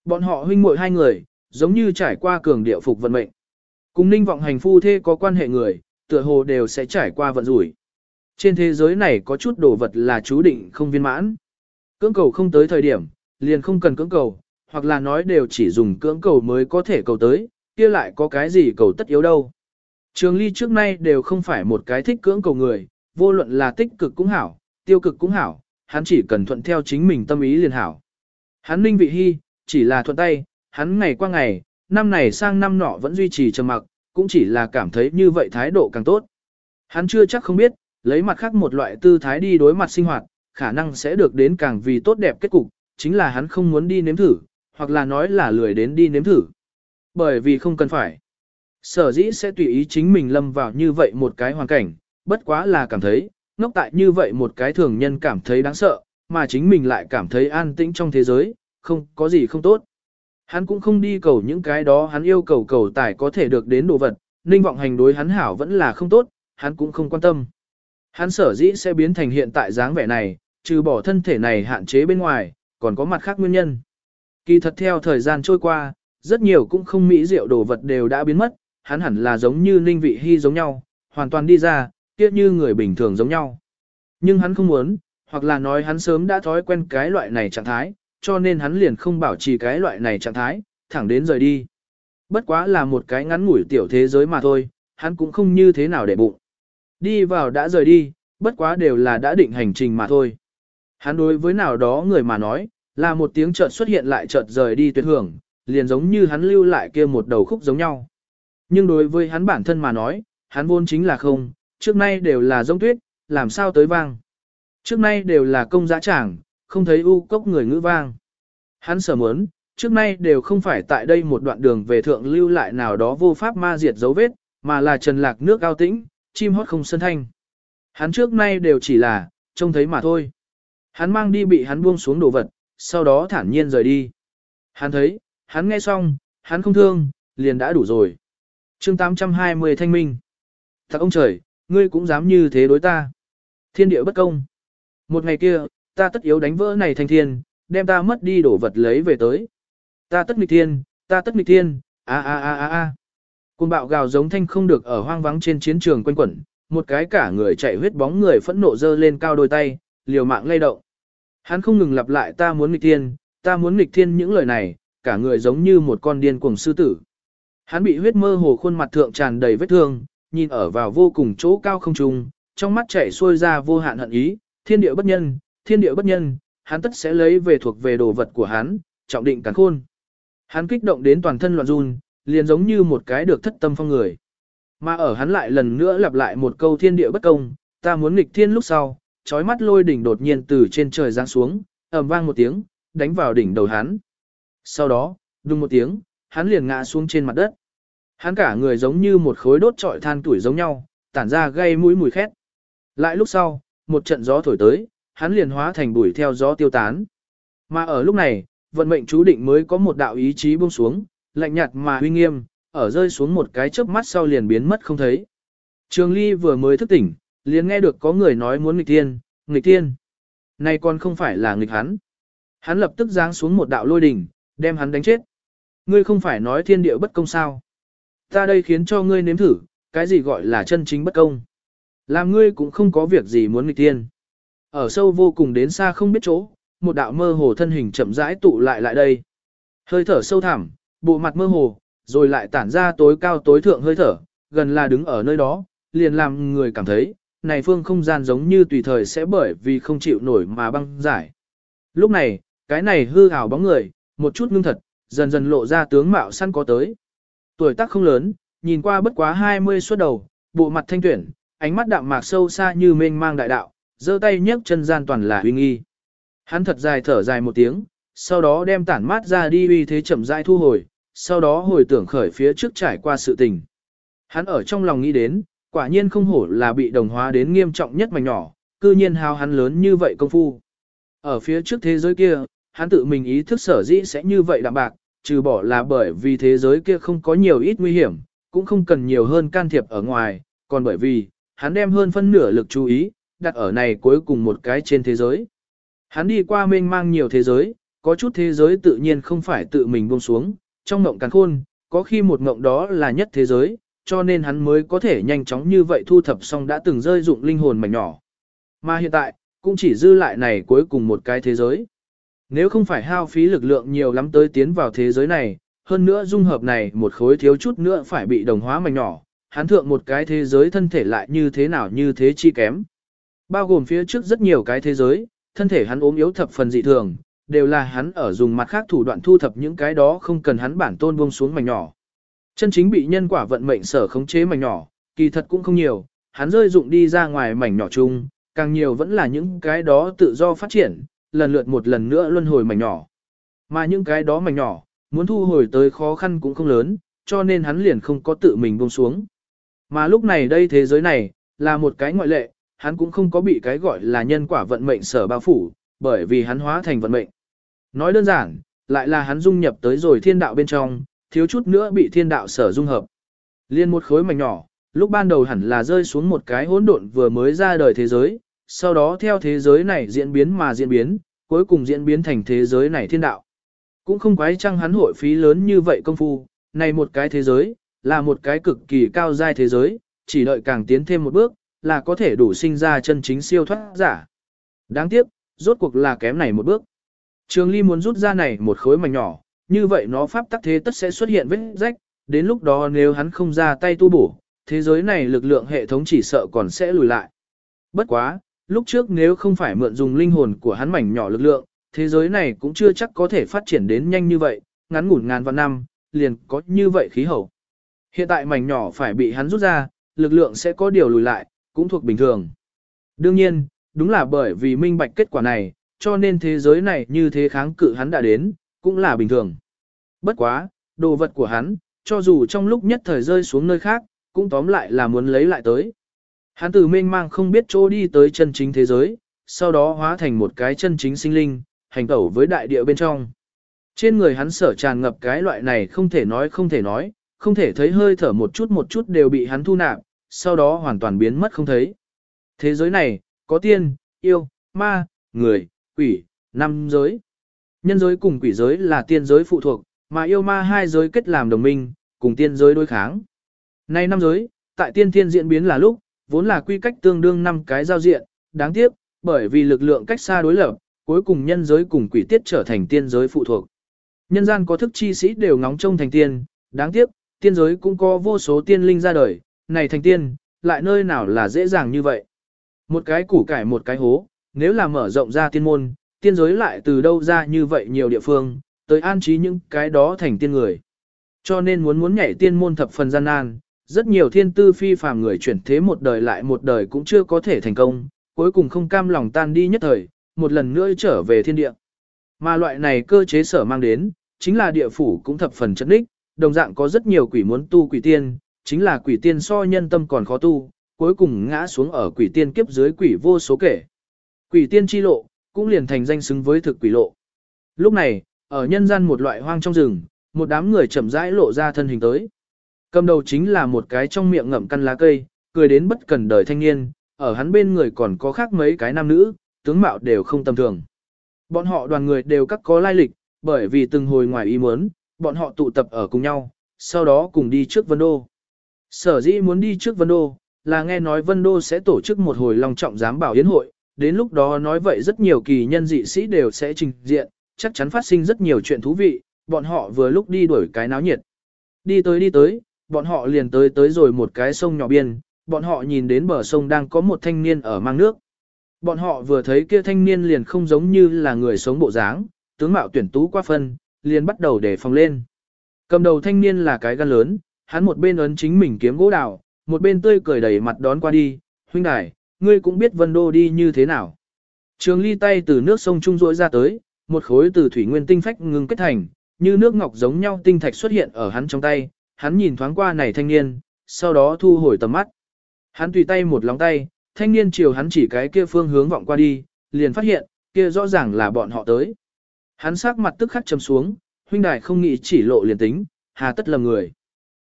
Bọn họ huynh muội hai người, giống như trải qua cường địa phục vận mệnh. Cùng Ninh Vọng Hành phu thê có quan hệ người, tựa hồ đều sẽ trải qua vận rủi. Trên thế giới này có chút đồ vật là chú định không viên mãn. Cưỡng cầu không tới thời điểm, liền không cần cưỡng cầu, hoặc là nói đều chỉ dùng cưỡng cầu mới có thể cầu tới, kia lại có cái gì cầu tất yếu đâu. Trường ly trước nay đều không phải một cái thích cưỡng cầu người, vô luận là tích cực cũng hảo, tiêu cực cũng hảo, hắn chỉ cần thuận theo chính mình tâm ý liền hảo. Hắn ninh vị hy, chỉ là thuận tay, hắn ngày qua ngày, năm này sang năm nọ vẫn duy trì trầm mặc, cũng chỉ là cảm thấy như vậy thái độ càng tốt. Hắn chưa chắc không biết, lấy mặt khác một loại tư thái đi đối mặt sinh hoạt, khả năng sẽ được đến càng vì tốt đẹp kết cục, chính là hắn không muốn đi nếm thử, hoặc là nói là lười đến đi nếm thử. Bởi vì không cần phải. Sở dĩ sẽ tùy ý chính mình lâm vào như vậy một cái hoàn cảnh, bất quá là cảm thấy, ngốc tại như vậy một cái thường nhân cảm thấy đáng sợ, mà chính mình lại cảm thấy an tĩnh trong thế giới, không có gì không tốt. Hắn cũng không đi cầu những cái đó hắn yêu cầu cầu tài có thể được đến đồ vật, ninh vọng hành đối hắn hảo vẫn là không tốt, hắn cũng không quan tâm. Hắn sở dĩ sẽ biến thành hiện tại dáng vẻ này, trừ bỏ thân thể này hạn chế bên ngoài, còn có mặt khác nguyên nhân. Kỳ thật theo thời gian trôi qua, rất nhiều cũng không mỹ diệu đồ vật đều đã biến mất, hắn hẳn là giống như ninh vị hy giống nhau, hoàn toàn đi ra, kia như người bình thường giống nhau. Nhưng hắn không muốn, hoặc là nói hắn sớm đã thói quen cái loại này trạng thái, cho nên hắn liền không bảo trì cái loại này trạng thái, thẳng đến rời đi. Bất quá là một cái ngắn ngủi tiểu thế giới mà thôi, hắn cũng không như thế nào để bụng. Đi vào đã rời đi, bất quá đều là đã định hành trình mà thôi. Hắn đối với nào đó người mà nói, là một tiếng chợt xuất hiện lại chợt rời đi tuyệt hưởng, liền giống như hắn lưu lại kia một đầu khúc giống nhau. Nhưng đối với hắn bản thân mà nói, hắn vốn chính là không, trước nay đều là giống tuyết, làm sao tới vang. Trước nay đều là công giá trảng, không thấy u cốc người ngữ vang. Hắn sở muốn, trước nay đều không phải tại đây một đoạn đường về thượng lưu lại nào đó vô pháp ma diệt dấu vết, mà là trần lạc nước cao tĩnh, chim hót không sân thanh. Hắn trước nay đều chỉ là, trông thấy mà thôi. Hắn mang đi bị hắn buông xuống đồ vật, sau đó thản nhiên rời đi. Hắn thấy, hắn nghe xong, hắn không thương, liền đã đủ rồi. chương 820 thanh minh. Thật ông trời, ngươi cũng dám như thế đối ta. Thiên địa bất công. Một ngày kia, ta tất yếu đánh vỡ này thành thiên, đem ta mất đi đổ vật lấy về tới. Ta tất nghịch thiên, ta tất nghịch thiên, a a a a a. Cùng bạo gào giống thanh không được ở hoang vắng trên chiến trường quanh quẩn, một cái cả người chạy huyết bóng người phẫn nộ dơ lên cao đôi tay, liều mạng lay động. Hắn không ngừng lặp lại ta muốn nghịch thiên, ta muốn nghịch thiên những lời này, cả người giống như một con điên cuồng sư tử. Hắn bị huyết mơ hồ khuôn mặt thượng tràn đầy vết thương, nhìn ở vào vô cùng chỗ cao không trung, trong mắt chảy xuôi ra vô hạn hận ý, thiên địa bất nhân, thiên địa bất nhân, hắn tất sẽ lấy về thuộc về đồ vật của hắn, trọng định cắn khôn. Hắn kích động đến toàn thân loạn run, liền giống như một cái được thất tâm phong người. Mà ở hắn lại lần nữa lặp lại một câu thiên địa bất công, ta muốn nghịch thiên lúc sau, chói mắt lôi đỉnh đột nhiên từ trên trời giáng xuống, ầm vang một tiếng, đánh vào đỉnh đầu hắn. Sau đó, đùng một tiếng, hắn liền ngã xuống trên mặt đất. Hắn cả người giống như một khối đốt trọi than tuổi giống nhau, tản ra gây mũi mùi khét. Lại lúc sau, một trận gió thổi tới, hắn liền hóa thành bụi theo gió tiêu tán. Mà ở lúc này, vận mệnh chú định mới có một đạo ý chí buông xuống, lạnh nhạt mà uy nghiêm, ở rơi xuống một cái chớp mắt sau liền biến mất không thấy. Trường Ly vừa mới thức tỉnh, liền nghe được có người nói muốn nghịch tiên, nghịch tiên. Này còn không phải là nghịch hắn. Hắn lập tức giáng xuống một đạo lôi đỉnh, đem hắn đánh chết. Ngươi không phải nói thiên địa bất công sao? Ta đây khiến cho ngươi nếm thử, cái gì gọi là chân chính bất công. Làm ngươi cũng không có việc gì muốn nghịch tiên. Ở sâu vô cùng đến xa không biết chỗ, một đạo mơ hồ thân hình chậm rãi tụ lại lại đây. Hơi thở sâu thẳm, bộ mặt mơ hồ, rồi lại tản ra tối cao tối thượng hơi thở, gần là đứng ở nơi đó, liền làm người cảm thấy, này phương không gian giống như tùy thời sẽ bởi vì không chịu nổi mà băng giải. Lúc này, cái này hư ảo bóng người, một chút ngưng thật, dần dần lộ ra tướng mạo săn có tới. Tuổi tác không lớn, nhìn qua bất quá 20 suốt đầu, bộ mặt thanh tuyển, ánh mắt đạm mạc sâu xa như mênh mang đại đạo, giơ tay nhấc chân gian toàn là uy nghi. Hắn thật dài thở dài một tiếng, sau đó đem tản mát ra đi uy thế chậm rãi thu hồi, sau đó hồi tưởng khởi phía trước trải qua sự tình. Hắn ở trong lòng nghĩ đến, quả nhiên không hổ là bị đồng hóa đến nghiêm trọng nhất mảnh nhỏ, cư nhiên hao hắn lớn như vậy công phu. Ở phía trước thế giới kia, hắn tự mình ý thức sở dĩ sẽ như vậy đạm bạc, trừ bỏ là bởi vì thế giới kia không có nhiều ít nguy hiểm, cũng không cần nhiều hơn can thiệp ở ngoài, còn bởi vì, hắn đem hơn phân nửa lực chú ý, đặt ở này cuối cùng một cái trên thế giới. Hắn đi qua mênh mang nhiều thế giới, có chút thế giới tự nhiên không phải tự mình buông xuống, trong mộng càng khôn, có khi một mộng đó là nhất thế giới, cho nên hắn mới có thể nhanh chóng như vậy thu thập xong đã từng rơi dụng linh hồn mảnh nhỏ. Mà hiện tại, cũng chỉ dư lại này cuối cùng một cái thế giới. Nếu không phải hao phí lực lượng nhiều lắm tới tiến vào thế giới này, hơn nữa dung hợp này một khối thiếu chút nữa phải bị đồng hóa mảnh nhỏ, hắn thượng một cái thế giới thân thể lại như thế nào như thế chi kém. Bao gồm phía trước rất nhiều cái thế giới, thân thể hắn ốm yếu thập phần dị thường, đều là hắn ở dùng mặt khác thủ đoạn thu thập những cái đó không cần hắn bản tôn buông xuống mảnh nhỏ. Chân chính bị nhân quả vận mệnh sở khống chế mảnh nhỏ, kỳ thật cũng không nhiều, hắn rơi dụng đi ra ngoài mảnh nhỏ chung, càng nhiều vẫn là những cái đó tự do phát triển, lần lượt một lần nữa luân hồi mảnh nhỏ. Mà những cái đó mảnh nhỏ, muốn thu hồi tới khó khăn cũng không lớn, cho nên hắn liền không có tự mình buông xuống. Mà lúc này đây thế giới này, là một cái ngoại lệ, hắn cũng không có bị cái gọi là nhân quả vận mệnh sở bao phủ, bởi vì hắn hóa thành vận mệnh. Nói đơn giản, lại là hắn dung nhập tới rồi thiên đạo bên trong, thiếu chút nữa bị thiên đạo sở dung hợp. Liên một khối mảnh nhỏ, lúc ban đầu hẳn là rơi xuống một cái hỗn độn vừa mới ra đời thế giới, sau đó theo thế giới này diễn biến mà diễn biến, cuối cùng diễn biến thành thế giới này thiên đạo. Cũng không quái chăng hắn hội phí lớn như vậy công phu, này một cái thế giới, là một cái cực kỳ cao giai thế giới, chỉ đợi càng tiến thêm một bước, là có thể đủ sinh ra chân chính siêu thoát giả. Đáng tiếc, rốt cuộc là kém này một bước. Trường Ly muốn rút ra này một khối mảnh nhỏ, như vậy nó pháp tắc thế tất sẽ xuất hiện vết rách, đến lúc đó nếu hắn không ra tay tu bổ, thế giới này lực lượng hệ thống chỉ sợ còn sẽ lùi lại. Bất quá, lúc trước nếu không phải mượn dùng linh hồn của hắn mảnh nhỏ lực lượng, thế giới này cũng chưa chắc có thể phát triển đến nhanh như vậy, ngắn ngủn ngàn vạn năm, liền có như vậy khí hậu. Hiện tại mảnh nhỏ phải bị hắn rút ra, lực lượng sẽ có điều lùi lại, cũng thuộc bình thường. Đương nhiên, đúng là bởi vì minh bạch kết quả này, cho nên thế giới này như thế kháng cự hắn đã đến, cũng là bình thường. Bất quá, đồ vật của hắn, cho dù trong lúc nhất thời rơi xuống nơi khác, cũng tóm lại là muốn lấy lại tới. Hắn từ mênh mang không biết chỗ đi tới chân chính thế giới, sau đó hóa thành một cái chân chính sinh linh, hành tẩu với đại địa bên trong. Trên người hắn sở tràn ngập cái loại này không thể nói không thể nói, không thể thấy hơi thở một chút một chút đều bị hắn thu nạp, sau đó hoàn toàn biến mất không thấy. Thế giới này, có tiên, yêu, ma, người, quỷ, năm giới. Nhân giới cùng quỷ giới là tiên giới phụ thuộc, mà yêu ma hai giới kết làm đồng minh, cùng tiên giới đối kháng. Nay năm giới, tại tiên thiên diễn biến là lúc, vốn là quy cách tương đương năm cái giao diện, đáng tiếc, bởi vì lực lượng cách xa đối lập, cuối cùng nhân giới cùng quỷ tiết trở thành tiên giới phụ thuộc. Nhân gian có thức chi sĩ đều ngóng trông thành tiên, đáng tiếc, tiên giới cũng có vô số tiên linh ra đời, này thành tiên, lại nơi nào là dễ dàng như vậy. Một cái củ cải một cái hố, nếu là mở rộng ra tiên môn, tiên giới lại từ đâu ra như vậy nhiều địa phương, tới an trí những cái đó thành tiên người. Cho nên muốn muốn nhảy tiên môn thập phần gian nan, rất nhiều thiên tư phi phàm người chuyển thế một đời lại một đời cũng chưa có thể thành công, cuối cùng không cam lòng tan đi nhất thời, một lần nữa trở về thiên địa. Mà loại này cơ chế sở mang đến, chính là địa phủ cũng thập phần chất đích, đồng dạng có rất nhiều quỷ muốn tu quỷ tiên, chính là quỷ tiên so nhân tâm còn khó tu, cuối cùng ngã xuống ở quỷ tiên kiếp dưới quỷ vô số kể. Quỷ tiên chi lộ, cũng liền thành danh xứng với thực quỷ lộ. Lúc này, ở nhân gian một loại hoang trong rừng, một đám người chậm rãi lộ ra thân hình tới. Cầm đầu chính là một cái trong miệng ngậm căn lá cây, cười đến bất cần đời thanh niên, ở hắn bên người còn có khác mấy cái nam nữ, tướng mạo đều không tầm thường. Bọn họ đoàn người đều các có lai lịch, bởi vì từng hồi ngoài ý muốn, bọn họ tụ tập ở cùng nhau, sau đó cùng đi trước Vân Đô. Sở dĩ muốn đi trước Vân Đô, là nghe nói Vân Đô sẽ tổ chức một hồi long trọng giám bảo yến hội, đến lúc đó nói vậy rất nhiều kỳ nhân dị sĩ đều sẽ trình diện, chắc chắn phát sinh rất nhiều chuyện thú vị, bọn họ vừa lúc đi đuổi cái náo nhiệt. Đi tới đi tới, bọn họ liền tới tới rồi một cái sông nhỏ biên, bọn họ nhìn đến bờ sông đang có một thanh niên ở mang nước. Bọn họ vừa thấy kia thanh niên liền không giống như là người sống bộ dáng, tướng mạo tuyển tú qua phân, liền bắt đầu để phòng lên. Cầm đầu thanh niên là cái gan lớn, hắn một bên ấn chính mình kiếm gỗ đào, một bên tươi cười đẩy mặt đón qua đi, huynh đài, ngươi cũng biết vân đô đi như thế nào. Trường ly tay từ nước sông trung rỗi ra tới, một khối từ thủy nguyên tinh phách ngừng kết thành, như nước ngọc giống nhau tinh thạch xuất hiện ở hắn trong tay, hắn nhìn thoáng qua này thanh niên, sau đó thu hồi tầm mắt. Hắn tùy tay một lòng tay, thanh niên chiều hắn chỉ cái kia phương hướng vọng qua đi, liền phát hiện, kia rõ ràng là bọn họ tới. Hắn sắc mặt tức khắc chấm xuống, huynh đài không nghĩ chỉ lộ liền tính, hà tất lầm người.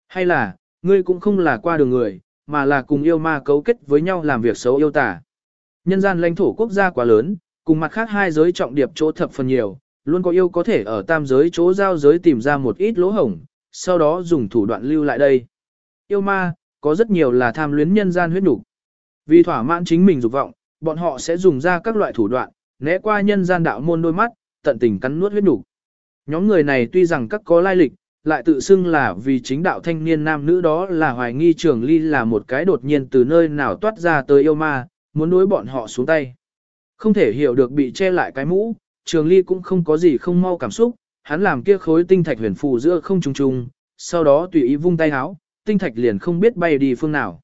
Hay là, ngươi cũng không là qua đường người, mà là cùng yêu ma cấu kết với nhau làm việc xấu yêu tả. Nhân gian lãnh thổ quốc gia quá lớn, cùng mặt khác hai giới trọng điệp chỗ thập phần nhiều, luôn có yêu có thể ở tam giới chỗ giao giới tìm ra một ít lỗ hổng, sau đó dùng thủ đoạn lưu lại đây. Yêu ma, có rất nhiều là tham luyến nhân gian huyết nục. Vì thỏa mãn chính mình dục vọng, bọn họ sẽ dùng ra các loại thủ đoạn, né qua nhân gian đạo môn đôi mắt, tận tình cắn nuốt huyết nục. Nhóm người này tuy rằng các có lai lịch, lại tự xưng là vì chính đạo thanh niên nam nữ đó là hoài nghi trường ly là một cái đột nhiên từ nơi nào toát ra tới yêu ma, muốn đối bọn họ xuống tay. Không thể hiểu được bị che lại cái mũ, trường ly cũng không có gì không mau cảm xúc, hắn làm kia khối tinh thạch huyền phù giữa không trùng trùng, sau đó tùy ý vung tay háo, tinh thạch liền không biết bay đi phương nào.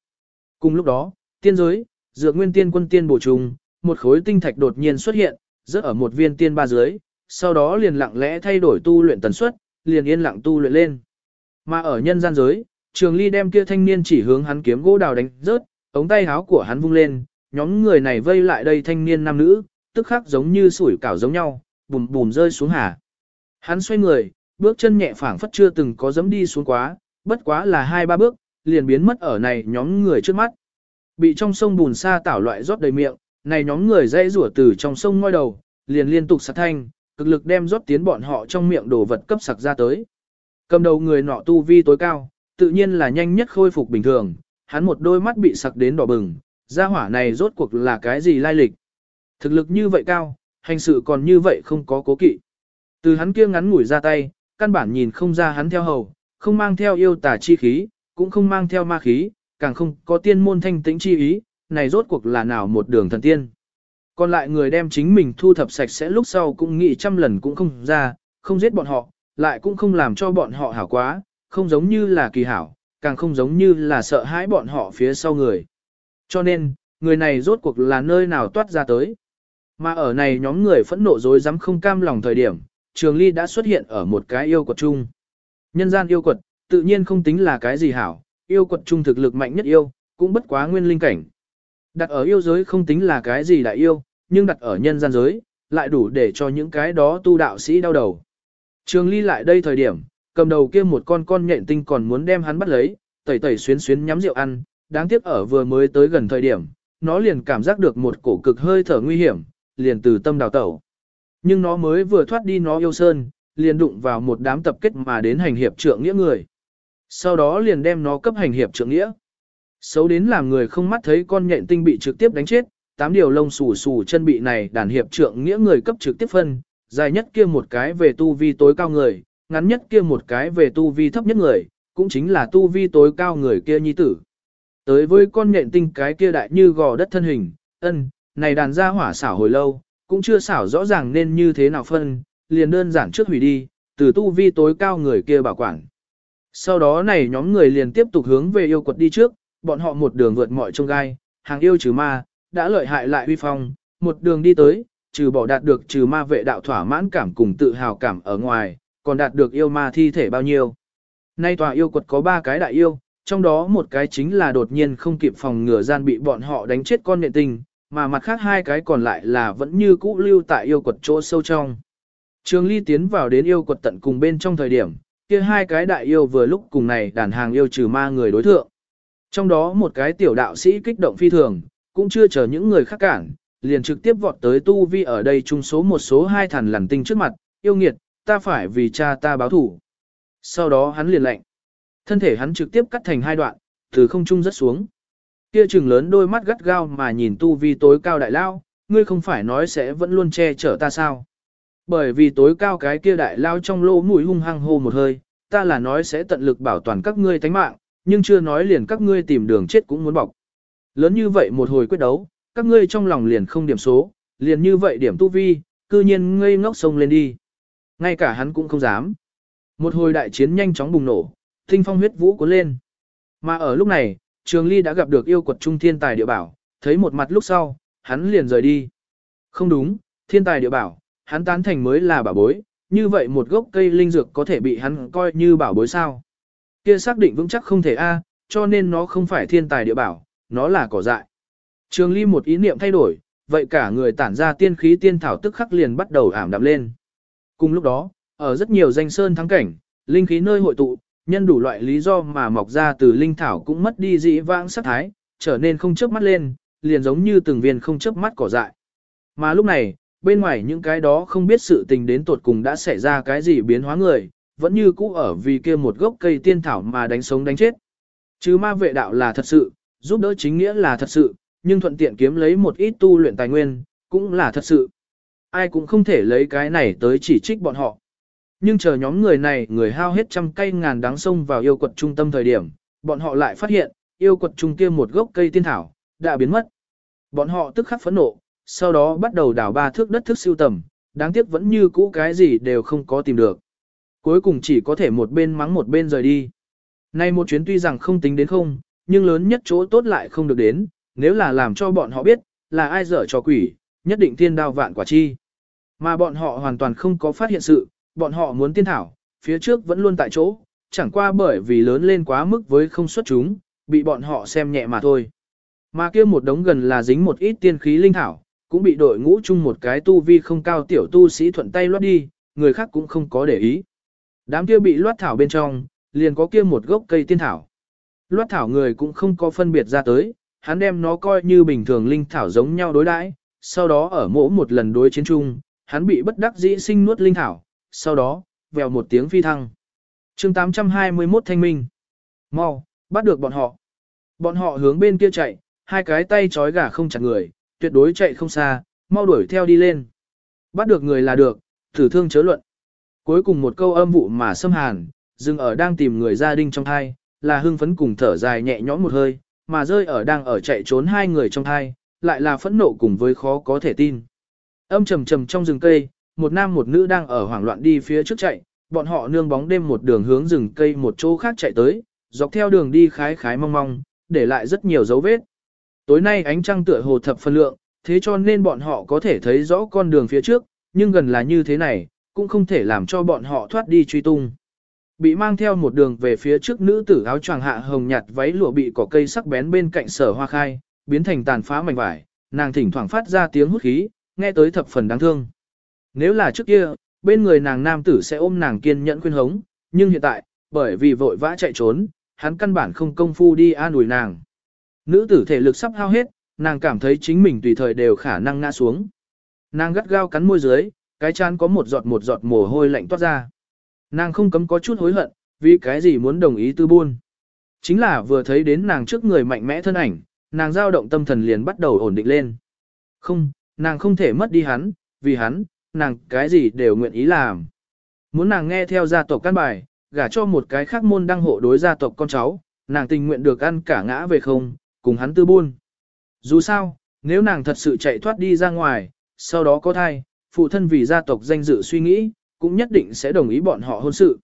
Cùng lúc đó, tiên giới, dược nguyên tiên quân tiên bổ trùng, một khối tinh thạch đột nhiên xuất hiện, rớt ở một viên tiên ba dưới, sau đó liền lặng lẽ thay đổi tu luyện tần suất, liền yên lặng tu luyện lên. Mà ở nhân gian giới, Trường Ly đem kia thanh niên chỉ hướng hắn kiếm gỗ đào đánh rớt, ống tay áo của hắn vung lên, nhóm người này vây lại đây thanh niên nam nữ, tức khắc giống như sủi cảo giống nhau, bùm bùm rơi xuống hà. Hắn xoay người, bước chân nhẹ phảng phất chưa từng có dẫm đi xuống quá, bất quá là hai ba bước, liền biến mất ở này nhóm người trước mắt. Bị trong sông bùn sa tảo loại rót đầy miệng, này nhóm người dây rủa từ trong sông ngoi đầu, liền liên tục sát thanh, cực lực đem rót tiến bọn họ trong miệng đồ vật cấp sặc ra tới. Cầm đầu người nọ tu vi tối cao, tự nhiên là nhanh nhất khôi phục bình thường, hắn một đôi mắt bị sặc đến đỏ bừng, gia hỏa này rốt cuộc là cái gì lai lịch. Thực lực như vậy cao, hành sự còn như vậy không có cố kỵ. Từ hắn kia ngắn ngủi ra tay, căn bản nhìn không ra hắn theo hầu, không mang theo yêu tà chi khí, cũng không mang theo ma khí, càng không có tiên môn thanh tĩnh chi ý, này rốt cuộc là nào một đường thần tiên. Còn lại người đem chính mình thu thập sạch sẽ lúc sau cũng nghĩ trăm lần cũng không ra, không giết bọn họ, lại cũng không làm cho bọn họ hảo quá, không giống như là kỳ hảo, càng không giống như là sợ hãi bọn họ phía sau người. Cho nên, người này rốt cuộc là nơi nào toát ra tới. Mà ở này nhóm người phẫn nộ dối dám không cam lòng thời điểm, Trường Ly đã xuất hiện ở một cái yêu quật chung. Nhân gian yêu quật, tự nhiên không tính là cái gì hảo, yêu quật chung thực lực mạnh nhất yêu, cũng bất quá nguyên linh cảnh. Đặt ở yêu giới không tính là cái gì đại yêu, nhưng đặt ở nhân gian giới, lại đủ để cho những cái đó tu đạo sĩ đau đầu. Trường Ly lại đây thời điểm, cầm đầu kia một con con nhện tinh còn muốn đem hắn bắt lấy, tẩy tẩy xuyến xuyến nhắm rượu ăn, đáng tiếc ở vừa mới tới gần thời điểm, nó liền cảm giác được một cổ cực hơi thở nguy hiểm, liền từ tâm đào tẩu. Nhưng nó mới vừa thoát đi nó yêu sơn, liền đụng vào một đám tập kết mà đến hành hiệp trượng nghĩa người. Sau đó liền đem nó cấp hành hiệp trượng nghĩa. Xấu đến làm người không mắt thấy con nhện tinh bị trực tiếp đánh chết, tám điều lông xù xù chân bị này đàn hiệp trượng nghĩa người cấp trực tiếp phân, dài nhất kia một cái về tu vi tối cao người, ngắn nhất kia một cái về tu vi thấp nhất người, cũng chính là tu vi tối cao người kia nhi tử. Tới với con nhện tinh cái kia đại như gò đất thân hình, ân, này đàn ra hỏa xảo hồi lâu, cũng chưa xảo rõ ràng nên như thế nào phân, liền đơn giản trước hủy đi, từ tu vi tối cao người kia bảo quản. Sau đó này nhóm người liền tiếp tục hướng về yêu quật đi trước, bọn họ một đường vượt mọi trông gai, hàng yêu trừ ma, đã lợi hại lại huy phong, một đường đi tới, trừ bỏ đạt được trừ ma vệ đạo thỏa mãn cảm cùng tự hào cảm ở ngoài, còn đạt được yêu ma thi thể bao nhiêu. Nay tòa yêu quật có ba cái đại yêu, trong đó một cái chính là đột nhiên không kịp phòng ngừa gian bị bọn họ đánh chết con niệm tình, mà mặt khác hai cái còn lại là vẫn như cũ lưu tại yêu quật chỗ sâu trong. Trường Ly tiến vào đến yêu quật tận cùng bên trong thời điểm, kia hai cái đại yêu vừa lúc cùng này đàn hàng yêu trừ ma người đối thượng. Trong đó một cái tiểu đạo sĩ kích động phi thường, cũng chưa chờ những người khác cản, liền trực tiếp vọt tới tu vi ở đây chung số một số hai thần lằn tinh trước mặt, yêu nghiệt, ta phải vì cha ta báo thủ. Sau đó hắn liền lệnh. Thân thể hắn trực tiếp cắt thành hai đoạn, từ không trung rất xuống. Kia trừng lớn đôi mắt gắt gao mà nhìn tu vi tối cao đại lao, ngươi không phải nói sẽ vẫn luôn che chở ta sao. Bởi vì tối cao cái kia đại lao trong lỗ mũi hung hăng hô một hơi, ta là nói sẽ tận lực bảo toàn các ngươi tánh mạng, nhưng chưa nói liền các ngươi tìm đường chết cũng muốn bọc. Lớn như vậy một hồi quyết đấu, các ngươi trong lòng liền không điểm số, liền như vậy điểm tu vi, cư nhiên ngây ngốc sông lên đi. Ngay cả hắn cũng không dám. Một hồi đại chiến nhanh chóng bùng nổ, tinh phong huyết vũ cuốn lên. Mà ở lúc này, Trường Ly đã gặp được yêu quật trung thiên tài địa bảo, thấy một mặt lúc sau, hắn liền rời đi. Không đúng, thiên tài địa bảo, hắn tán thành mới là bảo bối, như vậy một gốc cây linh dược có thể bị hắn coi như bảo bối sao? Kia xác định vững chắc không thể a, cho nên nó không phải thiên tài địa bảo, nó là cỏ dại. Trường Ly một ý niệm thay đổi, vậy cả người tản ra tiên khí tiên thảo tức khắc liền bắt đầu ảm đạm lên. Cùng lúc đó, ở rất nhiều danh sơn thắng cảnh, linh khí nơi hội tụ, nhân đủ loại lý do mà mọc ra từ linh thảo cũng mất đi dị vãng sắc thái, trở nên không chớp mắt lên, liền giống như từng viên không chớp mắt cỏ dại. Mà lúc này, bên ngoài những cái đó không biết sự tình đến tột cùng đã xảy ra cái gì biến hóa người, vẫn như cũ ở vì kia một gốc cây tiên thảo mà đánh sống đánh chết. Chứ ma vệ đạo là thật sự, giúp đỡ chính nghĩa là thật sự, nhưng thuận tiện kiếm lấy một ít tu luyện tài nguyên, cũng là thật sự. Ai cũng không thể lấy cái này tới chỉ trích bọn họ. Nhưng chờ nhóm người này người hao hết trăm cây ngàn đáng sông vào yêu quật trung tâm thời điểm, bọn họ lại phát hiện, yêu quật trung kia một gốc cây tiên thảo, đã biến mất. Bọn họ tức khắc phẫn nộ, sau đó bắt đầu đào ba thước đất thức siêu tầm, đáng tiếc vẫn như cũ cái gì đều không có tìm được. Cuối cùng chỉ có thể một bên mắng một bên rời đi. Nay một chuyến tuy rằng không tính đến không, nhưng lớn nhất chỗ tốt lại không được đến, nếu là làm cho bọn họ biết, là ai dở cho quỷ, nhất định thiên đao vạn quả chi. Mà bọn họ hoàn toàn không có phát hiện sự, bọn họ muốn tiên thảo, phía trước vẫn luôn tại chỗ, chẳng qua bởi vì lớn lên quá mức với không xuất chúng, bị bọn họ xem nhẹ mà thôi. Mà kia một đống gần là dính một ít tiên khí linh thảo, cũng bị đội ngũ chung một cái tu vi không cao tiểu tu sĩ thuận tay loát đi, người khác cũng không có để ý. Đám kia bị loát thảo bên trong, liền có kia một gốc cây tiên thảo. Loát thảo người cũng không có phân biệt ra tới, hắn đem nó coi như bình thường linh thảo giống nhau đối đãi, sau đó ở mỗ một lần đối chiến chung, hắn bị bất đắc dĩ sinh nuốt linh thảo, sau đó, vèo một tiếng phi thăng. chương 821 thanh minh. Mau, bắt được bọn họ. Bọn họ hướng bên kia chạy, hai cái tay trói gà không chặt người, tuyệt đối chạy không xa, mau đuổi theo đi lên. Bắt được người là được, thử thương chớ luận. Cuối cùng một câu âm vụ mà xâm hàn, dừng ở đang tìm người gia đình trong thai, là hưng phấn cùng thở dài nhẹ nhõm một hơi, mà rơi ở đang ở chạy trốn hai người trong thai, lại là phẫn nộ cùng với khó có thể tin. Âm trầm trầm trong rừng cây, một nam một nữ đang ở hoảng loạn đi phía trước chạy, bọn họ nương bóng đêm một đường hướng rừng cây một chỗ khác chạy tới, dọc theo đường đi khái khái mong mong, để lại rất nhiều dấu vết. Tối nay ánh trăng tựa hồ thập phân lượng, thế cho nên bọn họ có thể thấy rõ con đường phía trước, nhưng gần là như thế này, cũng không thể làm cho bọn họ thoát đi truy tung. Bị mang theo một đường về phía trước nữ tử áo choàng hạ hồng nhạt váy lụa bị cỏ cây sắc bén bên cạnh sở hoa khai, biến thành tàn phá mảnh vải, nàng thỉnh thoảng phát ra tiếng hút khí, nghe tới thập phần đáng thương. Nếu là trước kia, bên người nàng nam tử sẽ ôm nàng kiên nhẫn khuyên hống, nhưng hiện tại, bởi vì vội vã chạy trốn, hắn căn bản không công phu đi an ủi nàng. Nữ tử thể lực sắp hao hết, nàng cảm thấy chính mình tùy thời đều khả năng ngã xuống. Nàng gắt gao cắn môi dưới, cái chán có một giọt một giọt mồ hôi lạnh toát ra. Nàng không cấm có chút hối hận, vì cái gì muốn đồng ý tư buôn. Chính là vừa thấy đến nàng trước người mạnh mẽ thân ảnh, nàng dao động tâm thần liền bắt đầu ổn định lên. Không, nàng không thể mất đi hắn, vì hắn, nàng cái gì đều nguyện ý làm. Muốn nàng nghe theo gia tộc căn bài, gả cho một cái khác môn đăng hộ đối gia tộc con cháu, nàng tình nguyện được ăn cả ngã về không, cùng hắn tư buôn. Dù sao, nếu nàng thật sự chạy thoát đi ra ngoài, sau đó có thai, phụ thân vì gia tộc danh dự suy nghĩ, cũng nhất định sẽ đồng ý bọn họ hôn sự.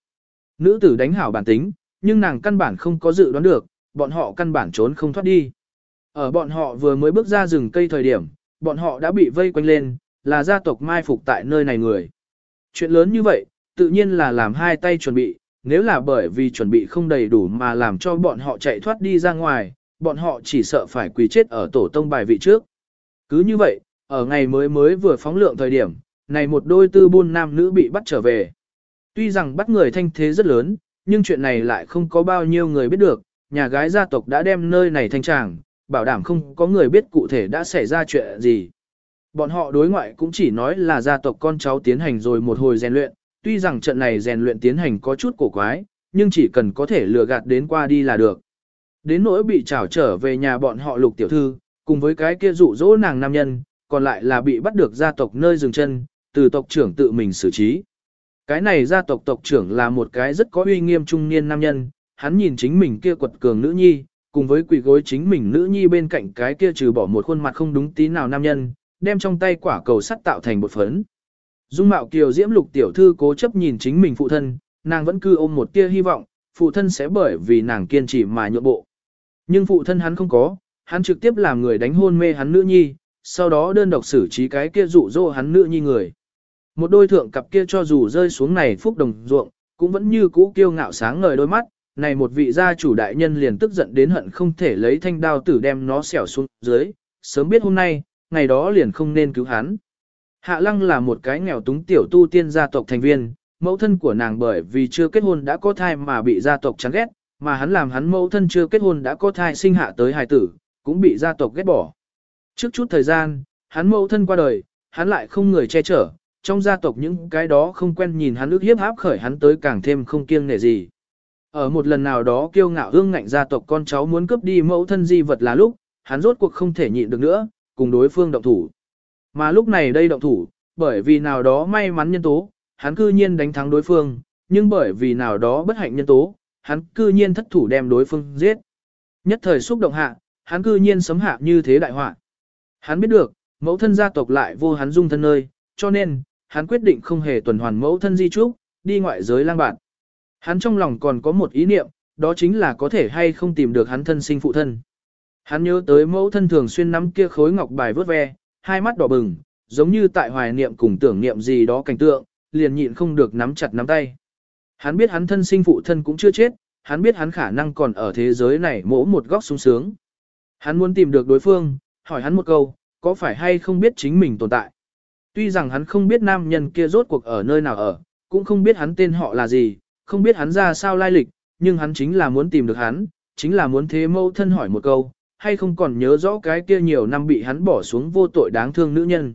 Nữ tử đánh hảo bản tính, nhưng nàng căn bản không có dự đoán được, bọn họ căn bản trốn không thoát đi. Ở bọn họ vừa mới bước ra rừng cây thời điểm, bọn họ đã bị vây quanh lên, là gia tộc mai phục tại nơi này người. Chuyện lớn như vậy, tự nhiên là làm hai tay chuẩn bị, nếu là bởi vì chuẩn bị không đầy đủ mà làm cho bọn họ chạy thoát đi ra ngoài, bọn họ chỉ sợ phải quỳ chết ở tổ tông bài vị trước. Cứ như vậy, ở ngày mới mới vừa phóng lượng thời điểm, này một đôi tư buôn nam nữ bị bắt trở về. Tuy rằng bắt người thanh thế rất lớn, nhưng chuyện này lại không có bao nhiêu người biết được, nhà gái gia tộc đã đem nơi này thanh tràng, bảo đảm không có người biết cụ thể đã xảy ra chuyện gì. Bọn họ đối ngoại cũng chỉ nói là gia tộc con cháu tiến hành rồi một hồi rèn luyện, tuy rằng trận này rèn luyện tiến hành có chút cổ quái, nhưng chỉ cần có thể lừa gạt đến qua đi là được. Đến nỗi bị trảo trở về nhà bọn họ lục tiểu thư, cùng với cái kia dụ dỗ nàng nam nhân, còn lại là bị bắt được gia tộc nơi dừng chân, từ tộc trưởng tự mình xử trí. Cái này gia tộc tộc trưởng là một cái rất có uy nghiêm trung niên nam nhân, hắn nhìn chính mình kia quật cường nữ nhi, cùng với quỷ gối chính mình nữ nhi bên cạnh cái kia trừ bỏ một khuôn mặt không đúng tí nào nam nhân, đem trong tay quả cầu sắt tạo thành một phấn. Dung mạo kiều diễm lục tiểu thư cố chấp nhìn chính mình phụ thân, nàng vẫn cứ ôm một tia hy vọng, phụ thân sẽ bởi vì nàng kiên trì mà nhượng bộ. Nhưng phụ thân hắn không có, hắn trực tiếp làm người đánh hôn mê hắn nữ nhi, sau đó đơn độc xử trí cái kia dụ dỗ hắn nữ nhi người. Một đôi thượng cặp kia cho dù rơi xuống này phúc đồng ruộng, cũng vẫn như cũ kiêu ngạo sáng ngời đôi mắt, này một vị gia chủ đại nhân liền tức giận đến hận không thể lấy thanh đao tử đem nó xẻo xuống dưới, sớm biết hôm nay, ngày đó liền không nên cứu hắn. Hạ lăng là một cái nghèo túng tiểu tu tiên gia tộc thành viên, mẫu thân của nàng bởi vì chưa kết hôn đã có thai mà bị gia tộc chán ghét, mà hắn làm hắn mẫu thân chưa kết hôn đã có thai sinh hạ tới hài tử, cũng bị gia tộc ghét bỏ. Trước chút thời gian, hắn mẫu thân qua đời, hắn lại không người che chở, trong gia tộc những cái đó không quen nhìn hắn ước hiếp áp khởi hắn tới càng thêm không kiêng nể gì. Ở một lần nào đó kiêu ngạo hương ngạnh gia tộc con cháu muốn cướp đi mẫu thân di vật là lúc, hắn rốt cuộc không thể nhịn được nữa, cùng đối phương động thủ. Mà lúc này đây động thủ, bởi vì nào đó may mắn nhân tố, hắn cư nhiên đánh thắng đối phương, nhưng bởi vì nào đó bất hạnh nhân tố, hắn cư nhiên thất thủ đem đối phương giết. Nhất thời xúc động hạ, hắn cư nhiên sấm hạ như thế đại họa. Hắn biết được, mẫu thân gia tộc lại vô hắn dung thân nơi, cho nên, hắn quyết định không hề tuần hoàn mẫu thân di trúc, đi ngoại giới lang bạn. Hắn trong lòng còn có một ý niệm, đó chính là có thể hay không tìm được hắn thân sinh phụ thân. Hắn nhớ tới mẫu thân thường xuyên nắm kia khối ngọc bài vớt ve, hai mắt đỏ bừng, giống như tại hoài niệm cùng tưởng niệm gì đó cảnh tượng, liền nhịn không được nắm chặt nắm tay. Hắn biết hắn thân sinh phụ thân cũng chưa chết, hắn biết hắn khả năng còn ở thế giới này mỗ một góc sung sướng. Hắn muốn tìm được đối phương, hỏi hắn một câu, có phải hay không biết chính mình tồn tại. Tuy rằng hắn không biết nam nhân kia rốt cuộc ở nơi nào ở, cũng không biết hắn tên họ là gì, không biết hắn ra sao lai lịch, nhưng hắn chính là muốn tìm được hắn, chính là muốn thế mâu thân hỏi một câu, hay không còn nhớ rõ cái kia nhiều năm bị hắn bỏ xuống vô tội đáng thương nữ nhân.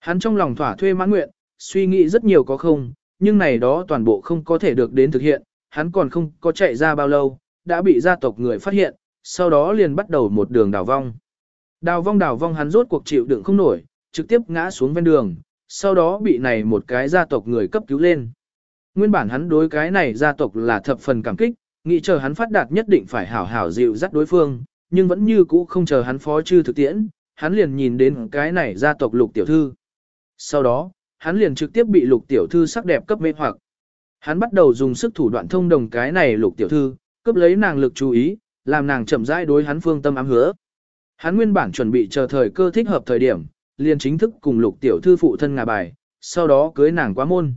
Hắn trong lòng thỏa thuê mãn nguyện, suy nghĩ rất nhiều có không, nhưng này đó toàn bộ không có thể được đến thực hiện, hắn còn không có chạy ra bao lâu, đã bị gia tộc người phát hiện, sau đó liền bắt đầu một đường đào vong. Đào vong đào vong hắn rốt cuộc chịu đựng không nổi, trực tiếp ngã xuống ven đường, sau đó bị này một cái gia tộc người cấp cứu lên. Nguyên bản hắn đối cái này gia tộc là thập phần cảm kích, nghĩ chờ hắn phát đạt nhất định phải hảo hảo dịu dắt đối phương, nhưng vẫn như cũ không chờ hắn phó chư thực tiễn, hắn liền nhìn đến cái này gia tộc lục tiểu thư. Sau đó, hắn liền trực tiếp bị lục tiểu thư sắc đẹp cấp mê hoặc. Hắn bắt đầu dùng sức thủ đoạn thông đồng cái này lục tiểu thư, cấp lấy nàng lực chú ý, làm nàng chậm rãi đối hắn phương tâm ám hứa. Hắn nguyên bản chuẩn bị chờ thời cơ thích hợp thời điểm, liền chính thức cùng lục tiểu thư phụ thân ngà bài, sau đó cưới nàng quá môn.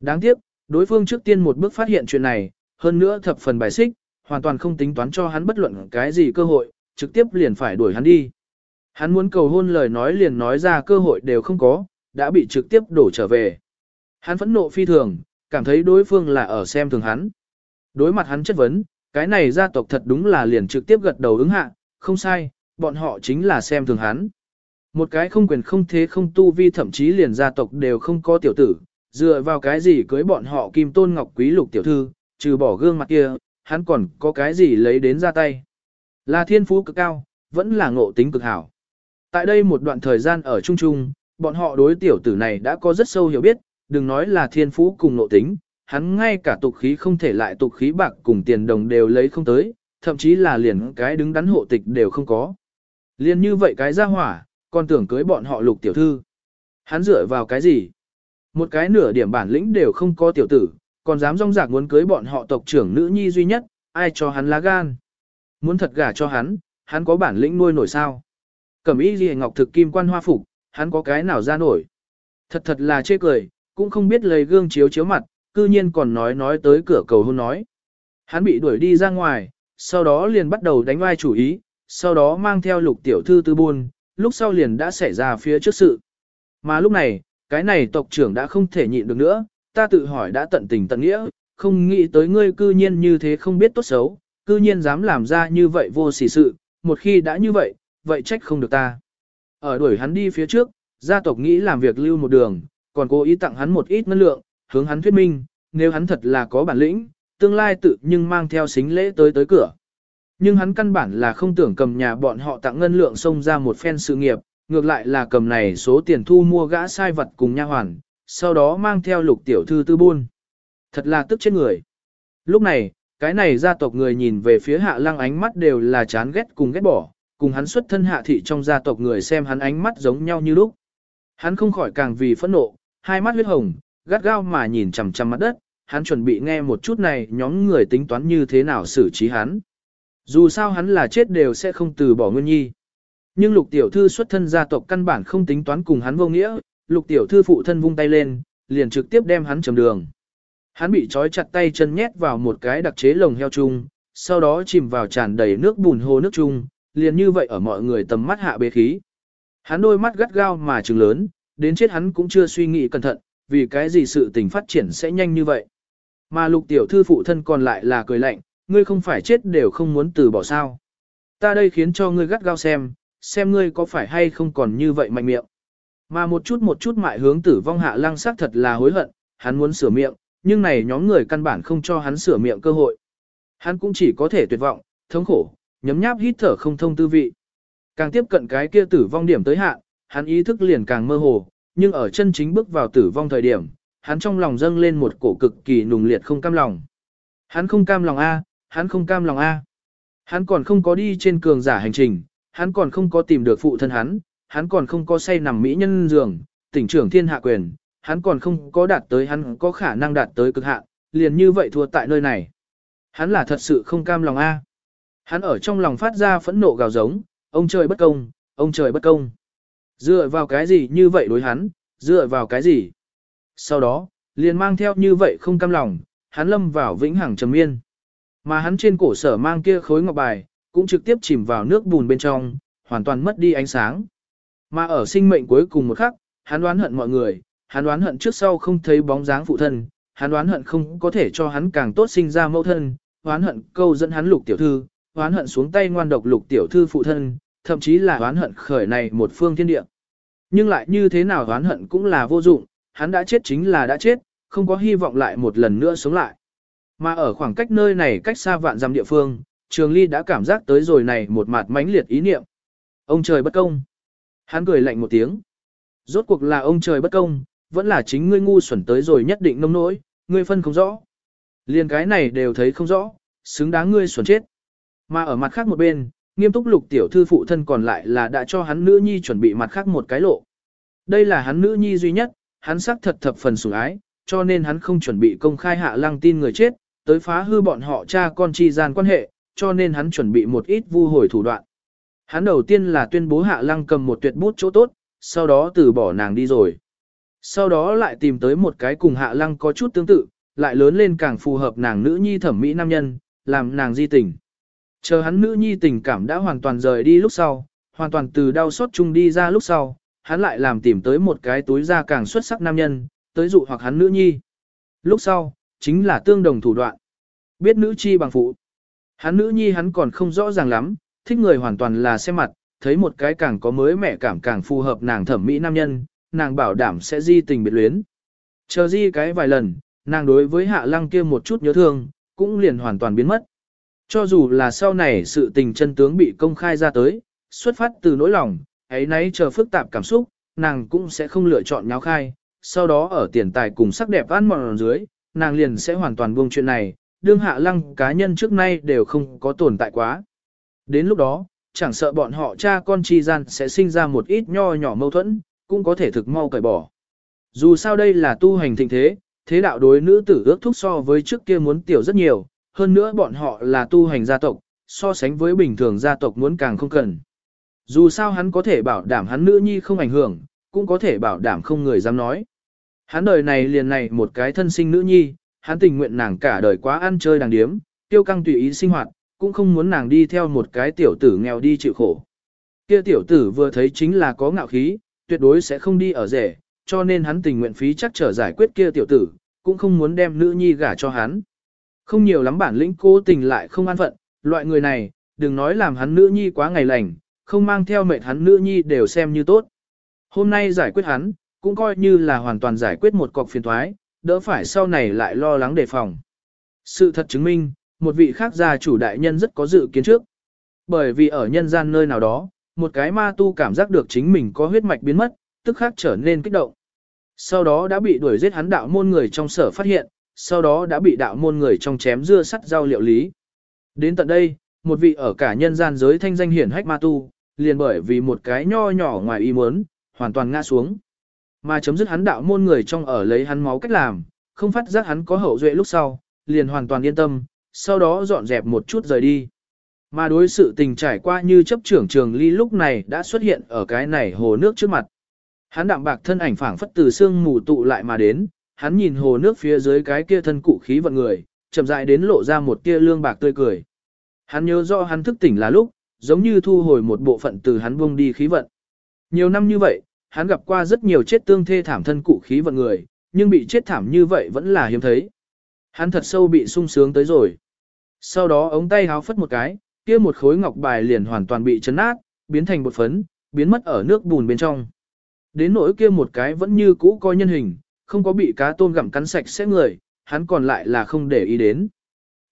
Đáng tiếc, đối phương trước tiên một bước phát hiện chuyện này, hơn nữa thập phần bài xích, hoàn toàn không tính toán cho hắn bất luận cái gì cơ hội, trực tiếp liền phải đuổi hắn đi. Hắn muốn cầu hôn lời nói liền nói ra cơ hội đều không có, đã bị trực tiếp đổ trở về. Hắn phẫn nộ phi thường, cảm thấy đối phương là ở xem thường hắn. Đối mặt hắn chất vấn, cái này gia tộc thật đúng là liền trực tiếp gật đầu ứng hạ, không sai, bọn họ chính là xem thường hắn. Một cái không quyền không thế không tu vi thậm chí liền gia tộc đều không có tiểu tử, dựa vào cái gì cưới bọn họ kim tôn ngọc quý lục tiểu thư, trừ bỏ gương mặt kia, hắn còn có cái gì lấy đến ra tay. Là thiên phú cực cao, vẫn là ngộ tính cực hảo. Tại đây một đoạn thời gian ở Trung Trung, bọn họ đối tiểu tử này đã có rất sâu hiểu biết, đừng nói là thiên phú cùng ngộ tính, hắn ngay cả tục khí không thể lại tục khí bạc cùng tiền đồng đều lấy không tới, thậm chí là liền cái đứng đắn hộ tịch đều không có. Liên như vậy cái ra hỏa, còn tưởng cưới bọn họ lục tiểu thư. Hắn dựa vào cái gì? Một cái nửa điểm bản lĩnh đều không có tiểu tử, còn dám rong rạc muốn cưới bọn họ tộc trưởng nữ nhi duy nhất, ai cho hắn lá gan. Muốn thật gả cho hắn, hắn có bản lĩnh nuôi nổi sao. Cẩm ý gì ngọc thực kim quan hoa phục, hắn có cái nào ra nổi. Thật thật là chê cười, cũng không biết lấy gương chiếu chiếu mặt, cư nhiên còn nói nói tới cửa cầu hôn nói. Hắn bị đuổi đi ra ngoài, sau đó liền bắt đầu đánh oai chủ ý, sau đó mang theo lục tiểu thư tư buôn, lúc sau liền đã xảy ra phía trước sự. Mà lúc này, cái này tộc trưởng đã không thể nhịn được nữa, ta tự hỏi đã tận tình tận nghĩa, không nghĩ tới ngươi cư nhiên như thế không biết tốt xấu, cư nhiên dám làm ra như vậy vô sỉ sự, một khi đã như vậy, vậy trách không được ta. Ở đuổi hắn đi phía trước, gia tộc nghĩ làm việc lưu một đường, còn cố ý tặng hắn một ít ngân lượng, hướng hắn thuyết minh, nếu hắn thật là có bản lĩnh, tương lai tự nhưng mang theo xính lễ tới tới cửa. Nhưng hắn căn bản là không tưởng cầm nhà bọn họ tặng ngân lượng xông ra một phen sự nghiệp, ngược lại là cầm này số tiền thu mua gã sai vật cùng nha hoàn, sau đó mang theo lục tiểu thư tư buôn. Thật là tức chết người. Lúc này, cái này gia tộc người nhìn về phía hạ lăng ánh mắt đều là chán ghét cùng ghét bỏ, cùng hắn xuất thân hạ thị trong gia tộc người xem hắn ánh mắt giống nhau như lúc. Hắn không khỏi càng vì phẫn nộ, hai mắt huyết hồng, gắt gao mà nhìn chằm chằm mặt đất, hắn chuẩn bị nghe một chút này nhóm người tính toán như thế nào xử trí hắn. Dù sao hắn là chết đều sẽ không từ bỏ Nguyên Nhi. Nhưng lục tiểu thư xuất thân gia tộc căn bản không tính toán cùng hắn vô nghĩa, lục tiểu thư phụ thân vung tay lên, liền trực tiếp đem hắn chầm đường. Hắn bị trói chặt tay chân nhét vào một cái đặc chế lồng heo chung, sau đó chìm vào tràn đầy nước bùn hồ nước chung, liền như vậy ở mọi người tầm mắt hạ bế khí. Hắn đôi mắt gắt gao mà trừng lớn, đến chết hắn cũng chưa suy nghĩ cẩn thận, vì cái gì sự tình phát triển sẽ nhanh như vậy. Mà lục tiểu thư phụ thân còn lại là cười lạnh, ngươi không phải chết đều không muốn từ bỏ sao. Ta đây khiến cho ngươi gắt gao xem, xem ngươi có phải hay không còn như vậy mạnh miệng. Mà một chút một chút mại hướng tử vong hạ lăng sắc thật là hối hận, hắn muốn sửa miệng, nhưng này nhóm người căn bản không cho hắn sửa miệng cơ hội. Hắn cũng chỉ có thể tuyệt vọng, thống khổ, nhấm nháp hít thở không thông tư vị. Càng tiếp cận cái kia tử vong điểm tới hạn, hắn ý thức liền càng mơ hồ, nhưng ở chân chính bước vào tử vong thời điểm, hắn trong lòng dâng lên một cổ cực kỳ nùng liệt không cam lòng. Hắn không cam lòng A, hắn không cam lòng A. Hắn còn không có đi trên cường giả hành trình, hắn còn không có tìm được phụ thân hắn, hắn còn không có say nằm mỹ nhân giường, tỉnh trưởng thiên hạ quyền, hắn còn không có đạt tới hắn có khả năng đạt tới cực hạn, liền như vậy thua tại nơi này. Hắn là thật sự không cam lòng A. Hắn ở trong lòng phát ra phẫn nộ gào giống, ông trời bất công, ông trời bất công. Dựa vào cái gì như vậy đối hắn, dựa vào cái gì? Sau đó, liền mang theo như vậy không cam lòng, hắn lâm vào vĩnh hằng trầm miên. Mà hắn trên cổ sở mang kia khối ngọc bài, cũng trực tiếp chìm vào nước bùn bên trong, hoàn toàn mất đi ánh sáng. Mà ở sinh mệnh cuối cùng một khắc, hắn đoán hận mọi người, hắn đoán hận trước sau không thấy bóng dáng phụ thân, hắn đoán hận không có thể cho hắn càng tốt sinh ra mẫu thân, đoán hận câu dẫn hắn lục tiểu thư, đoán hận xuống tay ngoan độc lục tiểu thư phụ thân, thậm chí là đoán hận khởi này một phương thiên địa. Nhưng lại như thế nào đoán hận cũng là vô dụng, hắn đã chết chính là đã chết, không có hy vọng lại một lần nữa sống lại. Mà ở khoảng cách nơi này cách xa vạn dặm địa phương, Trường Ly đã cảm giác tới rồi này một mặt mãnh liệt ý niệm. Ông trời bất công. Hắn cười lạnh một tiếng. Rốt cuộc là ông trời bất công, vẫn là chính ngươi ngu xuẩn tới rồi nhất định nông nỗi, ngươi phân không rõ. Liên cái này đều thấy không rõ, xứng đáng ngươi xuẩn chết. Mà ở mặt khác một bên, nghiêm túc lục tiểu thư phụ thân còn lại là đã cho hắn nữ nhi chuẩn bị mặt khác một cái lộ. Đây là hắn nữ nhi duy nhất, hắn xác thật thập phần sủng ái, cho nên hắn không chuẩn bị công khai hạ lăng tin người chết, tới phá hư bọn họ cha con chi gian quan hệ, cho nên hắn chuẩn bị một ít vu hồi thủ đoạn. Hắn đầu tiên là tuyên bố hạ lăng cầm một tuyệt bút chỗ tốt, sau đó từ bỏ nàng đi rồi. Sau đó lại tìm tới một cái cùng hạ lăng có chút tương tự, lại lớn lên càng phù hợp nàng nữ nhi thẩm mỹ nam nhân, làm nàng di tình. Chờ hắn nữ nhi tình cảm đã hoàn toàn rời đi lúc sau, hoàn toàn từ đau xót chung đi ra lúc sau, hắn lại làm tìm tới một cái túi da càng xuất sắc nam nhân, tới dụ hoặc hắn nữ nhi. Lúc sau, chính là tương đồng thủ đoạn. Biết nữ chi bằng phụ. Hắn nữ nhi hắn còn không rõ ràng lắm, thích người hoàn toàn là xem mặt, thấy một cái càng có mới mẻ cảm càng phù hợp nàng thẩm mỹ nam nhân, nàng bảo đảm sẽ di tình biệt luyến. Chờ di cái vài lần, nàng đối với hạ lăng kia một chút nhớ thương, cũng liền hoàn toàn biến mất. Cho dù là sau này sự tình chân tướng bị công khai ra tới, xuất phát từ nỗi lòng, ấy nấy chờ phức tạp cảm xúc, nàng cũng sẽ không lựa chọn nháo khai, sau đó ở tiền tài cùng sắc đẹp ăn mòn dưới, nàng liền sẽ hoàn toàn buông chuyện này, đương hạ lăng cá nhân trước nay đều không có tồn tại quá. Đến lúc đó, chẳng sợ bọn họ cha con chi gian sẽ sinh ra một ít nho nhỏ mâu thuẫn, cũng có thể thực mau cởi bỏ. Dù sao đây là tu hành thịnh thế, thế đạo đối nữ tử ước thúc so với trước kia muốn tiểu rất nhiều, hơn nữa bọn họ là tu hành gia tộc, so sánh với bình thường gia tộc muốn càng không cần. Dù sao hắn có thể bảo đảm hắn nữ nhi không ảnh hưởng, cũng có thể bảo đảm không người dám nói. Hắn đời này liền này một cái thân sinh nữ nhi, hắn tình nguyện nàng cả đời quá ăn chơi đàng điếm, tiêu căng tùy ý sinh hoạt, cũng không muốn nàng đi theo một cái tiểu tử nghèo đi chịu khổ. Kia tiểu tử vừa thấy chính là có ngạo khí, tuyệt đối sẽ không đi ở rể, cho nên hắn tình nguyện phí chắc trở giải quyết kia tiểu tử, cũng không muốn đem nữ nhi gả cho hắn. Không nhiều lắm bản lĩnh cố tình lại không an phận, loại người này, đừng nói làm hắn nữ nhi quá ngày lành, không mang theo mệnh hắn nữ nhi đều xem như tốt. Hôm nay giải quyết hắn, cũng coi như là hoàn toàn giải quyết một cọc phiền thoái, đỡ phải sau này lại lo lắng đề phòng. Sự thật chứng minh, một vị khác gia chủ đại nhân rất có dự kiến trước. Bởi vì ở nhân gian nơi nào đó, một cái ma tu cảm giác được chính mình có huyết mạch biến mất, tức khác trở nên kích động. Sau đó đã bị đuổi giết hắn đạo môn người trong sở phát hiện, sau đó đã bị đạo môn người trong chém dưa sắt rau liệu lý. Đến tận đây, một vị ở cả nhân gian giới thanh danh hiển hách ma tu, liền bởi vì một cái nho nhỏ ngoài ý muốn, hoàn toàn ngã xuống. Mà chấm dứt hắn đạo môn người trong ở lấy hắn máu cách làm, không phát giác hắn có hậu duệ lúc sau, liền hoàn toàn yên tâm, sau đó dọn dẹp một chút rời đi. Mà đối sự tình trải qua như chấp trưởng trường ly lúc này đã xuất hiện ở cái này hồ nước trước mặt. Hắn đạm bạc thân ảnh phảng phất từ xương mù tụ lại mà đến, hắn nhìn hồ nước phía dưới cái kia thân cụ khí vận người, chậm rãi đến lộ ra một tia lương bạc tươi cười. Hắn nhớ rõ hắn thức tỉnh là lúc, giống như thu hồi một bộ phận từ hắn buông đi khí vận. Nhiều năm như vậy, hắn gặp qua rất nhiều chết tương thê thảm thân cụ khí vận người, nhưng bị chết thảm như vậy vẫn là hiếm thấy. Hắn thật sâu bị sung sướng tới rồi. Sau đó ống tay háo phất một cái, kia một khối ngọc bài liền hoàn toàn bị chấn nát, biến thành bột phấn, biến mất ở nước bùn bên trong. Đến nỗi kia một cái vẫn như cũ coi nhân hình, không có bị cá tôm gặm cắn sạch sẽ người, hắn còn lại là không để ý đến.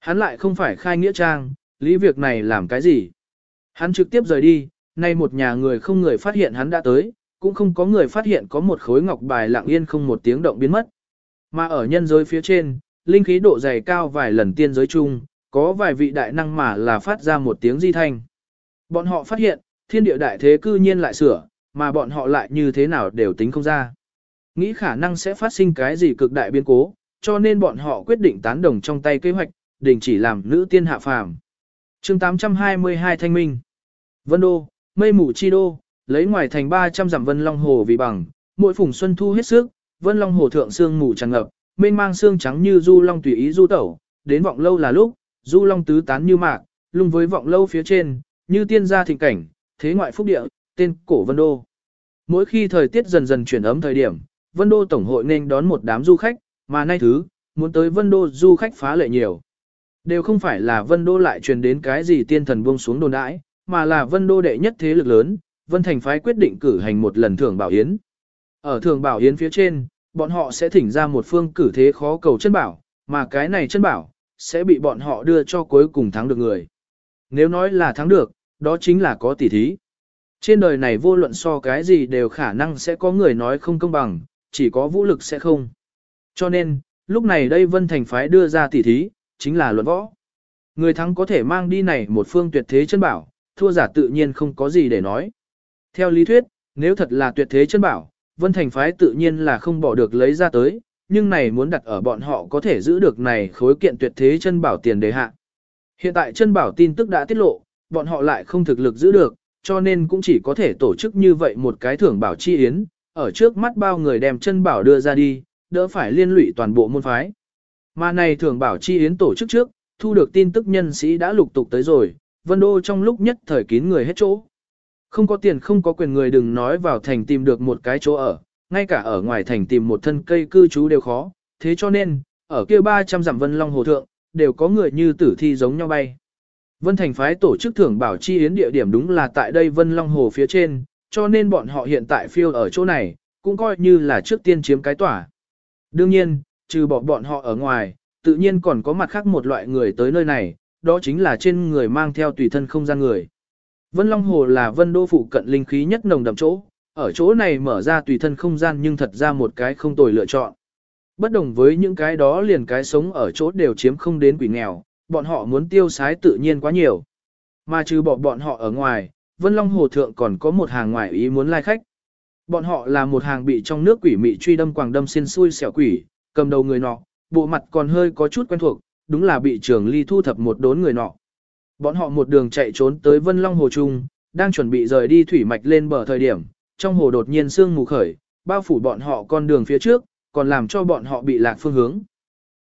Hắn lại không phải khai nghĩa trang, lý việc này làm cái gì. Hắn trực tiếp rời đi, nay một nhà người không người phát hiện hắn đã tới, cũng không có người phát hiện có một khối ngọc bài lặng yên không một tiếng động biến mất. Mà ở nhân giới phía trên, linh khí độ dày cao vài lần tiên giới chung, có vài vị đại năng mà là phát ra một tiếng di thanh. Bọn họ phát hiện, thiên địa đại thế cư nhiên lại sửa, mà bọn họ lại như thế nào đều tính không ra. Nghĩ khả năng sẽ phát sinh cái gì cực đại biến cố, cho nên bọn họ quyết định tán đồng trong tay kế hoạch, đình chỉ làm nữ tiên hạ phàm. chương 822 Thanh Minh Vân Đô, mây mù chi đô, lấy ngoài thành 300 dặm Vân Long Hồ vì bằng, mỗi phùng xuân thu hết sức, Vân Long Hồ thượng sương mù tràn ngập, mênh mang xương trắng như du long tùy ý du tẩu, đến vọng lâu là lúc, du long tứ tán như mạc, lung với vọng lâu phía trên, như tiên gia thịnh cảnh, thế ngoại phúc địa, tên cổ Vân Đô. Mỗi khi thời tiết dần dần chuyển ấm thời điểm, Vân Đô Tổng hội nên đón một đám du khách, mà nay thứ, muốn tới Vân Đô du khách phá lệ nhiều. Đều không phải là Vân Đô lại truyền đến cái gì tiên thần buông xuống đồn đãi, mà là Vân Đô đệ nhất thế lực lớn, Vân Thành phái quyết định cử hành một lần thưởng bảo yến. Ở thưởng bảo yến phía trên, bọn họ sẽ thỉnh ra một phương cử thế khó cầu chân bảo, mà cái này chân bảo, sẽ bị bọn họ đưa cho cuối cùng thắng được người. Nếu nói là thắng được, đó chính là có tỷ thí. Trên đời này vô luận so cái gì đều khả năng sẽ có người nói không công bằng, chỉ có vũ lực sẽ không. Cho nên, lúc này đây Vân Thành phái đưa ra tỷ thí, chính là luận võ. Người thắng có thể mang đi này một phương tuyệt thế chân bảo, thua giả tự nhiên không có gì để nói. Theo lý thuyết, nếu thật là tuyệt thế chân bảo, Vân Thành phái tự nhiên là không bỏ được lấy ra tới, nhưng này muốn đặt ở bọn họ có thể giữ được này khối kiện tuyệt thế chân bảo tiền đề hạ. Hiện tại chân bảo tin tức đã tiết lộ, bọn họ lại không thực lực giữ được, cho nên cũng chỉ có thể tổ chức như vậy một cái thưởng bảo chi yến, ở trước mắt bao người đem chân bảo đưa ra đi, đỡ phải liên lụy toàn bộ môn phái. Mà này thưởng bảo chi yến tổ chức trước, thu được tin tức nhân sĩ đã lục tục tới rồi, Vân Đô trong lúc nhất thời kín người hết chỗ. Không có tiền không có quyền người đừng nói vào thành tìm được một cái chỗ ở, ngay cả ở ngoài thành tìm một thân cây cư trú đều khó, thế cho nên, ở kia 300 dặm Vân Long Hồ Thượng, đều có người như tử thi giống nhau bay. Vân Thành phái tổ chức thưởng bảo chi yến địa điểm đúng là tại đây Vân Long Hồ phía trên, cho nên bọn họ hiện tại phiêu ở chỗ này, cũng coi như là trước tiên chiếm cái tỏa. Đương nhiên, trừ bỏ bọn họ ở ngoài, tự nhiên còn có mặt khác một loại người tới nơi này, đó chính là trên người mang theo tùy thân không gian người. Vân Long Hồ là vân đô phụ cận linh khí nhất nồng đậm chỗ, ở chỗ này mở ra tùy thân không gian nhưng thật ra một cái không tồi lựa chọn. Bất đồng với những cái đó liền cái sống ở chỗ đều chiếm không đến quỷ nghèo, bọn họ muốn tiêu sái tự nhiên quá nhiều. Mà trừ bỏ bọn họ ở ngoài, Vân Long Hồ Thượng còn có một hàng ngoài ý muốn lai khách. Bọn họ là một hàng bị trong nước quỷ mị truy đâm quàng đâm xin xui xẻo quỷ, cầm đầu người nọ, bộ mặt còn hơi có chút quen thuộc, đúng là bị trường ly thu thập một đốn người nọ. Bọn họ một đường chạy trốn tới Vân Long Hồ Trung, đang chuẩn bị rời đi thủy mạch lên bờ thời điểm, trong hồ đột nhiên sương mù khởi, bao phủ bọn họ con đường phía trước, còn làm cho bọn họ bị lạc phương hướng.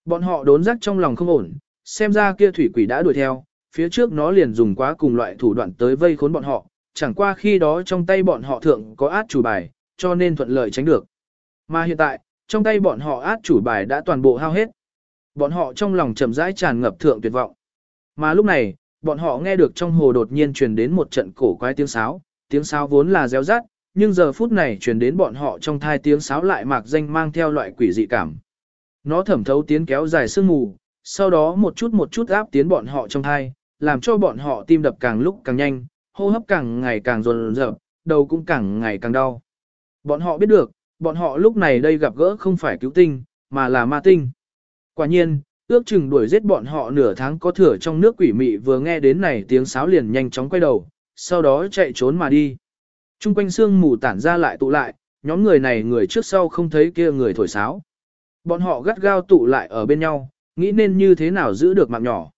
Bọn họ đốn rắc trong lòng không ổn, xem ra kia thủy quỷ đã đuổi theo, phía trước nó liền dùng quá cùng loại thủ đoạn tới vây khốn bọn họ, chẳng qua khi đó trong tay bọn họ thượng có át chủ bài, cho nên thuận lợi tránh được. Mà hiện tại, trong tay bọn họ át chủ bài đã toàn bộ hao hết. Bọn họ trong lòng chậm rãi tràn ngập thượng tuyệt vọng. Mà lúc này, bọn họ nghe được trong hồ đột nhiên truyền đến một trận cổ quái tiếng sáo, tiếng sáo vốn là réo rắt, nhưng giờ phút này truyền đến bọn họ trong thai tiếng sáo lại mạc danh mang theo loại quỷ dị cảm. Nó thẩm thấu tiến kéo dài sương mù, sau đó một chút một chút áp tiến bọn họ trong thai, làm cho bọn họ tim đập càng lúc càng nhanh, hô hấp càng ngày càng dồn dập, đầu cũng càng ngày càng đau. Bọn họ biết được, bọn họ lúc này đây gặp gỡ không phải cứu tinh, mà là ma tinh. Quả nhiên, ước chừng đuổi giết bọn họ nửa tháng có thừa trong nước quỷ mị vừa nghe đến này tiếng sáo liền nhanh chóng quay đầu, sau đó chạy trốn mà đi. Trung quanh xương mù tản ra lại tụ lại, nhóm người này người trước sau không thấy kia người thổi sáo. Bọn họ gắt gao tụ lại ở bên nhau, nghĩ nên như thế nào giữ được mạng nhỏ.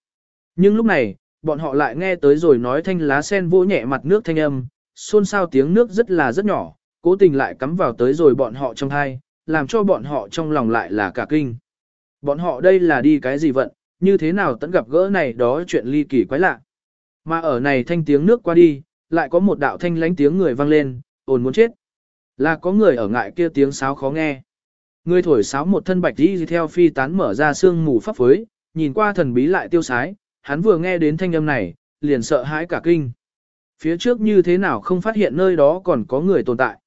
Nhưng lúc này, bọn họ lại nghe tới rồi nói thanh lá sen vỗ nhẹ mặt nước thanh âm, xôn xao tiếng nước rất là rất nhỏ, cố tình lại cắm vào tới rồi bọn họ trong thai, làm cho bọn họ trong lòng lại là cả kinh. Bọn họ đây là đi cái gì vận, như thế nào tận gặp gỡ này đó chuyện ly kỳ quái lạ. Mà ở này thanh tiếng nước qua đi, lại có một đạo thanh lánh tiếng người vang lên, ồn muốn chết. Là có người ở ngại kia tiếng sáo khó nghe. Người thổi sáo một thân bạch đi theo phi tán mở ra sương mù pháp phới, nhìn qua thần bí lại tiêu sái, hắn vừa nghe đến thanh âm này, liền sợ hãi cả kinh. Phía trước như thế nào không phát hiện nơi đó còn có người tồn tại.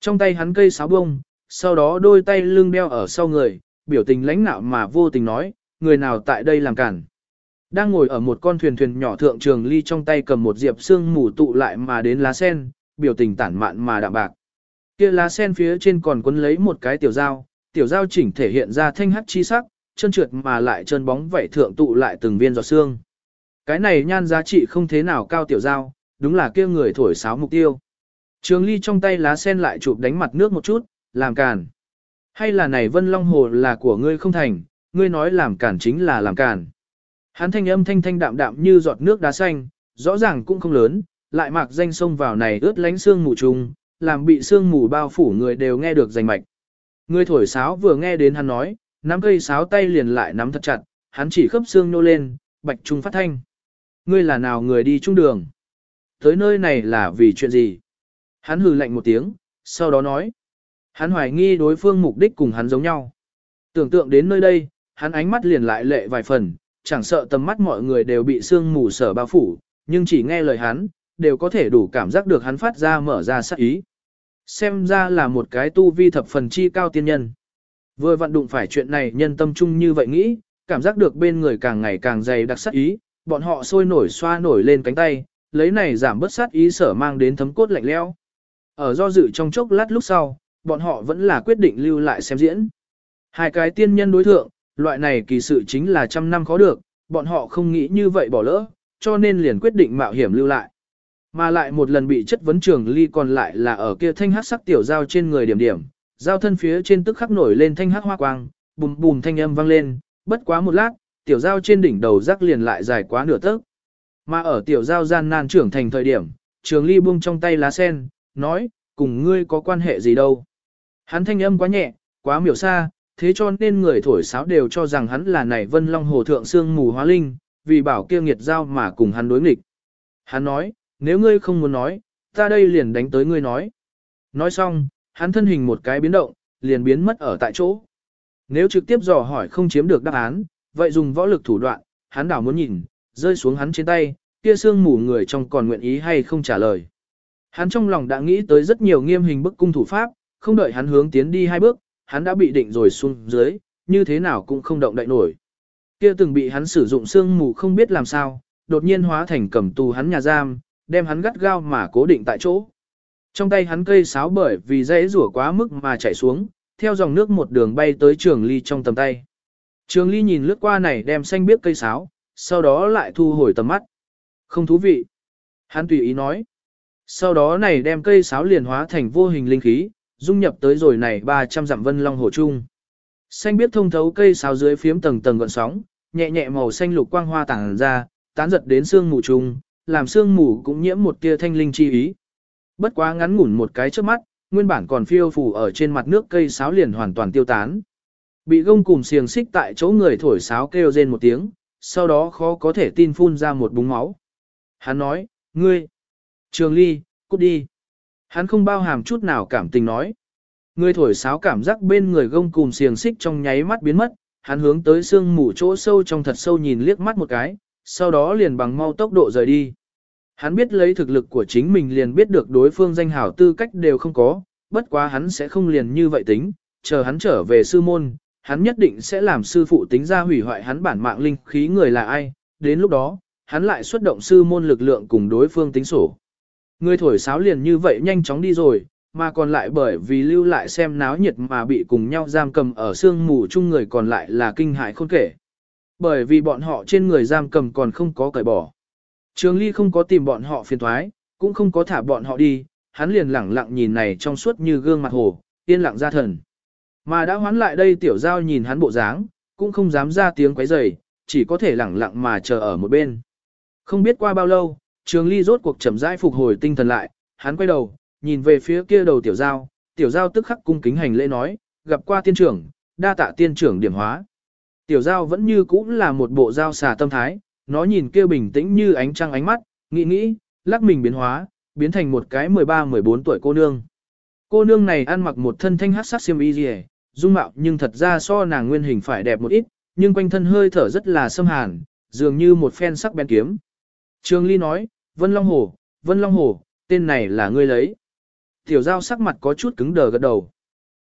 Trong tay hắn cây sáo bông, sau đó đôi tay lưng đeo ở sau người, biểu tình lãnh nạo mà vô tình nói, người nào tại đây làm cản. Đang ngồi ở một con thuyền thuyền nhỏ thượng trường ly trong tay cầm một diệp xương mù tụ lại mà đến lá sen, biểu tình tản mạn mà đạm bạc. Kia lá sen phía trên còn quấn lấy một cái tiểu dao, tiểu dao chỉnh thể hiện ra thanh hắc chi sắc, chân trượt mà lại chân bóng vảy thượng tụ lại từng viên giọt xương. Cái này nhan giá trị không thế nào cao tiểu dao, đúng là kia người thổi sáo mục tiêu. Trường ly trong tay lá sen lại chụp đánh mặt nước một chút, làm càn. Hay là này vân long hồ là của ngươi không thành, ngươi nói làm cản chính là làm cản Hắn thanh âm thanh thanh đạm đạm như giọt nước đá xanh, rõ ràng cũng không lớn, lại mặc danh sông vào này ướt lánh xương mù trùng, làm bị xương mù bao phủ người đều nghe được rành mạch. Người thổi sáo vừa nghe đến hắn nói, nắm cây sáo tay liền lại nắm thật chặt, hắn chỉ khớp xương nô lên, bạch trung phát thanh. Ngươi là nào người đi trung đường? Tới nơi này là vì chuyện gì? Hắn hừ lạnh một tiếng, sau đó nói. Hắn hoài nghi đối phương mục đích cùng hắn giống nhau. Tưởng tượng đến nơi đây, hắn ánh mắt liền lại lệ vài phần, chẳng sợ tầm mắt mọi người đều bị sương mù sở bao phủ, nhưng chỉ nghe lời hắn, đều có thể đủ cảm giác được hắn phát ra mở ra sắc ý. Xem ra là một cái tu vi thập phần chi cao tiên nhân. Vừa vận đụng phải chuyện này nhân tâm trung như vậy nghĩ, cảm giác được bên người càng ngày càng dày đặc sắc ý, bọn họ sôi nổi xoa nổi lên cánh tay, lấy này giảm bớt sát ý sở mang đến thấm cốt lạnh leo. Ở do dự trong chốc lát lúc sau, bọn họ vẫn là quyết định lưu lại xem diễn. Hai cái tiên nhân đối thượng, loại này kỳ sự chính là trăm năm khó được, bọn họ không nghĩ như vậy bỏ lỡ, cho nên liền quyết định mạo hiểm lưu lại. Mà lại một lần bị chất vấn trường ly còn lại là ở kia thanh hát sắc tiểu giao trên người điểm điểm, giao thân phía trên tức khắc nổi lên thanh hát hoa quang, bùm bùm thanh âm vang lên, bất quá một lát, tiểu giao trên đỉnh đầu rắc liền lại dài quá nửa tấc. Mà ở tiểu giao gian nan trưởng thành thời điểm, trường ly buông trong tay lá sen, nói, cùng ngươi có quan hệ gì đâu. Hắn thanh âm quá nhẹ, quá miểu xa, thế cho nên người thổi sáo đều cho rằng hắn là này vân long hồ thượng xương mù hóa linh, vì bảo kia nghiệt giao mà cùng hắn đối nghịch. Hắn nói, nếu ngươi không muốn nói, ta đây liền đánh tới ngươi nói. Nói xong, hắn thân hình một cái biến động, liền biến mất ở tại chỗ. Nếu trực tiếp dò hỏi không chiếm được đáp án, vậy dùng võ lực thủ đoạn, hắn đảo muốn nhìn, rơi xuống hắn trên tay, kia sương mù người trong còn nguyện ý hay không trả lời. Hắn trong lòng đã nghĩ tới rất nhiều nghiêm hình bức cung thủ pháp, không đợi hắn hướng tiến đi hai bước, hắn đã bị định rồi xuống dưới, như thế nào cũng không động đậy nổi. Kia từng bị hắn sử dụng xương mù không biết làm sao, đột nhiên hóa thành cầm tù hắn nhà giam, đem hắn gắt gao mà cố định tại chỗ. Trong tay hắn cây sáo bởi vì dãy rủa quá mức mà chảy xuống, theo dòng nước một đường bay tới trường ly trong tầm tay. Trường ly nhìn lướt qua này đem xanh biếc cây sáo, sau đó lại thu hồi tầm mắt. Không thú vị. Hắn tùy ý nói. Sau đó này đem cây sáo liền hóa thành vô hình linh khí, dung nhập tới rồi này 300 dặm vân long hồ chung. Xanh biết thông thấu cây sáo dưới phiếm tầng tầng gọn sóng, nhẹ nhẹ màu xanh lục quang hoa tản ra, tán giật đến xương mù chung, làm xương mù cũng nhiễm một tia thanh linh chi ý. Bất quá ngắn ngủn một cái trước mắt, nguyên bản còn phiêu phù ở trên mặt nước cây sáo liền hoàn toàn tiêu tán. Bị gông cùng xiềng xích tại chỗ người thổi sáo kêu rên một tiếng, sau đó khó có thể tin phun ra một búng máu. Hắn nói, ngươi, trường ly, cút đi. Hắn không bao hàm chút nào cảm tình nói. Người thổi sáo cảm giác bên người gông cùng xiềng xích trong nháy mắt biến mất, hắn hướng tới xương mù chỗ sâu trong thật sâu nhìn liếc mắt một cái, sau đó liền bằng mau tốc độ rời đi. Hắn biết lấy thực lực của chính mình liền biết được đối phương danh hảo tư cách đều không có, bất quá hắn sẽ không liền như vậy tính, chờ hắn trở về sư môn, hắn nhất định sẽ làm sư phụ tính ra hủy hoại hắn bản mạng linh khí người là ai, đến lúc đó, hắn lại xuất động sư môn lực lượng cùng đối phương tính sổ. Người thổi sáo liền như vậy nhanh chóng đi rồi, mà còn lại bởi vì lưu lại xem náo nhiệt mà bị cùng nhau giam cầm ở sương mù chung người còn lại là kinh hại khôn kể. Bởi vì bọn họ trên người giam cầm còn không có cởi bỏ. Trường Ly không có tìm bọn họ phiền toái, cũng không có thả bọn họ đi, hắn liền lẳng lặng nhìn này trong suốt như gương mặt hồ, yên lặng ra thần. Mà đã hoán lại đây tiểu giao nhìn hắn bộ dáng, cũng không dám ra tiếng quấy rầy, chỉ có thể lẳng lặng mà chờ ở một bên. Không biết qua bao lâu, Trường Ly rốt cuộc chậm rãi phục hồi tinh thần lại, hắn quay đầu, nhìn về phía kia đầu tiểu giao, tiểu giao tức khắc cung kính hành lễ nói, gặp qua tiên trưởng, đa tạ tiên trưởng điểm hóa. Tiểu giao vẫn như cũ là một bộ giao xà tâm thái, nó nhìn kia bình tĩnh như ánh trăng ánh mắt, nghĩ nghĩ, lắc mình biến hóa, biến thành một cái 13-14 tuổi cô nương. Cô nương này ăn mặc một thân thanh hát sắc xiêm y rìa, dung mạo nhưng thật ra so nàng nguyên hình phải đẹp một ít, nhưng quanh thân hơi thở rất là xâm hàn, dường như một phen sắc bén kiếm. Trường Ly nói, Vân Long Hồ, Vân Long Hồ, tên này là ngươi lấy. Tiểu giao sắc mặt có chút cứng đờ gật đầu.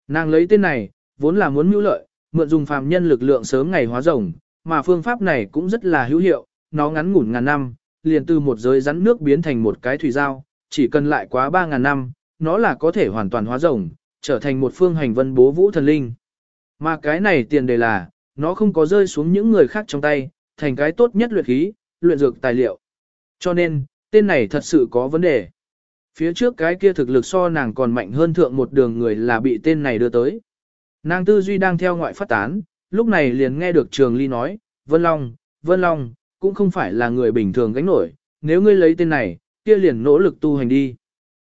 Nàng lấy tên này, vốn là muốn mưu lợi, mượn dùng phàm nhân lực lượng sớm ngày hóa rồng, mà phương pháp này cũng rất là hữu hiệu, nó ngắn ngủn ngàn năm, liền từ một giới rắn nước biến thành một cái thủy giao, chỉ cần lại quá 3.000 năm, nó là có thể hoàn toàn hóa rồng, trở thành một phương hành vân bố vũ thần linh. Mà cái này tiền đề là, nó không có rơi xuống những người khác trong tay, thành cái tốt nhất luyện khí, luyện dược tài liệu. Cho nên, tên này thật sự có vấn đề. Phía trước cái kia thực lực so nàng còn mạnh hơn thượng một đường người là bị tên này đưa tới. Nàng tư duy đang theo ngoại phát tán, lúc này liền nghe được Trường Ly nói, Vân Long, Vân Long, cũng không phải là người bình thường gánh nổi, nếu ngươi lấy tên này, kia liền nỗ lực tu hành đi.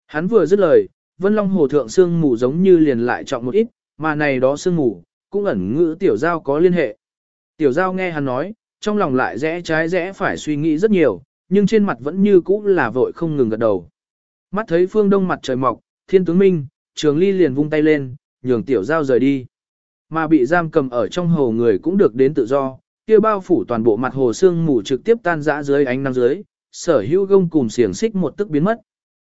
Hắn vừa dứt lời, Vân Long hồ thượng xương mù giống như liền lại trọng một ít, mà này đó xương mù, cũng ẩn ngữ tiểu giao có liên hệ. Tiểu giao nghe hắn nói, trong lòng lại rẽ trái rẽ phải suy nghĩ rất nhiều, nhưng trên mặt vẫn như cũ là vội không ngừng gật đầu. Mắt thấy phương đông mặt trời mọc, thiên tướng minh, trường ly liền vung tay lên, nhường tiểu giao rời đi. Mà bị giam cầm ở trong hồ người cũng được đến tự do, kia bao phủ toàn bộ mặt hồ sương mù trực tiếp tan rã dưới ánh nắng dưới, sở hữu gông cùng xiềng xích một tức biến mất.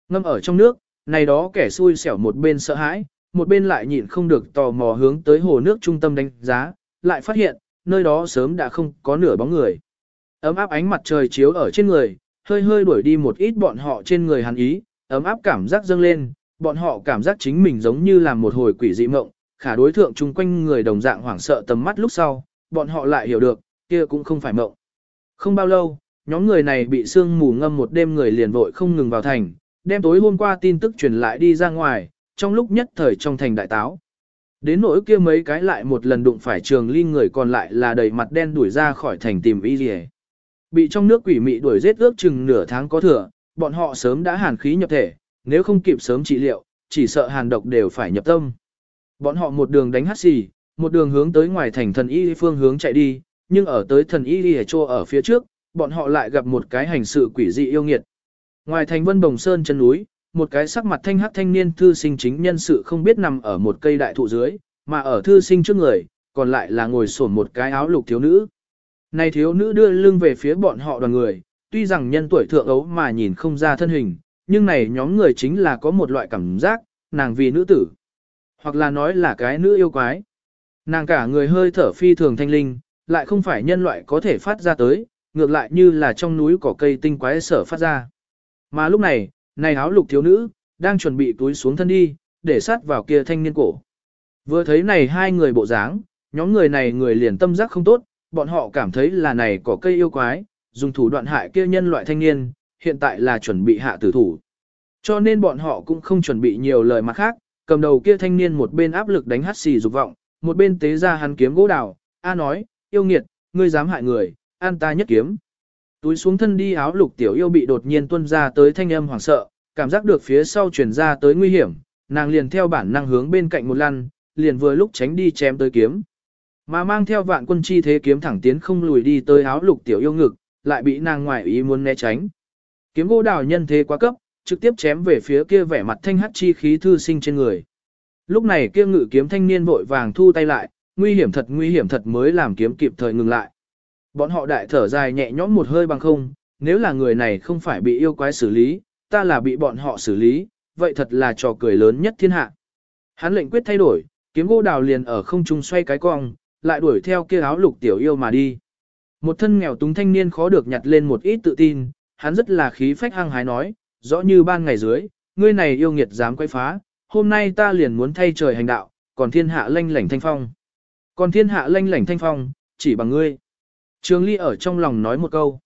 Ngâm ở trong nước, này đó kẻ xui xẻo một bên sợ hãi, một bên lại nhịn không được tò mò hướng tới hồ nước trung tâm đánh giá, lại phát hiện, nơi đó sớm đã không có nửa bóng người. Ấm áp ánh mặt trời chiếu ở trên người, hơi hơi đuổi đi một ít bọn họ trên người hắn ý, ấm áp cảm giác dâng lên, bọn họ cảm giác chính mình giống như là một hồi quỷ dị mộng, khả đối thượng chung quanh người đồng dạng hoảng sợ tầm mắt lúc sau, bọn họ lại hiểu được, kia cũng không phải mộng. Không bao lâu, nhóm người này bị sương mù ngâm một đêm người liền vội không ngừng vào thành, đem tối hôm qua tin tức truyền lại đi ra ngoài, trong lúc nhất thời trong thành đại táo. Đến nỗi kia mấy cái lại một lần đụng phải trường ly người còn lại là đầy mặt đen đuổi ra khỏi thành tìm y gì Bị trong nước quỷ mị đuổi giết ước chừng nửa tháng có thừa, bọn họ sớm đã hàn khí nhập thể, nếu không kịp sớm trị liệu, chỉ sợ hàn độc đều phải nhập tâm. Bọn họ một đường đánh hắt xì, một đường hướng tới ngoài thành thần y phương hướng chạy đi, nhưng ở tới thần y lìa trô ở phía trước, bọn họ lại gặp một cái hành sự quỷ dị yêu nghiệt. Ngoài thành vân bồng sơn chân núi, một cái sắc mặt thanh hắc thanh niên thư sinh chính nhân sự không biết nằm ở một cây đại thụ dưới, mà ở thư sinh trước người, còn lại là ngồi sổn một cái áo lục thiếu nữ. Này thiếu nữ đưa lưng về phía bọn họ đoàn người, tuy rằng nhân tuổi thượng ấu mà nhìn không ra thân hình, nhưng này nhóm người chính là có một loại cảm giác, nàng vì nữ tử, hoặc là nói là cái nữ yêu quái. Nàng cả người hơi thở phi thường thanh linh, lại không phải nhân loại có thể phát ra tới, ngược lại như là trong núi cỏ cây tinh quái sở phát ra. Mà lúc này, này áo lục thiếu nữ, đang chuẩn bị túi xuống thân đi, để sát vào kia thanh niên cổ. Vừa thấy này hai người bộ dáng, nhóm người này người liền tâm giác không tốt, bọn họ cảm thấy là này có cây yêu quái, dùng thủ đoạn hại kia nhân loại thanh niên, hiện tại là chuẩn bị hạ tử thủ. Cho nên bọn họ cũng không chuẩn bị nhiều lời mặt khác, cầm đầu kia thanh niên một bên áp lực đánh hắt xì dục vọng, một bên tế ra hắn kiếm gỗ đào, A nói, yêu nghiệt, ngươi dám hại người, an ta nhất kiếm. Túi xuống thân đi áo lục tiểu yêu bị đột nhiên tuân ra tới thanh âm hoảng sợ, cảm giác được phía sau chuyển ra tới nguy hiểm, nàng liền theo bản năng hướng bên cạnh một lăn, liền vừa lúc tránh đi chém tới kiếm. Mà mang theo vạn quân chi thế kiếm thẳng tiến không lùi đi tới áo lục tiểu yêu ngực, lại bị nàng ngoại ý muốn né tránh. Kiếm gỗ đào nhân thế quá cấp, trực tiếp chém về phía kia vẻ mặt thanh hắc chi khí thư sinh trên người. Lúc này kia ngự kiếm thanh niên vội vàng thu tay lại, nguy hiểm thật nguy hiểm thật mới làm kiếm kịp thời ngừng lại. Bọn họ đại thở dài nhẹ nhõm một hơi bằng không, nếu là người này không phải bị yêu quái xử lý, ta là bị bọn họ xử lý, vậy thật là trò cười lớn nhất thiên hạ. Hắn lệnh quyết thay đổi, kiếm gỗ đào liền ở không trung xoay cái cong, lại đuổi theo kia áo lục tiểu yêu mà đi. Một thân nghèo túng thanh niên khó được nhặt lên một ít tự tin, hắn rất là khí phách hăng hái nói, rõ như ban ngày dưới, ngươi này yêu nghiệt dám quay phá, hôm nay ta liền muốn thay trời hành đạo, còn thiên hạ lanh lảnh thanh phong. Còn thiên hạ lanh lảnh thanh phong, chỉ bằng ngươi. Trường Ly ở trong lòng nói một câu.